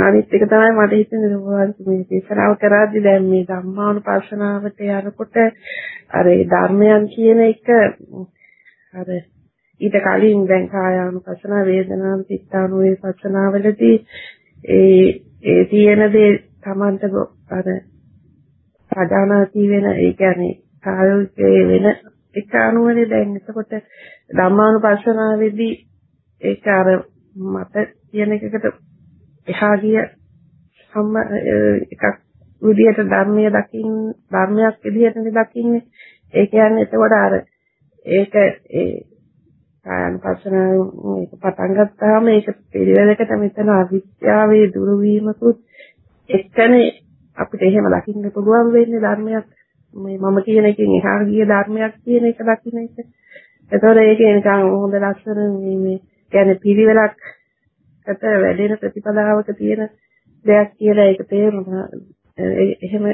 අනිත් එක තමයි මට හිතෙන්නේ ඔයගොල්ලෝ මේ දේශනාව කරද්දී දැන් මේ ධම්මානුපස්සනාවට යනකොට අර ඒ ධර්මයන් කියන එක අර ඊට කලින් දැන් කායානුපස්සන වේදනාන චිත්තානුපස්සනාවලදී ඒ ඒ තියෙන දේ Tamanta අර ප්‍රධානාති වෙන ඒ කියන්නේ කායෝගේ වෙන එක අනුවනේ දැන් එතකොට ධම්මානුපස්සනාවේදී ඒක අර මත කියන එකකට එහා ගිය සම්ම එකක් විදියට ධර්මයේ දකින්න ධර්මයක් විදියට දකින්නේ ඒ කියන්නේ එතකොට අර ඒක ඒ කායanusasana මේක පටන් ගත්තාම ඒක පිළිවෙලකට මෙතන අවිද්‍යාවේ දුරු වීමකුත් එක්කනේ අපිට එහෙම දකින්න පුළුවන් වෙන්නේ ධර්මයක් මේ මම කියන එකෙන් එහා ගිය ධර්මයක් කියන එක දකින්න එක. ඒතකොට ඒක නිකන් හොඳ ලස්සන මේ මේ කියන්නේ පිළිවෙලක් අත වැඩෙන ප්‍රතිපදාවක තියෙන දෙයක් කියලා ඒක තේරුණා. එහෙම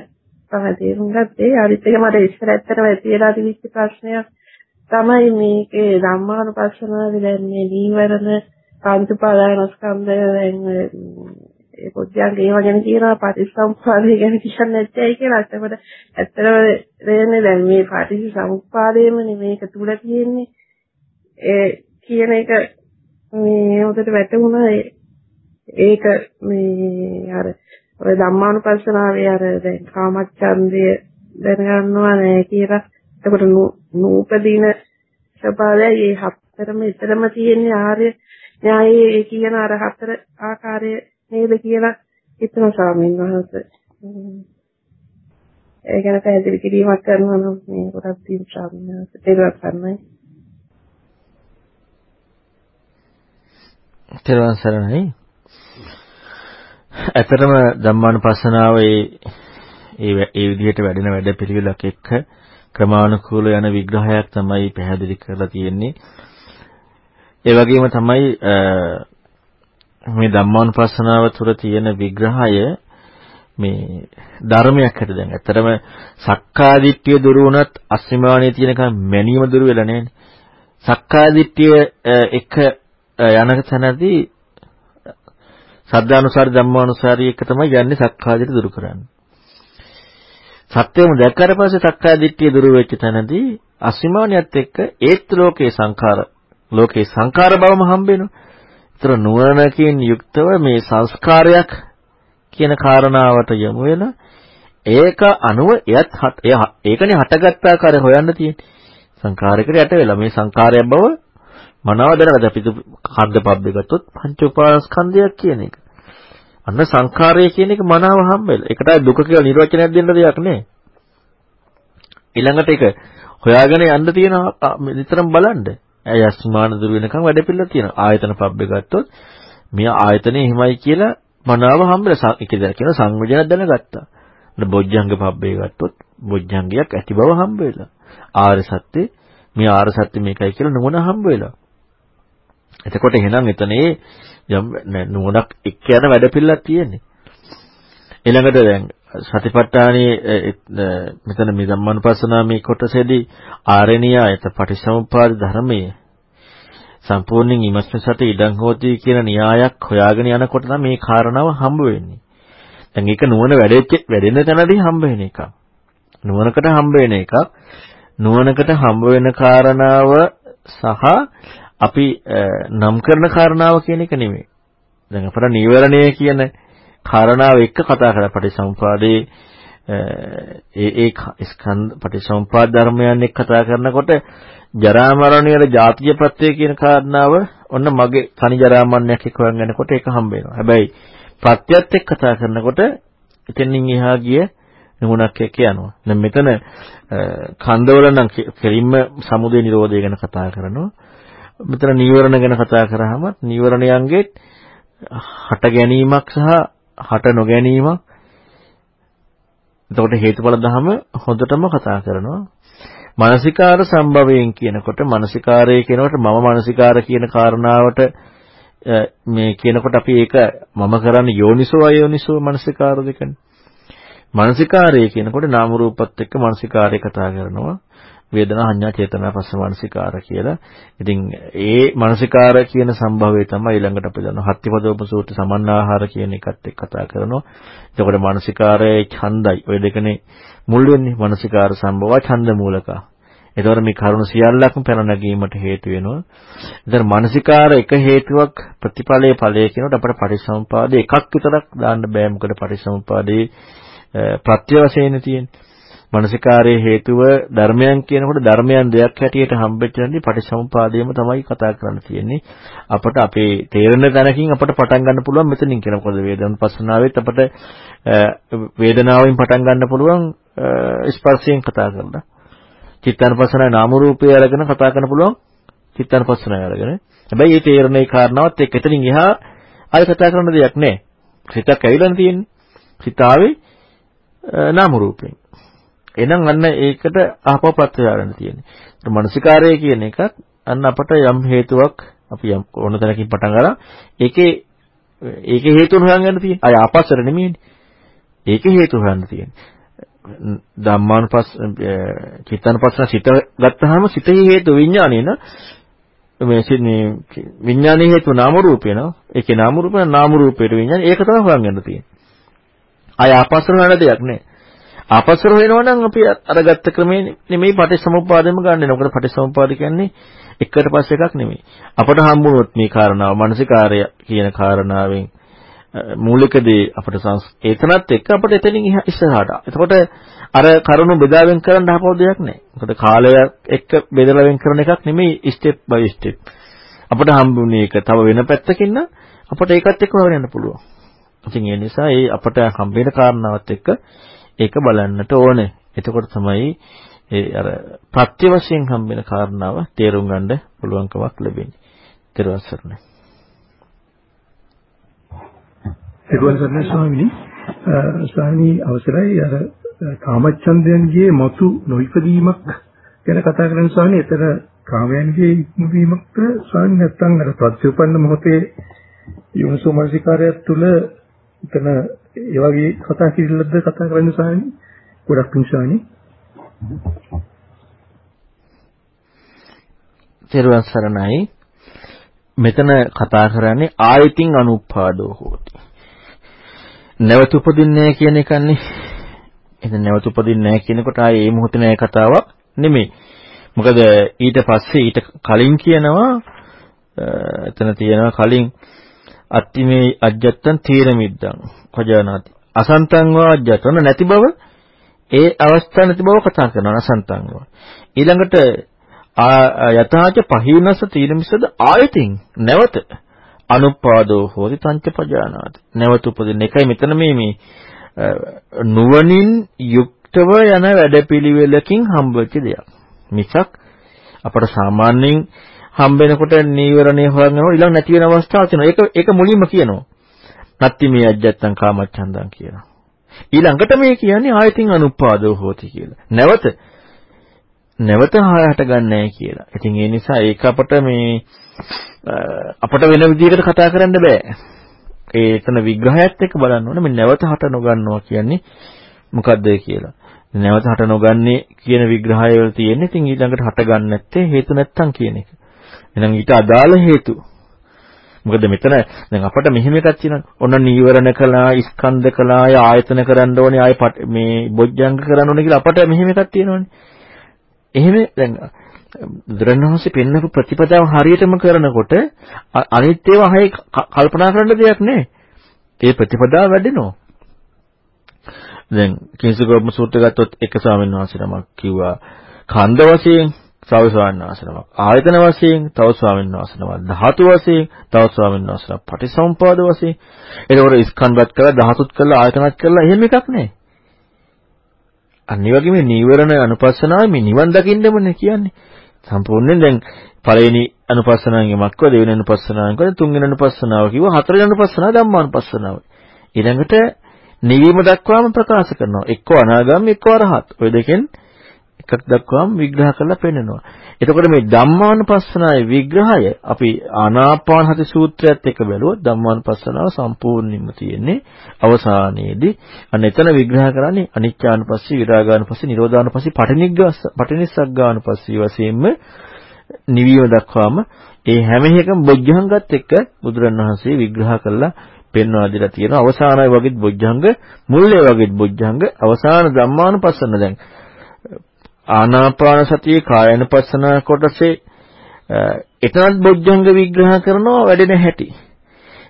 තමයි තේරුම් ගත්තේ. අනිත් එක මට ඉස්සර ඇත්තටම තියලා තිබිච්ච ප්‍රශ්නයක් තමයි මේකේ ධම්මානුපස්සනාවේ දැන් මේ නීවරණ පංච උපාදානස්කන්ධය දැන් ඒ පොඩ්ඩක් ඒව ගැන කියනවා පටිච්චසමුප්පාදය ගැන කියන්නේ නැත්තේ කියලා. ඒකට ඇත්තටම වෙන්නේ දැන් මේ පටිච්චසමුප්පාදයේමනේ මේක තුල තියෙන්නේ. ඒ කියන එක මේ උදේට වැටුණා ඒක මේ අර ඔය ධම්මානුපස්සනාවේ අර දැන් කාමච්ඡන්දය දැනගන්නවා නෑ කියලා. එතකොට නූපදීන ස්වභාවයයි මේ හතරම ඊතරම තියෙන ආර්ය න්යායයේ කියන අර හතර ආකාරයේ නේද කියලා හිතන ස්වාමීන් වහන්සේ. ඒ ගැන පැහැදිලි කිරීමක් කරනවා නම් මේ ගොඩක් දින ස්වාමීන් වහන්සේ තේරුම් ගන්නයි. තේරුම් සරණයි. ඇත්තටම ධම්මානුපස්සනාව ඒ ඒ ඒ විදිහට වැඩෙන වැඩ පිළිවෙලක් එක්ක ක්‍රමානුකූල යන විග්‍රහයක් තමයි පැහැදිලි කරලා තියෙන්නේ. ඒ වගේම තමයි මේ ධම්මානුපස්සනාව තුළ තියෙන විග්‍රහය මේ ධර්මයක් හැට දැන් ඇත්තටම සක්කාදිට්ඨිය දුරු වුණත් අස්මිමානිය තියෙනකම් මැනීම දුරු වෙලා නැහැ. සක්කාදිට්ඨිය එක යන තැනදී සද්ධානුසාර ධම්මානුසාරී එක තමයි යන්නේ සක්කාදිට්ඨිය දුරු කරන්නේ. සත්‍යම දැක්කට පස්සේ සක්කාදිට්ඨිය දුරු වෙච්ච තැනදී අස්මිමානියත් එක්ක ඒත් ලෝකේ සංඛාර ලෝකේ සංඛාර බවම හම්බ වෙනවා. ඒතර නුවණකින් යුක්තව මේ සංස්කාරයක් කියන කාරණාවට යමු වෙන ඒක අනුව එයත් ඒකනේ හටගත් ආකාරය හොයන්න තියෙන්නේ. සංඛාරයකට යට වෙලා මේ සංඛාරය බව මනව දැනගද අපි කද්ද පබ්බේ ගත්තොත් පංච උපාස්කන්ධයක් කියන එක. අන්න සංඛාරය කියන එක මනාව හම්බෙලා. ඒකට දුක කියලා නිර්වචනයක් දෙන්න දෙයක් නෑ. ඊළඟට ඒක හොයාගෙන යන්න තියෙනවා නිතරම බලන්න. ඇයි අස්මාන දුර වෙනකන් වැඩ පිළිලා තියෙනවා. ආයතන පබ්බේ ගත්තොත් මේ ආයතනේ එහෙමයි කියලා මනාව හම්බෙලා ඒකද කියන සංවේදනයක් දැනගත්තා. බොජ්ජංග පබ්බේ ගත්තොත් බොජ්ජංගයක් ඇති බව හම්බ වෙලා. ආර්ය සත්‍ය මේ ආර්ය සත්‍ය මේකයි කියලා නුවණ හම්බ වෙලා. එතකොට එහෙනම් එතනේ යම් නුවණක් එක්ක යන වැඩපිළිවෙලක් තියෙන්නේ. ඊළඟට දැන් සතිපට්ඨානයේ මෙතන මේ ධම්මානුපස්සනා මේ කොටසේදී ආරණ්‍යයත පටිසමුපාද ධර්මයේ සම්පූර්ණයෙන් ඉමස්ම සති ඉඩං හෝති කියන න්‍යායක් හොයාගෙන යනකොට තමයි මේ කාරණාව හම්බ වෙන්නේ. දැන් ඒක නුවණ වැඩෙච්ච වැඩෙන තැනදී හම්බ වෙන එකක්. නුවණකට හම්බ වෙන එකක්. නුවණකට හම්බ වෙන කාරණාව සහ අපි නම් කරන කාරණාව කියන එක නෙමෙයි. දැන් අපර නීවරණය කියන කාරණාව එක්ක කතා කරලා පටිසම්පාදේ ඒ ඒ ස්කන්ධ පටිසම්පාද ධර්මයන් එක්ක කතා කරනකොට ජරා මරණ වල ජාතිය ප්‍රත්‍ය කියන කාරණාව ඔන්න මගේ තනි ජරා මරණයක් එක්ක හොයන් යනකොට ඒක හම්බ වෙනවා. හැබැයි ප්‍රත්‍යත් එක්ක කතා කරනකොට එතනින් එහා ගිය නුණක් එක්ක යනවා. දැන් මෙතන කන්දවල නම් කෙලින්ම සමුදේ නිරෝධය ගැන කතා කරනවා. මෙතන නීවරණ ගැන කතා කරාම නීවරණයන්ගේ හට ගැනීමක් සහ හට නොගැනීමක් එතකොට හේතුඵල ධම හොඳටම කතා කරනවා. මානසිකාර සම්භවයෙන් කියනකොට මානසිකාරය කියනකොට මම මානසිකාර කියන කාරණාවට මේ කියනකොට අපි ඒක මම කරන්නේ යෝනිසෝ අයෝනිසෝ මානසිකාර දෙකනේ. මානසිකාරය කියනකොට නාම රූපත් එක්ක මානසිකාරය කතා කරනවා. වේදනා සංඥා චේතනා පස්ස මානසිකාර කියලා. ඉතින් ඒ මානසිකාර කියන සම්භවය තමයි ඊළඟට අපි දන්නවා හත්තිපදෝප සූත්‍ර සමන්නාහාර කියන එකත් එක්ක කතා කරනවා. එතකොට මානසිකාරයේ ඡන්දයි. ඔය දෙකනේ මුල් වෙන්නේ මානසිකාර සම්භව ඡන්ද මූලකා. එතකොට මේ කරුණ සියල්ලක්ම පැන නැගීමට හේතු වෙනවා. එතන මානසිකාර එක හේතුවක් ප්‍රතිඵලයේ ඵලය කියනකොට අපට පටිසමුපාදේ එකක් විතරක් දාන්න බෑ. මොකද පටිසමුපාදේ ප්‍රත්‍ය වශයෙන් තියෙන්නේ. මනසිකාරයේ හේතුව ධර්මයන් කියනකොට ධර්මයන් දෙයක් හැටියට හම්බෙච්ච නැති පටිසමුපාදයම තමයි කතා කරන්න තියෙන්නේ. අපට අපේ තේරෙන තැනකින් අපට පටන් ගන්න පුළුවන් මෙතනින් කියන මොකද වේදනාපස්සනාවෙත් අපට වේදනාවෙන් පටන් ගන්න පුළුවන් ස්පර්ශයෙන් කතා කරලා. චිත්තානුපස්සනාවේ නාම රූපය අරගෙන කතා කරන්න පුළුවන් චිත්තානුපස්සනාව අරගෙන. හැබැයි මේ තේරණේ කාරණාවත් එක්ක එතනින් එහා ආයෙ කතා කරන්න දෙයක් නැහැ. සිතක් ඇවිල්ලානේ තියෙන්නේ. සිතාවේ නාම රූපෙන්. එහෙනම් අන්න ඒකට ආපව ප්‍රත්‍යාරණ තියෙන්නේ. ඒ මනසිකාරය කියන එකත් අන්න අපට යම් හේතුවක් අපි යම් ඕන තැනකින් පටන් ගලා ඒකේ ඒකේ හේතුන් හොයන්න තියෙන්නේ. අය ආපස්සට නෙමෙයිනේ. ඒකේ හේතු හොයන්න තියෙන්නේ. ධම්මානුපස් චිත්තානුපස්සන සිත ගත්තාම සිතේ හේතු විඥානේ න මේ මේ විඥානේ හේතු නාම රූපේ න ඒකේ නාම රූපේ නාම රූපේට විඥානේ ඒක තමයි හොයන්න තියෙන්නේ. ආය ආපස්සට හොයන දෙයක් නෑ. ආපස්සට හොයනවා නම් අපි අරගත්ත ක්‍රමේ නෙමෙයි පටිච්චසමුප්පාදෙම ගන්න. මොකද පටිච්චසමුප්පාද කියන්නේ එකට පස්සේ එකක් නෙමෙයි. අපට හම්බුනොත් මේ කාරණාව මානසිකාරය කියන කාරණාවෙන් මූලික දේ අපිට ඒතනත් එක්ක අපිට එතනින් ඉස්සරහට. එතකොට අර කරුණු බෙදාවෙන් කරන්න හපව දෙයක් නැහැ. මොකද කාලය එක්ක බෙදලා වෙන් කරන එකක් නෙමෙයි ස්ටෙප් බයි ස්ටෙප්. අපිට හම්බුනේ ඒක තව වෙන පැත්තකින් නම් අපිට ඒකත් එක්ක හොයන්න පුළුවන්. ඉතින් ඒ නිසා ඒ අපට හම්බෙන කාරණාවත් එක්ක ඒක බලන්නට ඕනේ. එතකොට තමයි ඒ අර ප්‍රත්‍ය වශයෙන් හම්බෙන කාරණාව තේරුම් ගන්න පුළුවන්කමක් ලැබෙන්නේ. ඊට පස්සේ සිරුවන් සරණ ස්වාමීනි. ස්වාමීනි අවසරයි. අර කාමච්ඡන්දයන්ගේ මතු නොයිපදීමක් ගැන කතා කරන ස්වාමීනි. එතන කාමයන්ගේ ඉක්මවීමක්ද? ස්වාමීනි නැත්නම් අර ප්‍රතිඋපන්න මොහොතේ යොමුසෝමනසිකාරයත් තුළ එතන ඒ වගේ කතා කිරිල්ලද කතා කරන්නේ ස්වාමීනි ගොඩක් පිං ස්වාමීනි සිරුවන් සරණයි මෙතන කතා කරන්නේ ආයතින් අනුපාදෝ හෝති නැවත උපදින්නේ කියන එකන්නේ. එහෙනම් නැවත උපදින්නේ නැහැ කියනකොට ආයේ මේ මොහොතේ නෑ කතාවක් නෙමෙයි. මොකද ඊට පස්සේ ඊට කලින් කියනවා එතන තියෙනවා කලින් අත්තිමේ අජ්ජත්තන් තීර මිද්දං කොජානාති. අසන්තං වා අජ්ජතන නැති බව ඒ අවස්ථාව නැති බව කතා කරනවා අසන්තං වා. ඊළඟට යථාච පහිනස තීරමිසද ආයතින් නැවත අනුපාදෝ හෝති තංච පජානාති. නැවත උපදින එකයි මෙතන මේ මේ නුවණින් යුක්තව යන වැඩපිළිවෙලකින් හම්බෙච්ච දෙයක්. මිසක් අපට සාමාන්‍යයෙන් හම්බෙනකොට නීවරණේ හොයනවා ඊළඟ නැති වෙන අවස්ථාවක් තියෙනවා. ඒක ඒක මුලින්ම කියනවා. නත්ති මේ අජ්ජත්තං කාමච්ඡන්දං කියනවා. ඊළඟට මේ කියන්නේ ආයතින් අනුපාදෝ හෝති කියලා. නැවත නැවත හට ගන්නෑ කියලා. ඉතින් ඒ නිසා ඒක අපට මේ අපට වෙන විදිහකට කතා කරන්න බෑ. ඒ එතන විග්‍රහයත් එක්ක බලන්න ඕනේ මේ නැවත හට නොගන්නවා කියන්නේ මොකද්ද කියලා. නැවත හට නොගන්නේ කියන විග්‍රහය වල තියෙන්නේ ඉතින් ඊළඟට හට ගන්න නැත්තේ හේතු නැත්තම් කියන එක. එහෙනම් ඊට අදාළ හේතු. මොකද මෙතන දැන් අපට මෙහෙම එකක් තියෙනවා. ඔන්න නීවරණ කළා, ස්කන්ධ කළා, ආයතන කරන්න ඕනේ, ආය මේ බොජ්ජංග කරන්න ඕනේ කියලා අපට මෙහෙම එකක් තියෙනවනේ. එහෙම දැන් බුදුරණවහන්සේ පෙන්වපු ප්‍රතිපදාව හරියටම කරනකොට අනිත් ඒවා හයි කල්පනා කරන්න දෙයක් නැහැ. ඒ ප්‍රතිපදාව වැඩෙනවා. දැන් කිංසගොබ්ම සූත්‍රය ගත්තොත් එක ස්වාමීන් වහන්සේ නමක් කිව්වා කන්ද වශයෙන් තව ස්වාමීන් වහන්සේ නමක් ආයතන වශයෙන් තව ස්වාමීන් වහන්සේ නමක් ධාතු වශයෙන් තව ස්වාමීන් වහන්සේ නමක් පටිසම්පාද වශයෙන් එතකොට ස්කන්ධත් කළා ධාතුත් කළා ආයතනත් කළා එහෙම එකක් නැහැ. අනිත් වගේම නීවරණ අනුපස්සනාව මේ නිවන් දකින්නමනේ කියන්නේ. සම්පූර්ණයෙන් දැන් පළවෙනි අනුපස්සනාවෙන් යමක්ව දෙවෙනි අනුපස්සනාවෙන් කරා තුන්වෙනි අනුපස්සනාව කිව්ව හතරවෙනි අනුපස්සනාව ධම්මානුපස්සනාව. ඊළඟට නිවීම දක්වාම ප්‍රකාශ කරනවා. එක්ක අනාගාමී එක්ක අරහත්. ඔය දෙකෙන් එකක් දක්වාම විග්‍රහ කරලා පෙන්නනවා. එතකොට මේ ධම්මානුපස්සනාවේ විග්‍රහය අපි ආනාපාන හති සූත්‍රයත් එක්ක බැලුවොත් ධම්මානුපස්සනාව සම්පූර්ණයෙන්ම තියෙන්නේ අවසානයේදී අන්න එතන විග්‍රහ කරන්නේ අනිච්චානුපස්සී විරාගානුපස්සී නිරෝධානුපස්සී පටිනිග්ගස්ස පටිනිස්සග්ගානුපස්සී වශයෙන්ම නිවීම දක්වාම ඒ හැම එකම බොජ්ජංගත් එක්ක බුදුරණවහන්සේ විග්‍රහ කළා පෙන්වා දීලා තියෙනවා අවසානයි වගේත් බොජ්ජංග මුල්ලේ වගේත් බොජ්ජංග අවසාන ධම්මානුපස්සන දැන් ආනාපාන සතියේ කායනුපස්සන කොටසේ එතනත් බොජ්ජංග විග්‍රහ කරනවා වැඩෙන හැටි.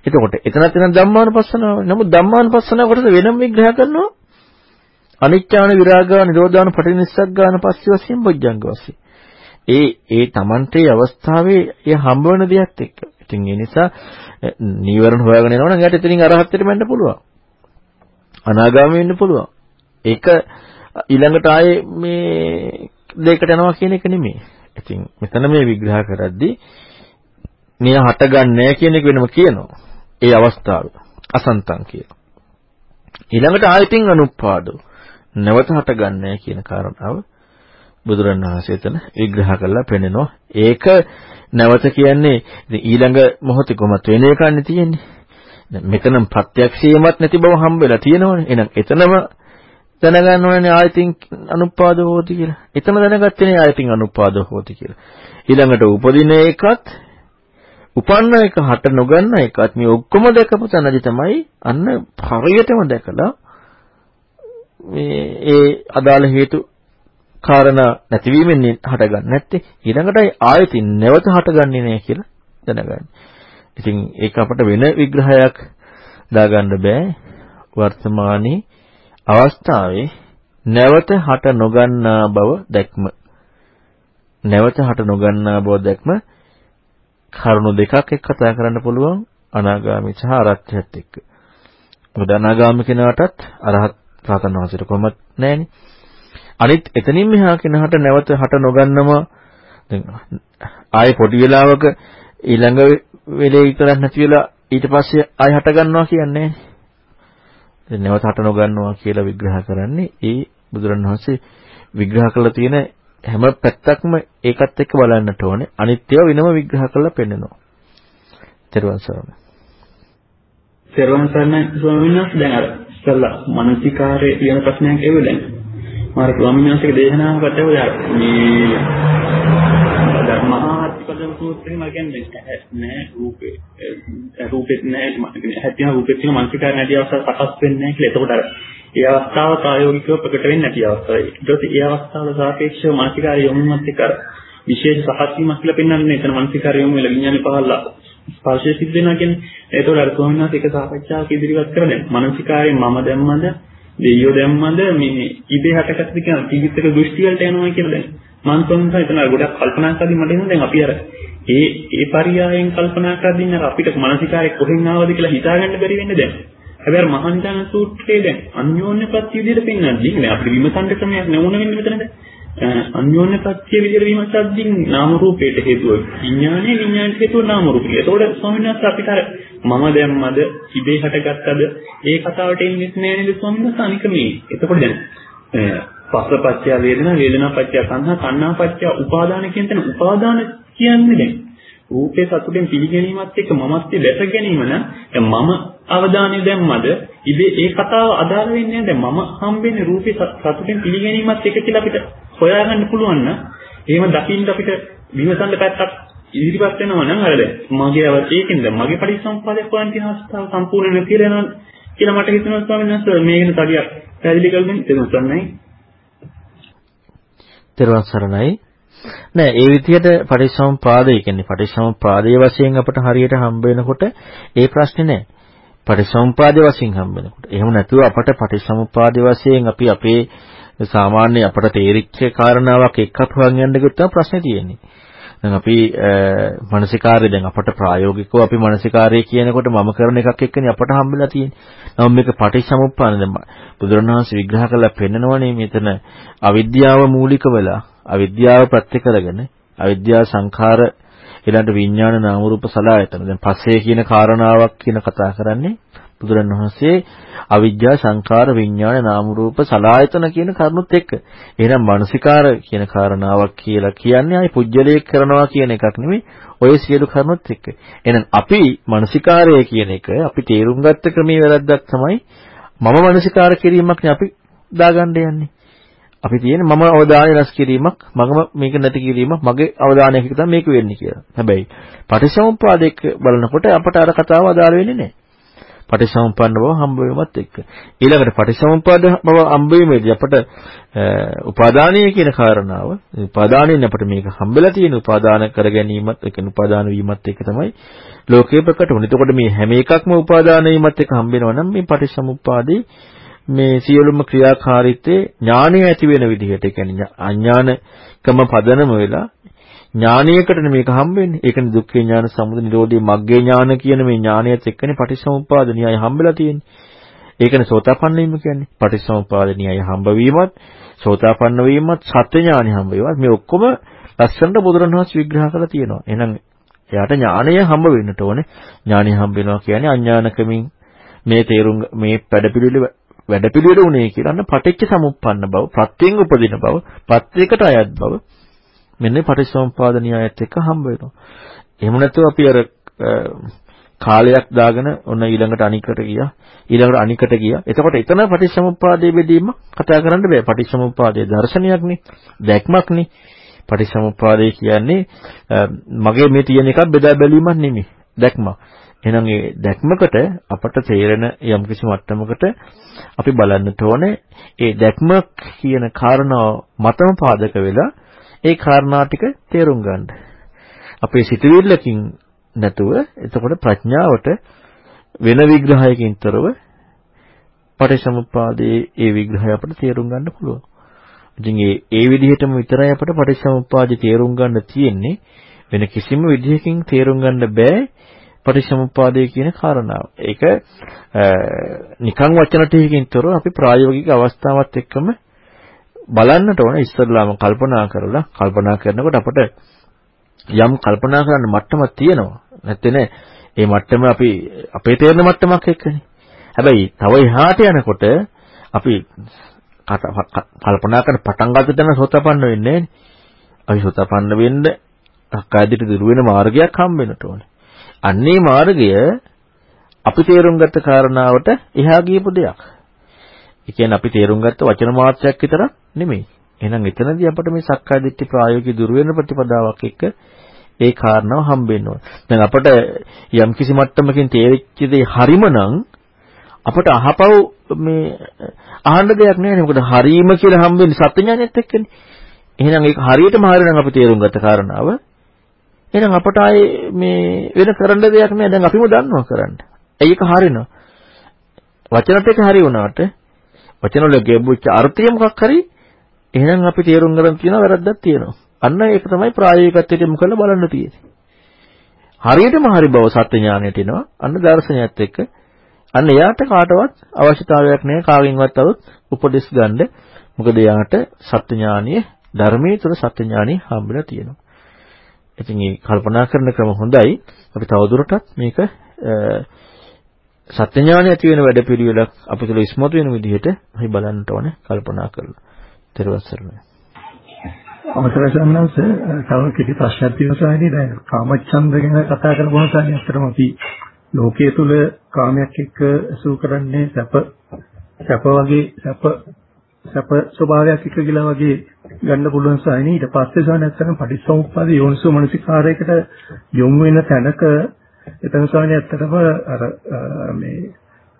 එතකොට එතනත් එන ධම්මානුපස්සනාව. නමුත් ධම්මානුපස්සනාව කොටස වෙනම විග්‍රහ කරනවා අනිච්චාන විරාගා නිරෝධාන පටිනිස්සග්ගාන පස්සේ වශයෙන් බොජ්ජංග වශයෙන්. ඒ ඒ Tamante අවස්ථාවේ ඒ හම්බ වෙන දෙයක් එක්ක. ඉතින් ඒ නිසා නීවරණ හොයාගෙන යනවනම් එයාට එතනින් අරහත්ත්වයට යන්න පුළුවන්. අනාගාමී වෙන්න පුළුවන්. ඒක ඊළඟට ආයේ මේ දෙයකට යනවා කියන එක නෙමෙයි. ඉතින් මෙතන මේ විග්‍රහ කරද්දී මේ හටගන්නේ කියන එක වෙනම කියනවා. ඒ අවස්ථාව අසන්තං කියලා. ඊළඟට ආයතින් අනුපාදෝ නැවත හටගන්නේ කියන කාරණාව බුදුරණවහන්සේ එතන විග්‍රහ කරලා පෙන්නනවා. ඒක නැවත කියන්නේ ඊළඟ මොහොතේ කොහොමද වෙන එකන්නේ තියෙන්නේ. මෙතනම් ප්‍රත්‍යක්ෂයමත් නැති බව හම්බෙලා තියෙනවනේ. එහෙනම් එතනම දැනගන්න ඕනේ ආයතින් අනුපාද හෝති කියලා. එතන දැනගත්තේ ආයතින් අනුපාද හෝති කියලා. ඊළඟට උපදින එකත් උපන්න එක හට නොගන්න එකත් මේ ඔක්කොම දැකපු තැනදි තමයි අන්න හරියටම දැකලා මේ ඒ අදාළ හේතු කාරණා නැතිවීමෙන් හටගන්නේ නැත්තේ ඊළඟටයි ආයතින් නැවත හටගන්නේ නැහැ කියලා දැනගන්න. ඉතින් ඒක අපට වෙන විග්‍රහයක් දාගන්න බෑ. වර්තමානයේ අවස්ථාවේ නැවත හට නොගන්නා බව දැක්ම. නැවත හට නොගන්නා බව දැක්ම කරුණු දෙකක් එක්ක කතා කරන්න පුළුවන් අනාගාමී සහ අරහත්ත්වයට එක්ක. මොකද අනාගාමී කෙනාටත් අරහත් රහතන් වහන්සේට කොහොමත් නැහෙනේ. අනිත් එතනින් මෙහා කෙනාට නැවත හට නොගන්නම දැන් ආයේ පොඩි වෙලාවක ඊළඟ වෙලේ විතරක් නැති වෙලා ඊට පස්සේ ආය හට ගන්නවා කියන්නේ නැහැ. නැවත හට නොගන්නවා කියලා විග්‍රහ කරන්නේ ඒ බුදුරණවහන්සේ විග්‍රහ කරලා තියෙන හැම පැත්තක්ම ඒකත් එක්ක බලන්නට ඕනේ. අනිත්‍යව වෙනම විග්‍රහ කරලා පෙන්නනවා. තෙරුවන් සරණයි. තෙරුවන් සරණයි ස්වාමීන් වහන්සේ දැන් අර ඉස්සල්ලා මානසිකාරයේ කියන ප්‍රශ්නයක් එවුව දැන්. මාර ස්වාමීන් වහන්සේගේ දේශනාවකට මේ ධර්මහත්පදම් සූත්‍රයේ මම කියන්නේ නෑ රූපේ රූපෙත් නෑ හැටින රූපෙත් තියෙන මානසිකාර නැති අවස්ථාව සකස් වෙන්නේ නෑ කියලා. එතකොට අර ඒ අවස්ථාව ප්‍රායෝගිකව ප්‍රකට වෙන්නේ නැති අවස්ථාවයි. ඊට පස්සේ ඒ අවස්ථාවට සාපේක්ෂව මානසිකාර යොමුමත් එක්ක විශේෂ සහත්වීමක් කියලා පෙන්වන්නේ එතන මානසිකාර යොමු වෙලා විඥානේ පහළලා ස්පර්ශය සිද්ධ වෙනවා කියන්නේ. ඒතකොට අර ස්වාමීන් වහන්සේ එක සාකච්ඡාවක් ඉදිරිපත් කරලා දැන් මානසිකාරයෙන් මම දැම්මද දෙයියෝ දැම්මද මේ ඉබේ හටගත්තද කියන ජීවිතක දෘෂ්ටි වලට යනවා කියලා දැන් මම තෝරනවා එතන ගොඩක් කල්පනා කරද්දී මට එනවා දැන් අපි අර ඒ ඒ පරියායෙන් කල්පනා කරද්දී අර අපිට මානසිකාරය කොහෙන් ආවද කියලා හිතාගන්න බැරි වෙන්නේ දැන් හැබැයි මහන්තන සූත්‍රයේ දැන් අන්‍යෝන්‍ය ප්‍රත්‍ය විදිහට පෙන්වන්නේ නේ අපිට විමසන්න ක්‍රමයක් නෙවුණ වෙන්නේ මෙතනද අන්‍යෝන්‍ය ප්‍රත්‍ය විදිහට විමසද්දී නාම රූපයට හේතුව විඥානයේ විඥානයට හේතුව නාම රූපය. ඒතකොට ස්වාමීන් වහන්සේ අපිට අර මම දැම්මද ඉබේ හටගත්තද ඒ කතාවට එන්නේ නැහැ නේද ස්වාමීන් වහන්සේ අනික මේ. එතකොට දැන් පස්සපච්චය වේදනා වේදනාපච්චය සංහා කන්නාපච්චය උපාදාන කියන තැන උපාදාන කියන්නේ දැන්. රූපේ සතුටෙන් පිළිගැනීමත් එක්ක මමත්වයේ දැස ගැනීම නම් මම අවධානය දැම්මද? ඉබේ ඒ කතාව අදාළ වෙන්නේ නැහැ. දැන් මම හම්බෙන්නේ රූපේ සතුටෙන් පිළිගැනීමත් එක්ක කියලා අපිට හොයාගන්න පුළුවන් නම් එහෙම දකින්න අපිට විමසන්න පැත්තක් ඉදිරිපත් වෙනවා නම් අර දැන් මගේ අවචේකින්ද මගේ පරිසම්පාදයක් හොයන් තියෙන අවස්ථාව සම්පූර්ණ නැති වෙනවා කියලා මට හිතෙනවා ස්වාමීන් වහන්සේ. මේ ගැන තඩියක් පැහැදිලි කරගන්න තේරුම් තෙරුවන් සරණයි. නෑ ඒ විදිහට පටිච්චසමුපාදය කියන්නේ පටිච්චසමුපාදයේ වශයෙන් අපට හරියට හම්බ වෙනකොට ඒ ප්‍රශ්නේ නෑ. පටිච්චසමුපාදයේ වශයෙන් හම්බ වෙනකොට. එහෙම නැතුව අපට පටිච්චසමුපාදයේ වශයෙන් අපි අපේ සාමාන්‍ය අපට තේරිච්ච කාරණාවක් එක්ක හොයන් යන්න ගියොත් ප්‍රශ්නේ තියෙන්නේ. දැන් අපි මානසිකාර්ය දැන් අපට ප්‍රායෝගිකව අපි මානසිකාර්ය කියනකොට මම කරන එකක් එක්කනේ අපට හම්බෙලා තියෙන්නේ. නමුත් මේක පටිච්චසමුප්පාද දැන් බුදුරණවහන්සේ විග්‍රහ කරලා පෙන්නනවනේ මෙතන අවිද්‍යාව මූලික වෙලා අවිද්‍යාව ප්‍රත්‍ය කරගෙන අවිද්‍යාව සංඛාර ඊළඟ විඥාන නාම රූප සලආයතන. දැන් පස්සේ කියන කාරණාවක් කියන කතා කරන්නේ බුදුරණවහන්සේ අවිජ්ජා සංකාර විඥාන නාම රූප සලායතන කියන කරුණුත් එක්ක. එහෙනම් මානසිකාර කියන කාරණාවක් කියලා කියන්නේ ආයි පුජ්‍යලයක් කරනවා කියන එකක් නෙමෙයි. ඔය සියලු කරුණුත් එක්ක. එහෙනම් අපි මානසිකාරය කියන එක අපි තේරුම් ගත්ත ක්‍රමයේ වැරද්දක් තමයි මම මානසිකාර කිරීමක් නේ අපි දාගන්න යන්නේ. අපි තියෙන්නේ මම අවධානය රැස් කිරීමක් මගම මේක නැති කිරීමක් මගේ අවධානයක තමයි මේක වෙන්නේ කියලා. හැබැයි පටිච්චසමුප්පාදයක බලනකොට අපට අර කතාව අදාළ වෙන්නේ නැහැ. පටිසමුප්පන්න බව හම්බ වීමත් එක්ක. ඊළඟට පටිසමුප්පාද බව හම්බ වීමේදී අපට උපාදානීය කියන කාරණාව උපාදානයෙන් අපිට මේක හම්බෙලා තියෙන උපාදාන කර ගැනීමත් ඒ කියන්නේ උපාදාන වීමත් එක්ක තමයි ලෝකේ ප්‍රකට වුනේ. එතකොට මේ හැම එකක්ම උපාදාන වීමත් එක්ක හම්බ වෙනවා නම් මේ පටිසමුප්පාදේ මේ සියලුම ක්‍රියාකාරීත්වයේ ඥානය ඇති වෙන විදිහට ඒ කියන්නේ අඥානකම පදනම වෙලා ඥානයකටනේ මේක හම්බෙන්නේ. ඒකනේ දුක්ඛේ ඥාන සමුදය නිරෝධී මග්ගේ ඥාන කියන මේ ඥානයත් එක්කනේ පටිච්චසමුප්පාද න්‍යාය හම්බෙලා තියෙන්නේ. ඒකනේ සෝතාපන්න වීම කියන්නේ. පටිච්චසමුප්පාද න්‍යාය හම්බ වීමත්, සෝතාපන්න වීමත්, සත්‍ය ඥානෙ හම්බ වීමත් මේ ඔක්කොම ලස්සනට බුදුරණවහන්සේ විග්‍රහ කරලා තියෙනවා. එහෙනම් එයාට ඥානය හම්බ වෙන්නට ඕනේ. ඥානය හම්බ වෙනවා කියන්නේ අඥානකමින් මේ තේරුම් මේ වැඩපිළිවෙල වැඩපිළිවෙල උනේ කියලා අන්න පටිච්ච සමුප්පන්න බව, ප්‍රත්‍යයෙන් උපදින බව, ප්‍රත්‍යයකට අයත් බව මෙන්න පටිච්චසමුප්පාද න්‍යායත් එක්ක හම්බ වෙනවා. එහෙම නැත්නම් අපි අර කාලයක් දාගෙන ඔන්න ඊළඟට අනිකට ගියා. ඊළඟට අනිකට ගියා. එතකොට එතන පටිච්චසමුප්පාදයේ බෙදීම කතා කරන්න බෑ. පටිච්චසමුප්පාදයේ දර්ශනයක්නේ, දැක්මක්නේ. පටිච්චසමුප්පාදය කියන්නේ මගේ මේ තියෙන එකක් බෙදා බැලීමක් නෙමෙයි. දැක්මක්. එහෙනම් ඒ දැක්මකට අපට තේරෙන යම්කිසි මට්ටමකට අපි බලන්නට ඕනේ ඒ දැක්ම කියන කාරණාව මතම පාදක වෙලා ඒ කාරණා ටික තේරුම් ගන්න. අපේ සිතුවිල්ලකින් නැතුව එතකොට ප්‍රඥාවට වෙන විග්‍රහයකින් තොරව පටිච්චසමුප්පාදයේ ඒ විග්‍රහය අපිට තේරුම් ගන්න පුළුවන්. ඉතින් ඒ ඒ විදිහටම විතරයි අපිට පටිච්චසමුප්පාදේ තේරුම් ගන්න තියෙන්නේ. වෙන කිසිම විදිහකින් තේරුම් ගන්න බෑ පටිච්චසමුප්පාදය කියන කාරණාව. ඒක නිකන් වචන ටිකකින් තොරව අපි ප්‍රායෝගික අවස්ථාවත් එක්කම බලන්නට ඕන ඉස්සරලාම කල්පනා කරලා කල්පනා කරනකොට අපට යම් කල්පනා කරන්න මට්ටමක් තියෙනවා. නැත්නම් ඒ මට්ටම අපි අපේ තේරෙන මට්ටමක් එක්කනේ. හැබැයි තව එහාට යනකොට අපි කල්පනා කරන පටන් ගන්න තැන සෝතපන්න වෙන්නේ නැහැ. අපි සෝතපන්න වෙන්න අක්කාදිට දුර වෙන මාර්ගයක් හම්බ වෙනට ඕනේ. අන්නේ මාර්ගය අපි තේරුම් ගත්ත කාරණාවට එහා ගියපු දෙයක්. ඒ කියන්නේ අපි තේරුම් ගත්ත වචන මාත්‍රයක් විතරක් නෙමෙයි. එහෙනම් එතනදී අපිට මේ සක්කාය දිට්ඨි ප්‍රායෝගික දුර වෙන ප්‍රතිපදාවක් එක්ක ඒ කාරණාව හම්බෙන්න ඕන. දැන් අපට යම් කිසි මට්ටමකින් තේරිච්ච දේ හරිම නම් අපට අහපව් මේ අහන්න දෙයක් නැහැ නේ. මොකද හරීම කියලා හම්බෙන්නේ සත්‍ය ඥානෙත් එක්කනේ. එහෙනම් ඒක හරියටම හරියනම් අපි තේරුම් ගත්ත කාරණාව එහෙනම් අපට ආයේ මේ වෙන කරන්න දෙයක් නෑ. දැන් අපිම දන්නවා කරන්න. ඒක හරිනවා. වචනත් එක හරි වුණාට වචන වල ගෙබුච්ච අර්ථය මොකක් හරි එහෙනම් අපි තේරුම් ගන්න තියෙන වැරද්දක් තියෙනවා. අන්න ඒක තමයි ප්‍රායෝගිකත්වයට යොමු කරලා බලන්න තියෙන්නේ. හරියටම හරි බව සත්‍ය ඥානයට එනවා. අන්න දර්ශනයත් එක්ක අන්න එයාට කාටවත් අවශ්‍යතාවයක් නැහැ කාගෙන්වත් අවුත් උපදෙස් ගන්න. මොකද එයාට සත්‍ය ඥානිය ධර්මයේ තුල සත්‍ය ඥානිය හම්බෙලා තියෙනවා. ඉතින් මේ කල්පනා කරන ක්‍රම හොඳයි. අපි තවදුරටත් මේක සත්‍ය ඥානය ඇති වෙන වැඩපිළිවෙලක් අපි තුළ ඉස්මතු වෙන විදිහට අපි බලන්න ඕනේ කල්පනා කරලා. ත්‍රිවස්සරණයි. අවසරයි සම්මාස තව කිසි ප්‍රශ්නයක් තියෙනවානේ දැන් කාමච්ඡන්ද ගැන කතා කරපුවම තමයි අත්‍තරම අපි ලෝකයේ තුල කාමයක් එක්ක අසු කරන්නේ සැප සැප වගේ සැප සැප ස්වභාවයක් එක්ක ගිලා වගේ ගන්න පුළුවන් සායනි ඊට පස්සේ සාන ඇත්තටම පටිච්චසමුප්පාද යෝනිසෝ මනසිකාරයකට යොමු වෙන තැනක එතන සායනි ඇත්තටම අර මේ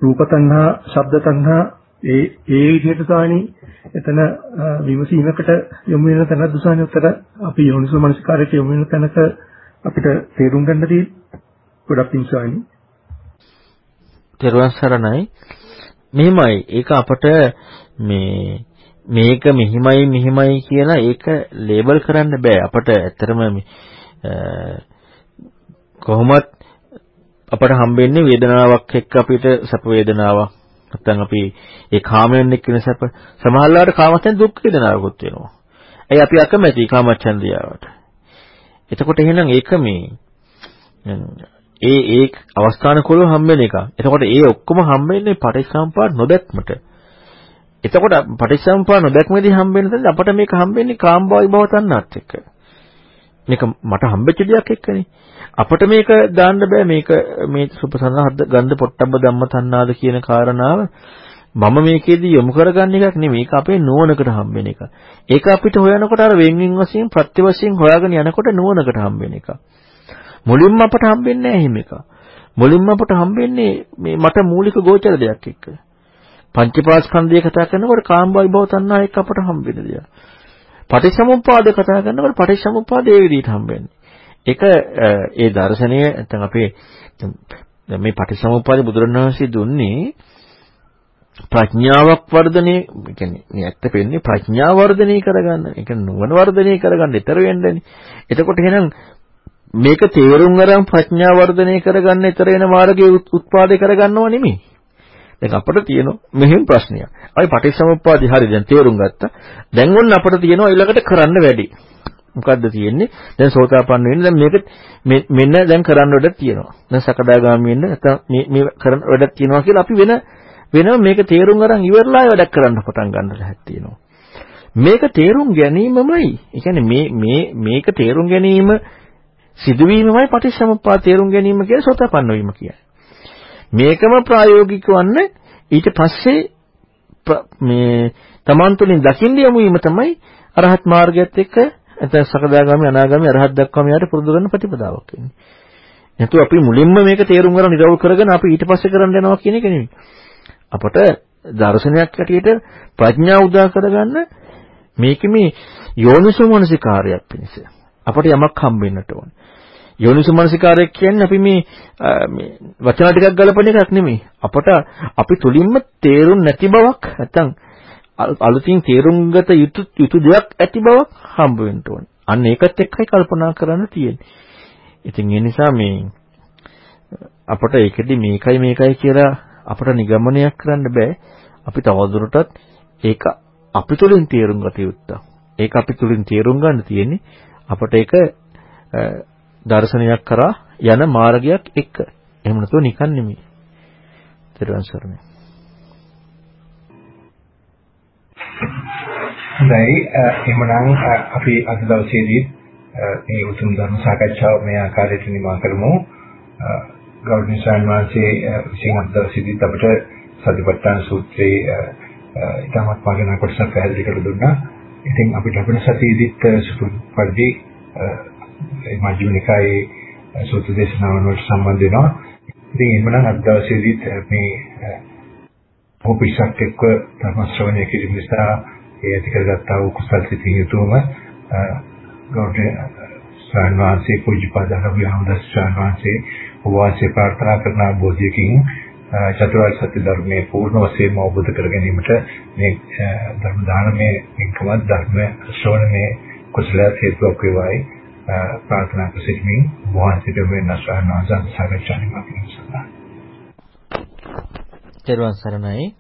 රූප තණ්හා ශබ්ද තණ්හා ඒ ඒ විදිහට සායනි එතන විමසීමකට යොමු වෙන තැනක් දුසානි උතර අපි යෝනිසෝ මනසිකාරයට යොමු වෙන තැනක අපිට තේරුම් ගන්න තියෙන ගොඩක් ඉන්සානි තෙරුවන් සරණයි. මෙහිමයි. ඒක අපට මේ මේක මෙහිමයි මෙහිමයි කියලා ඒක ලේබල් කරන්න බෑ. අපට ඇත්තටම කොහොමත් අපට හම්බෙන්නේ වේදනාවක් එක්ක අපිට සැප වේදනාවක්. නැත්නම් අපි ඒ කාමයෙන් එක්ක වෙන සැප සමහරවිට කාමයෙන් දුක් වේදනාවකුත් වෙනවා. ඒ අපි අකමැති කාමච්ඡන්දියාවට. එතකොට එහෙනම් ඒක මේ ඒ ඒ අවස්ථානකෝල හම්බෙන එක. එතකොට ඒ ඔක්කොම හම්බෙන්නේ පටිච්චසමුපාද නොදැක්මට. එතකොට පටිච්චසමුපාද නොදැක්මේදී හම්බෙන තැන අපට මේක හම්බෙන්නේ කාම්භාවයි භව තණ්හාත් එක්ක. මේක මට හම්බෙච්ච දෙයක් එක්කනේ. අපට මේක දාන්න බෑ මේක මේ සුපසන්නහද්ද ගන්ධ පොට්ටබ්බ ධම්ම තණ්හාද කියන කාරණාව මම මේකෙදී යොමු කරගන්න එකක් නෙමෙයි. මේක අපේ නුවණකට හම්බෙන එක. ඒක අපිට හොයනකොට අර වෙන්වෙන් වශයෙන් ප්‍රත්‍ය වශයෙන් හොයාගෙන යනකොට නුවණකට හම්බෙන එක. මුලින්ම අපට හම්බෙන්නේ නැහැ එහෙම එක. මුලින්ම අපට හම්බෙන්නේ මේ මට මූලික ගෝචර දෙයක් එක්ක. පංචපාස්කන්ධය කතා කරනකොට කාම්බයි භව තණ්හා එක්ක අපට හම්බෙන දෙයක්. පටිච්චසමුප්පාද කතා කරනකොට පටිච්චසමුප්පාද ඒ විදිහට හම්බෙන්නේ. ඒක ඒ දර්ශනය නැත්නම් අපේ දැන් මේ පටිච්චසමුප්පාද බුදුරණවහන්සේ දුන්නේ ප්‍රඥාවක් වර්ධනය කියන්නේ මේ ඇත්ත පෙන්නේ ප්‍රඥාව වර්ධනය කරගන්න. ඒක නුවණ වර්ධනය කරගන්න ඊතර වෙන්නනේ. එතකොට එහෙනම් මේක තේරුම් අරන් ප්‍රඥාව වර්ධනය කරගන්න ඊතර වෙන මාර්ගයේ උත්පාදේ කරගන්නව නෙමෙයි. දැන් අපිට තියෙනවා මෙහෙම ප්‍රශ්නයක්. අපි පටිච්චසමුප්පාදේ හරි දැන් තේරුම් ගත්තා. දැන් ඔන්න අපිට තියෙනවා ඊළඟට කරන්න වැඩි. මොකද්ද තියෙන්නේ? දැන් සෝතාපන්න වෙන්න දැන් මේක මෙන්න දැන් කරන්න වැඩක් තියෙනවා. දැන් සකදාගාමී වෙන්න නැත්නම් මේ මේ කරන්න වැඩක් තියෙනවා කියලා අපි වෙන වෙනම මේක තේරුම් අරන් ඉවරලා වැඩක් කරන්න පටන් ගන්න ලැහත් තියෙනවා. මේක තේරුම් ගැනීමමයි. ඒ කියන්නේ මේ මේ මේක තේරුම් ගැනීම සිදුවීමමයි පටිච්චසමුප්පාද තේරුම් ගැනීම කියලා සෝතාපන්න වීම කියන්නේ. මේකම ප්‍රායෝගික වන්නේ ඊට පස්සේ මේ තමන් තුළින් දකින්න යමු වීම තමයි අරහත් මාර්ගයත් එක්ක නැත්නම් සකදාගාමි අනාගාමි අරහත් දක්වාම යාට පුරුදු කරන ප්‍රතිපදාවක් වෙන්නේ. නැතු අපි මුලින්ම මේක තේරුම් ගන්න නිරවුල් කරගෙන අපි ඊට පස්සේ කරන්න යනවා කියන එක නෙමෙයි. අපට දර්ශනයක් ඇටියට ප්‍රඥාව උදා කරගන්න මේක මේ යෝනිසෝමනසිකාරයක් පිණිස අපට යමක් හම්බෙන්නට ඕනේ. යෝනිසෝමනසිකාරය කියන්නේ අපි මේ මේ වචන ටිකක් ගලපන එකක් නෙමෙයි. අපට අපි තුලින්ම තේරුම් නැති බවක් නැත්නම් අලුතින් තේරුම් ගත යුතු යුතු දෙයක් ඇති බවක් හම්බ වෙන්න ඕනේ. අන්න ඒකත් එක්කයි කල්පනා කරන්න තියෙන්නේ. ඉතින් ඒ නිසා මේ අපට ඒකෙදි මේකයි මේකයි කියලා අපට නිගමනයක් කරන්න බෑ. අපි තවදුරටත් ඒක අපි තුලින් තේරුම් ගත යුත්තක්. ඒක අපි තුලින් තේරුම් ගන්න තියෙන්නේ අපට ඒක දර්ශනයක් කරා යන මාර්ගයක් එක්ක. එහෙම නැතුව නිකන් නෙමෙයි. ත්‍රිවන් සරණයි. හොඳයි එහෙමනම් අපි අද දවසේදී මේ උතුම් ධර්ම සාකච්ඡාව මේ ආකාරයට නිමා කරමු. ගෞරවනීය සාන්වාසේ විසින් අද දවසේදී අපට සතිපට්ඨාන සූත්‍රයේ ඉතාමත් මාගෙන කොටසක් පැහැදිලි කරලා දුන්නා. ඉතින් අපි ලබන සතියේදීත් සුපුරුදු පරිදි මේ මජ්ක්‍ධිම නිකායේ සූත්‍ර දේශනාවන් වලට සම්බන්ධ වෙනවා. ඉතින් එහෙමනම් අද දවසේදීත් මේ ඔපිසක් එක්ක ධර්ම ශ්‍රවණය කිරීම නිසා ඒ ඇති කරගත්තා වූ කුසල් සිතින් යුතුවම ගෞරවනීය ස්වාමීන් පූජ්‍යපද රවිහමදස් ස්වාමීන් වහන්සේ ප්‍රාර්ථනා කරන බෝධියකින් චතුරාර්ය සත්‍ය ධර්මයේ පූර්ණ වශයෙන්ම අවබෝධ කර ගැනීමට මේ ධර්ම දානමේ එක්කම ධර්ම ශ්‍රවණමේ කුසල හේතුවක් වේවායි ප්‍රාර්ථනා කරමින් වහන්සේට වෙන ස්වාමීන් වහන්සේ සාකච්ඡා නිමා කරනවා. සරණයි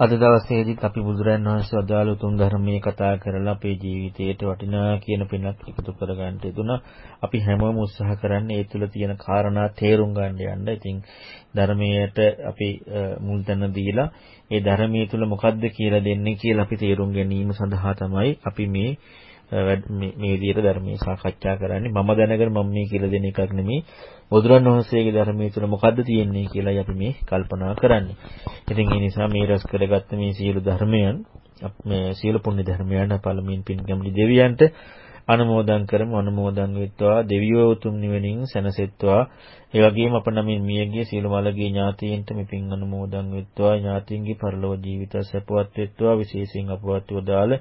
අද දවසේදීත් අපි බුදුරන් වහන්සේ අදාළ උතුම් ධර්මයේ කතා කරලා අපේ ජීවිතයට වටිනා කියන පිනක් එකතු කරගන්න යුතුනා. අපි හැමෝම උත්සාහ කරන්නේ ඒ තුල තියෙන කාරණා තේරුම් ගන්න යන්න. ඉතින් ධර්මයට අපි මුල් තැන දීලා ඒ ධර්මයේ තුල මොකද්ද කියලා දෙන්නේ කියලා අපි තේරුම් ගැනීම සඳහා තමයි අපි මේ මේ විදිහට ධර්මයේ සාකච්ඡා කරන්නේ. මම දැනගෙන මම මේ කියලා දෙන එකක් නෙමෙයි. බුදුරන් වහන්සේගේ ධර්මයේ තුල මොකද්ද තියෙන්නේ කියලායි අපි මේ කල්පනා කරන්නේ. ඉතින් ඒ නිසා මේ රස කරගත්ත මේ සියලු ධර්මයන් මේ සියලු පුණ්‍ය ධර්මයන් පළමුවෙන් පින්ගම්ලි දෙවියන්ට අනුමෝදන් කරමු. අනුමෝදන් වෙත්වා දෙවියෝ උතුම් නිවනින් සැනසෙත්වා. ඒ වගේම අප නමින් මියගිය සියලු මළගිය ඥාතීන්ට මෙපින් අනුමෝදන් වෙත්වා. ඥාතීන්ගේ පරලොව ජීවිත සැපවත් වෙත්වා. විශේෂයෙන් අපවත් වදාළ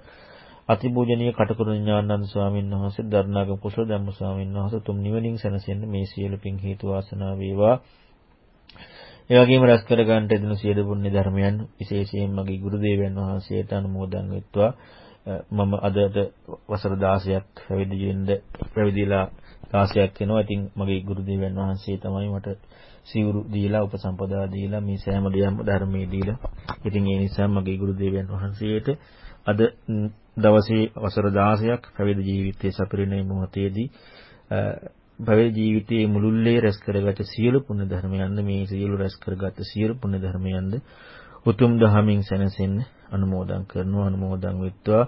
අතිපූජනීය කටුකුරු ඥානන්ද ස්වාමීන් වහන්සේ දරණාගම කුසල ධම්ම ස්වාමීන් වහන්සේ තුම් නිවනින් සැනසෙන්න මේ සියලු පින් හේතු වාසනා වේවා. ඒ වගේම රැස් කර ගන්නට දෙන සියලු පුණ්‍ය ධර්මයන් විශේෂයෙන් මගේ ගුරු දේවයන් වහන්සේට අනුමෝදන් වෙත්වා. මම අදට වසර 16ක් පැවිදි වෙන්න පැවිදිලා 16ක් වෙනවා. ඉතින් මගේ ගුරු දේවයන් වහන්සේ තමයි මට සිවුරු දීලා උපසම්පදා දීලා මේ සෑම දෙයක්ම ධර්මයේ දීලා. ඉතින් ඒ නිසා මගේ ගුරු දේවයන් වහන්සේට අද දවසේ වසර 16ක් පැවිදි ජීවිතයේ සපිරිනේ මොහොතේදී පැවිදි ජීවිතයේ මුළුල්ලේ රැස් කරගත සියලු පුණ්‍ය ධර්මයන්ද මේ සියලු රැස් කරගත සියලු පුණ්‍ය ධර්මයන්ද උතුම් දහමින් සැනසෙන්න අනුමෝදන් කරනවා අනුමෝදන් වෙත්වා.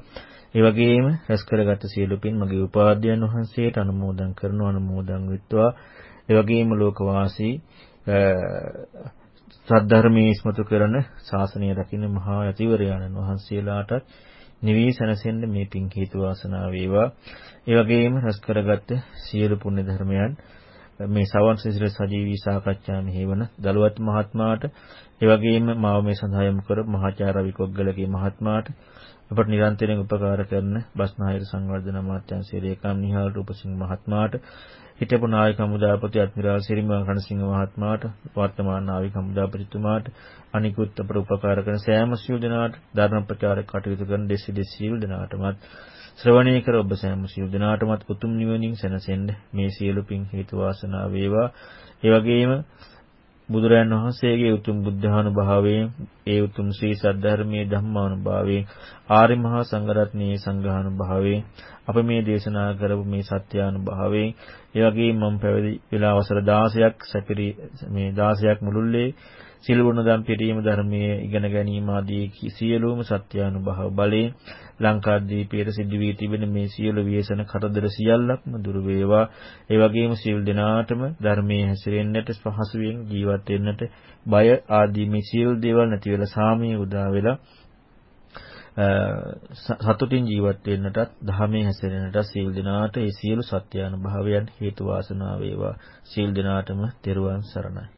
ඒ වගේම රැස් කරගත සියලු පින් මගේ උපාධ්‍යයන් වහන්සේට අනුමෝදන් කරනවා අනුමෝදන් වෙත්වා. ඒ වගේම ලෝකවාසී සද්ධර්මයේ ඉස්මතු කරන ශාසනය රකින්න මහා යතිවරයන්න් වහන්සේලාටත් නිවී සැනසෙන්න මේ පින් හේතු වාසනා වේවා. ඒ වගේම රැස් කරගත්ත සියලු පුණ්‍ය ධර්මයන් මේ සවන් සිසිල සජීවී සාකච්ඡා මෙහෙවන දලුවත් මහත්මයාට ඒ වගේම මාව මේ සඳහා යොමු කර මහාචාර්ය විකොග්ගලගේ මහත්මයාට අපට නිරන්තරයෙන් උපකාර කරන බස්නාහිර සංවර්ධන අමාත්‍යාංශයේ රේකම් නිහාල් රූපසිංහ මහත්මයාට හිටපු නායක හමුදාපති අද්මිරාල් සිරිමා රණසිංහ මහත්මයාට වර්තමාන නාවික හමුදාපතිතුමාට අනිකුත් අපට උපකාර කරන සෑම සියලු දෙනාට ධර්ම ප්‍රචාරක කටයුතු කරන දෙසි දෙසි සියලු දෙනාටමත් ශ්‍රවණය කර ඔබ සෑම සියලු දෙනාටමත් උතුම් නිවනින් සැනසෙන්න මේ සියලු පින් හේතු වාසනා වේවා. ඒ වගේම බුදුරයන් වහන්සේගේ උතුම් බුද්ධානුභාවයෙන් ඒ උතුම් ශ්‍රී සද්ධර්මයේ ධම්මානුභාවයෙන් ආර්ය මහා සංඝරත්නයේ සංඝානුභාවයෙන් අප මේ දේශනා කරපු මේ සත්‍යානුභාවයෙන් ඒ වගේම මම පැවිදි වෙලා වසර 16ක් සැපිරි මේ 16ක් මුළුල්ලේ සිල්ගුණ දම් පිරීම ධර්මයේ ඉගෙන ගැනීම ආදී සියලුම සත්‍යානුභව බලයෙන් ලංකාද්වීපයේ සිදු වී තිබෙන මේ සියලු ව්‍යසන කරදර සියල්ලක්ම දුර වේවා. ඒ වගේම සියලු දෙනාටම ධර්මයේ හැසිරෙන්නට පහසුවෙන් ජීවත් වෙන්නට බය ආදී මේ සියලු දේවල් නැති වෙලා සාමයේ උදා වෙලා සතුටින් ජීවත් වෙන්නටත් ධර්මයේ හැසිරෙන්නට සියලු දෙනාට ඒ සියලු සත්‍යානුභවයන් හේතු වාසනා වේවා. සියලු දෙනාටම තෙරුවන් සරණයි.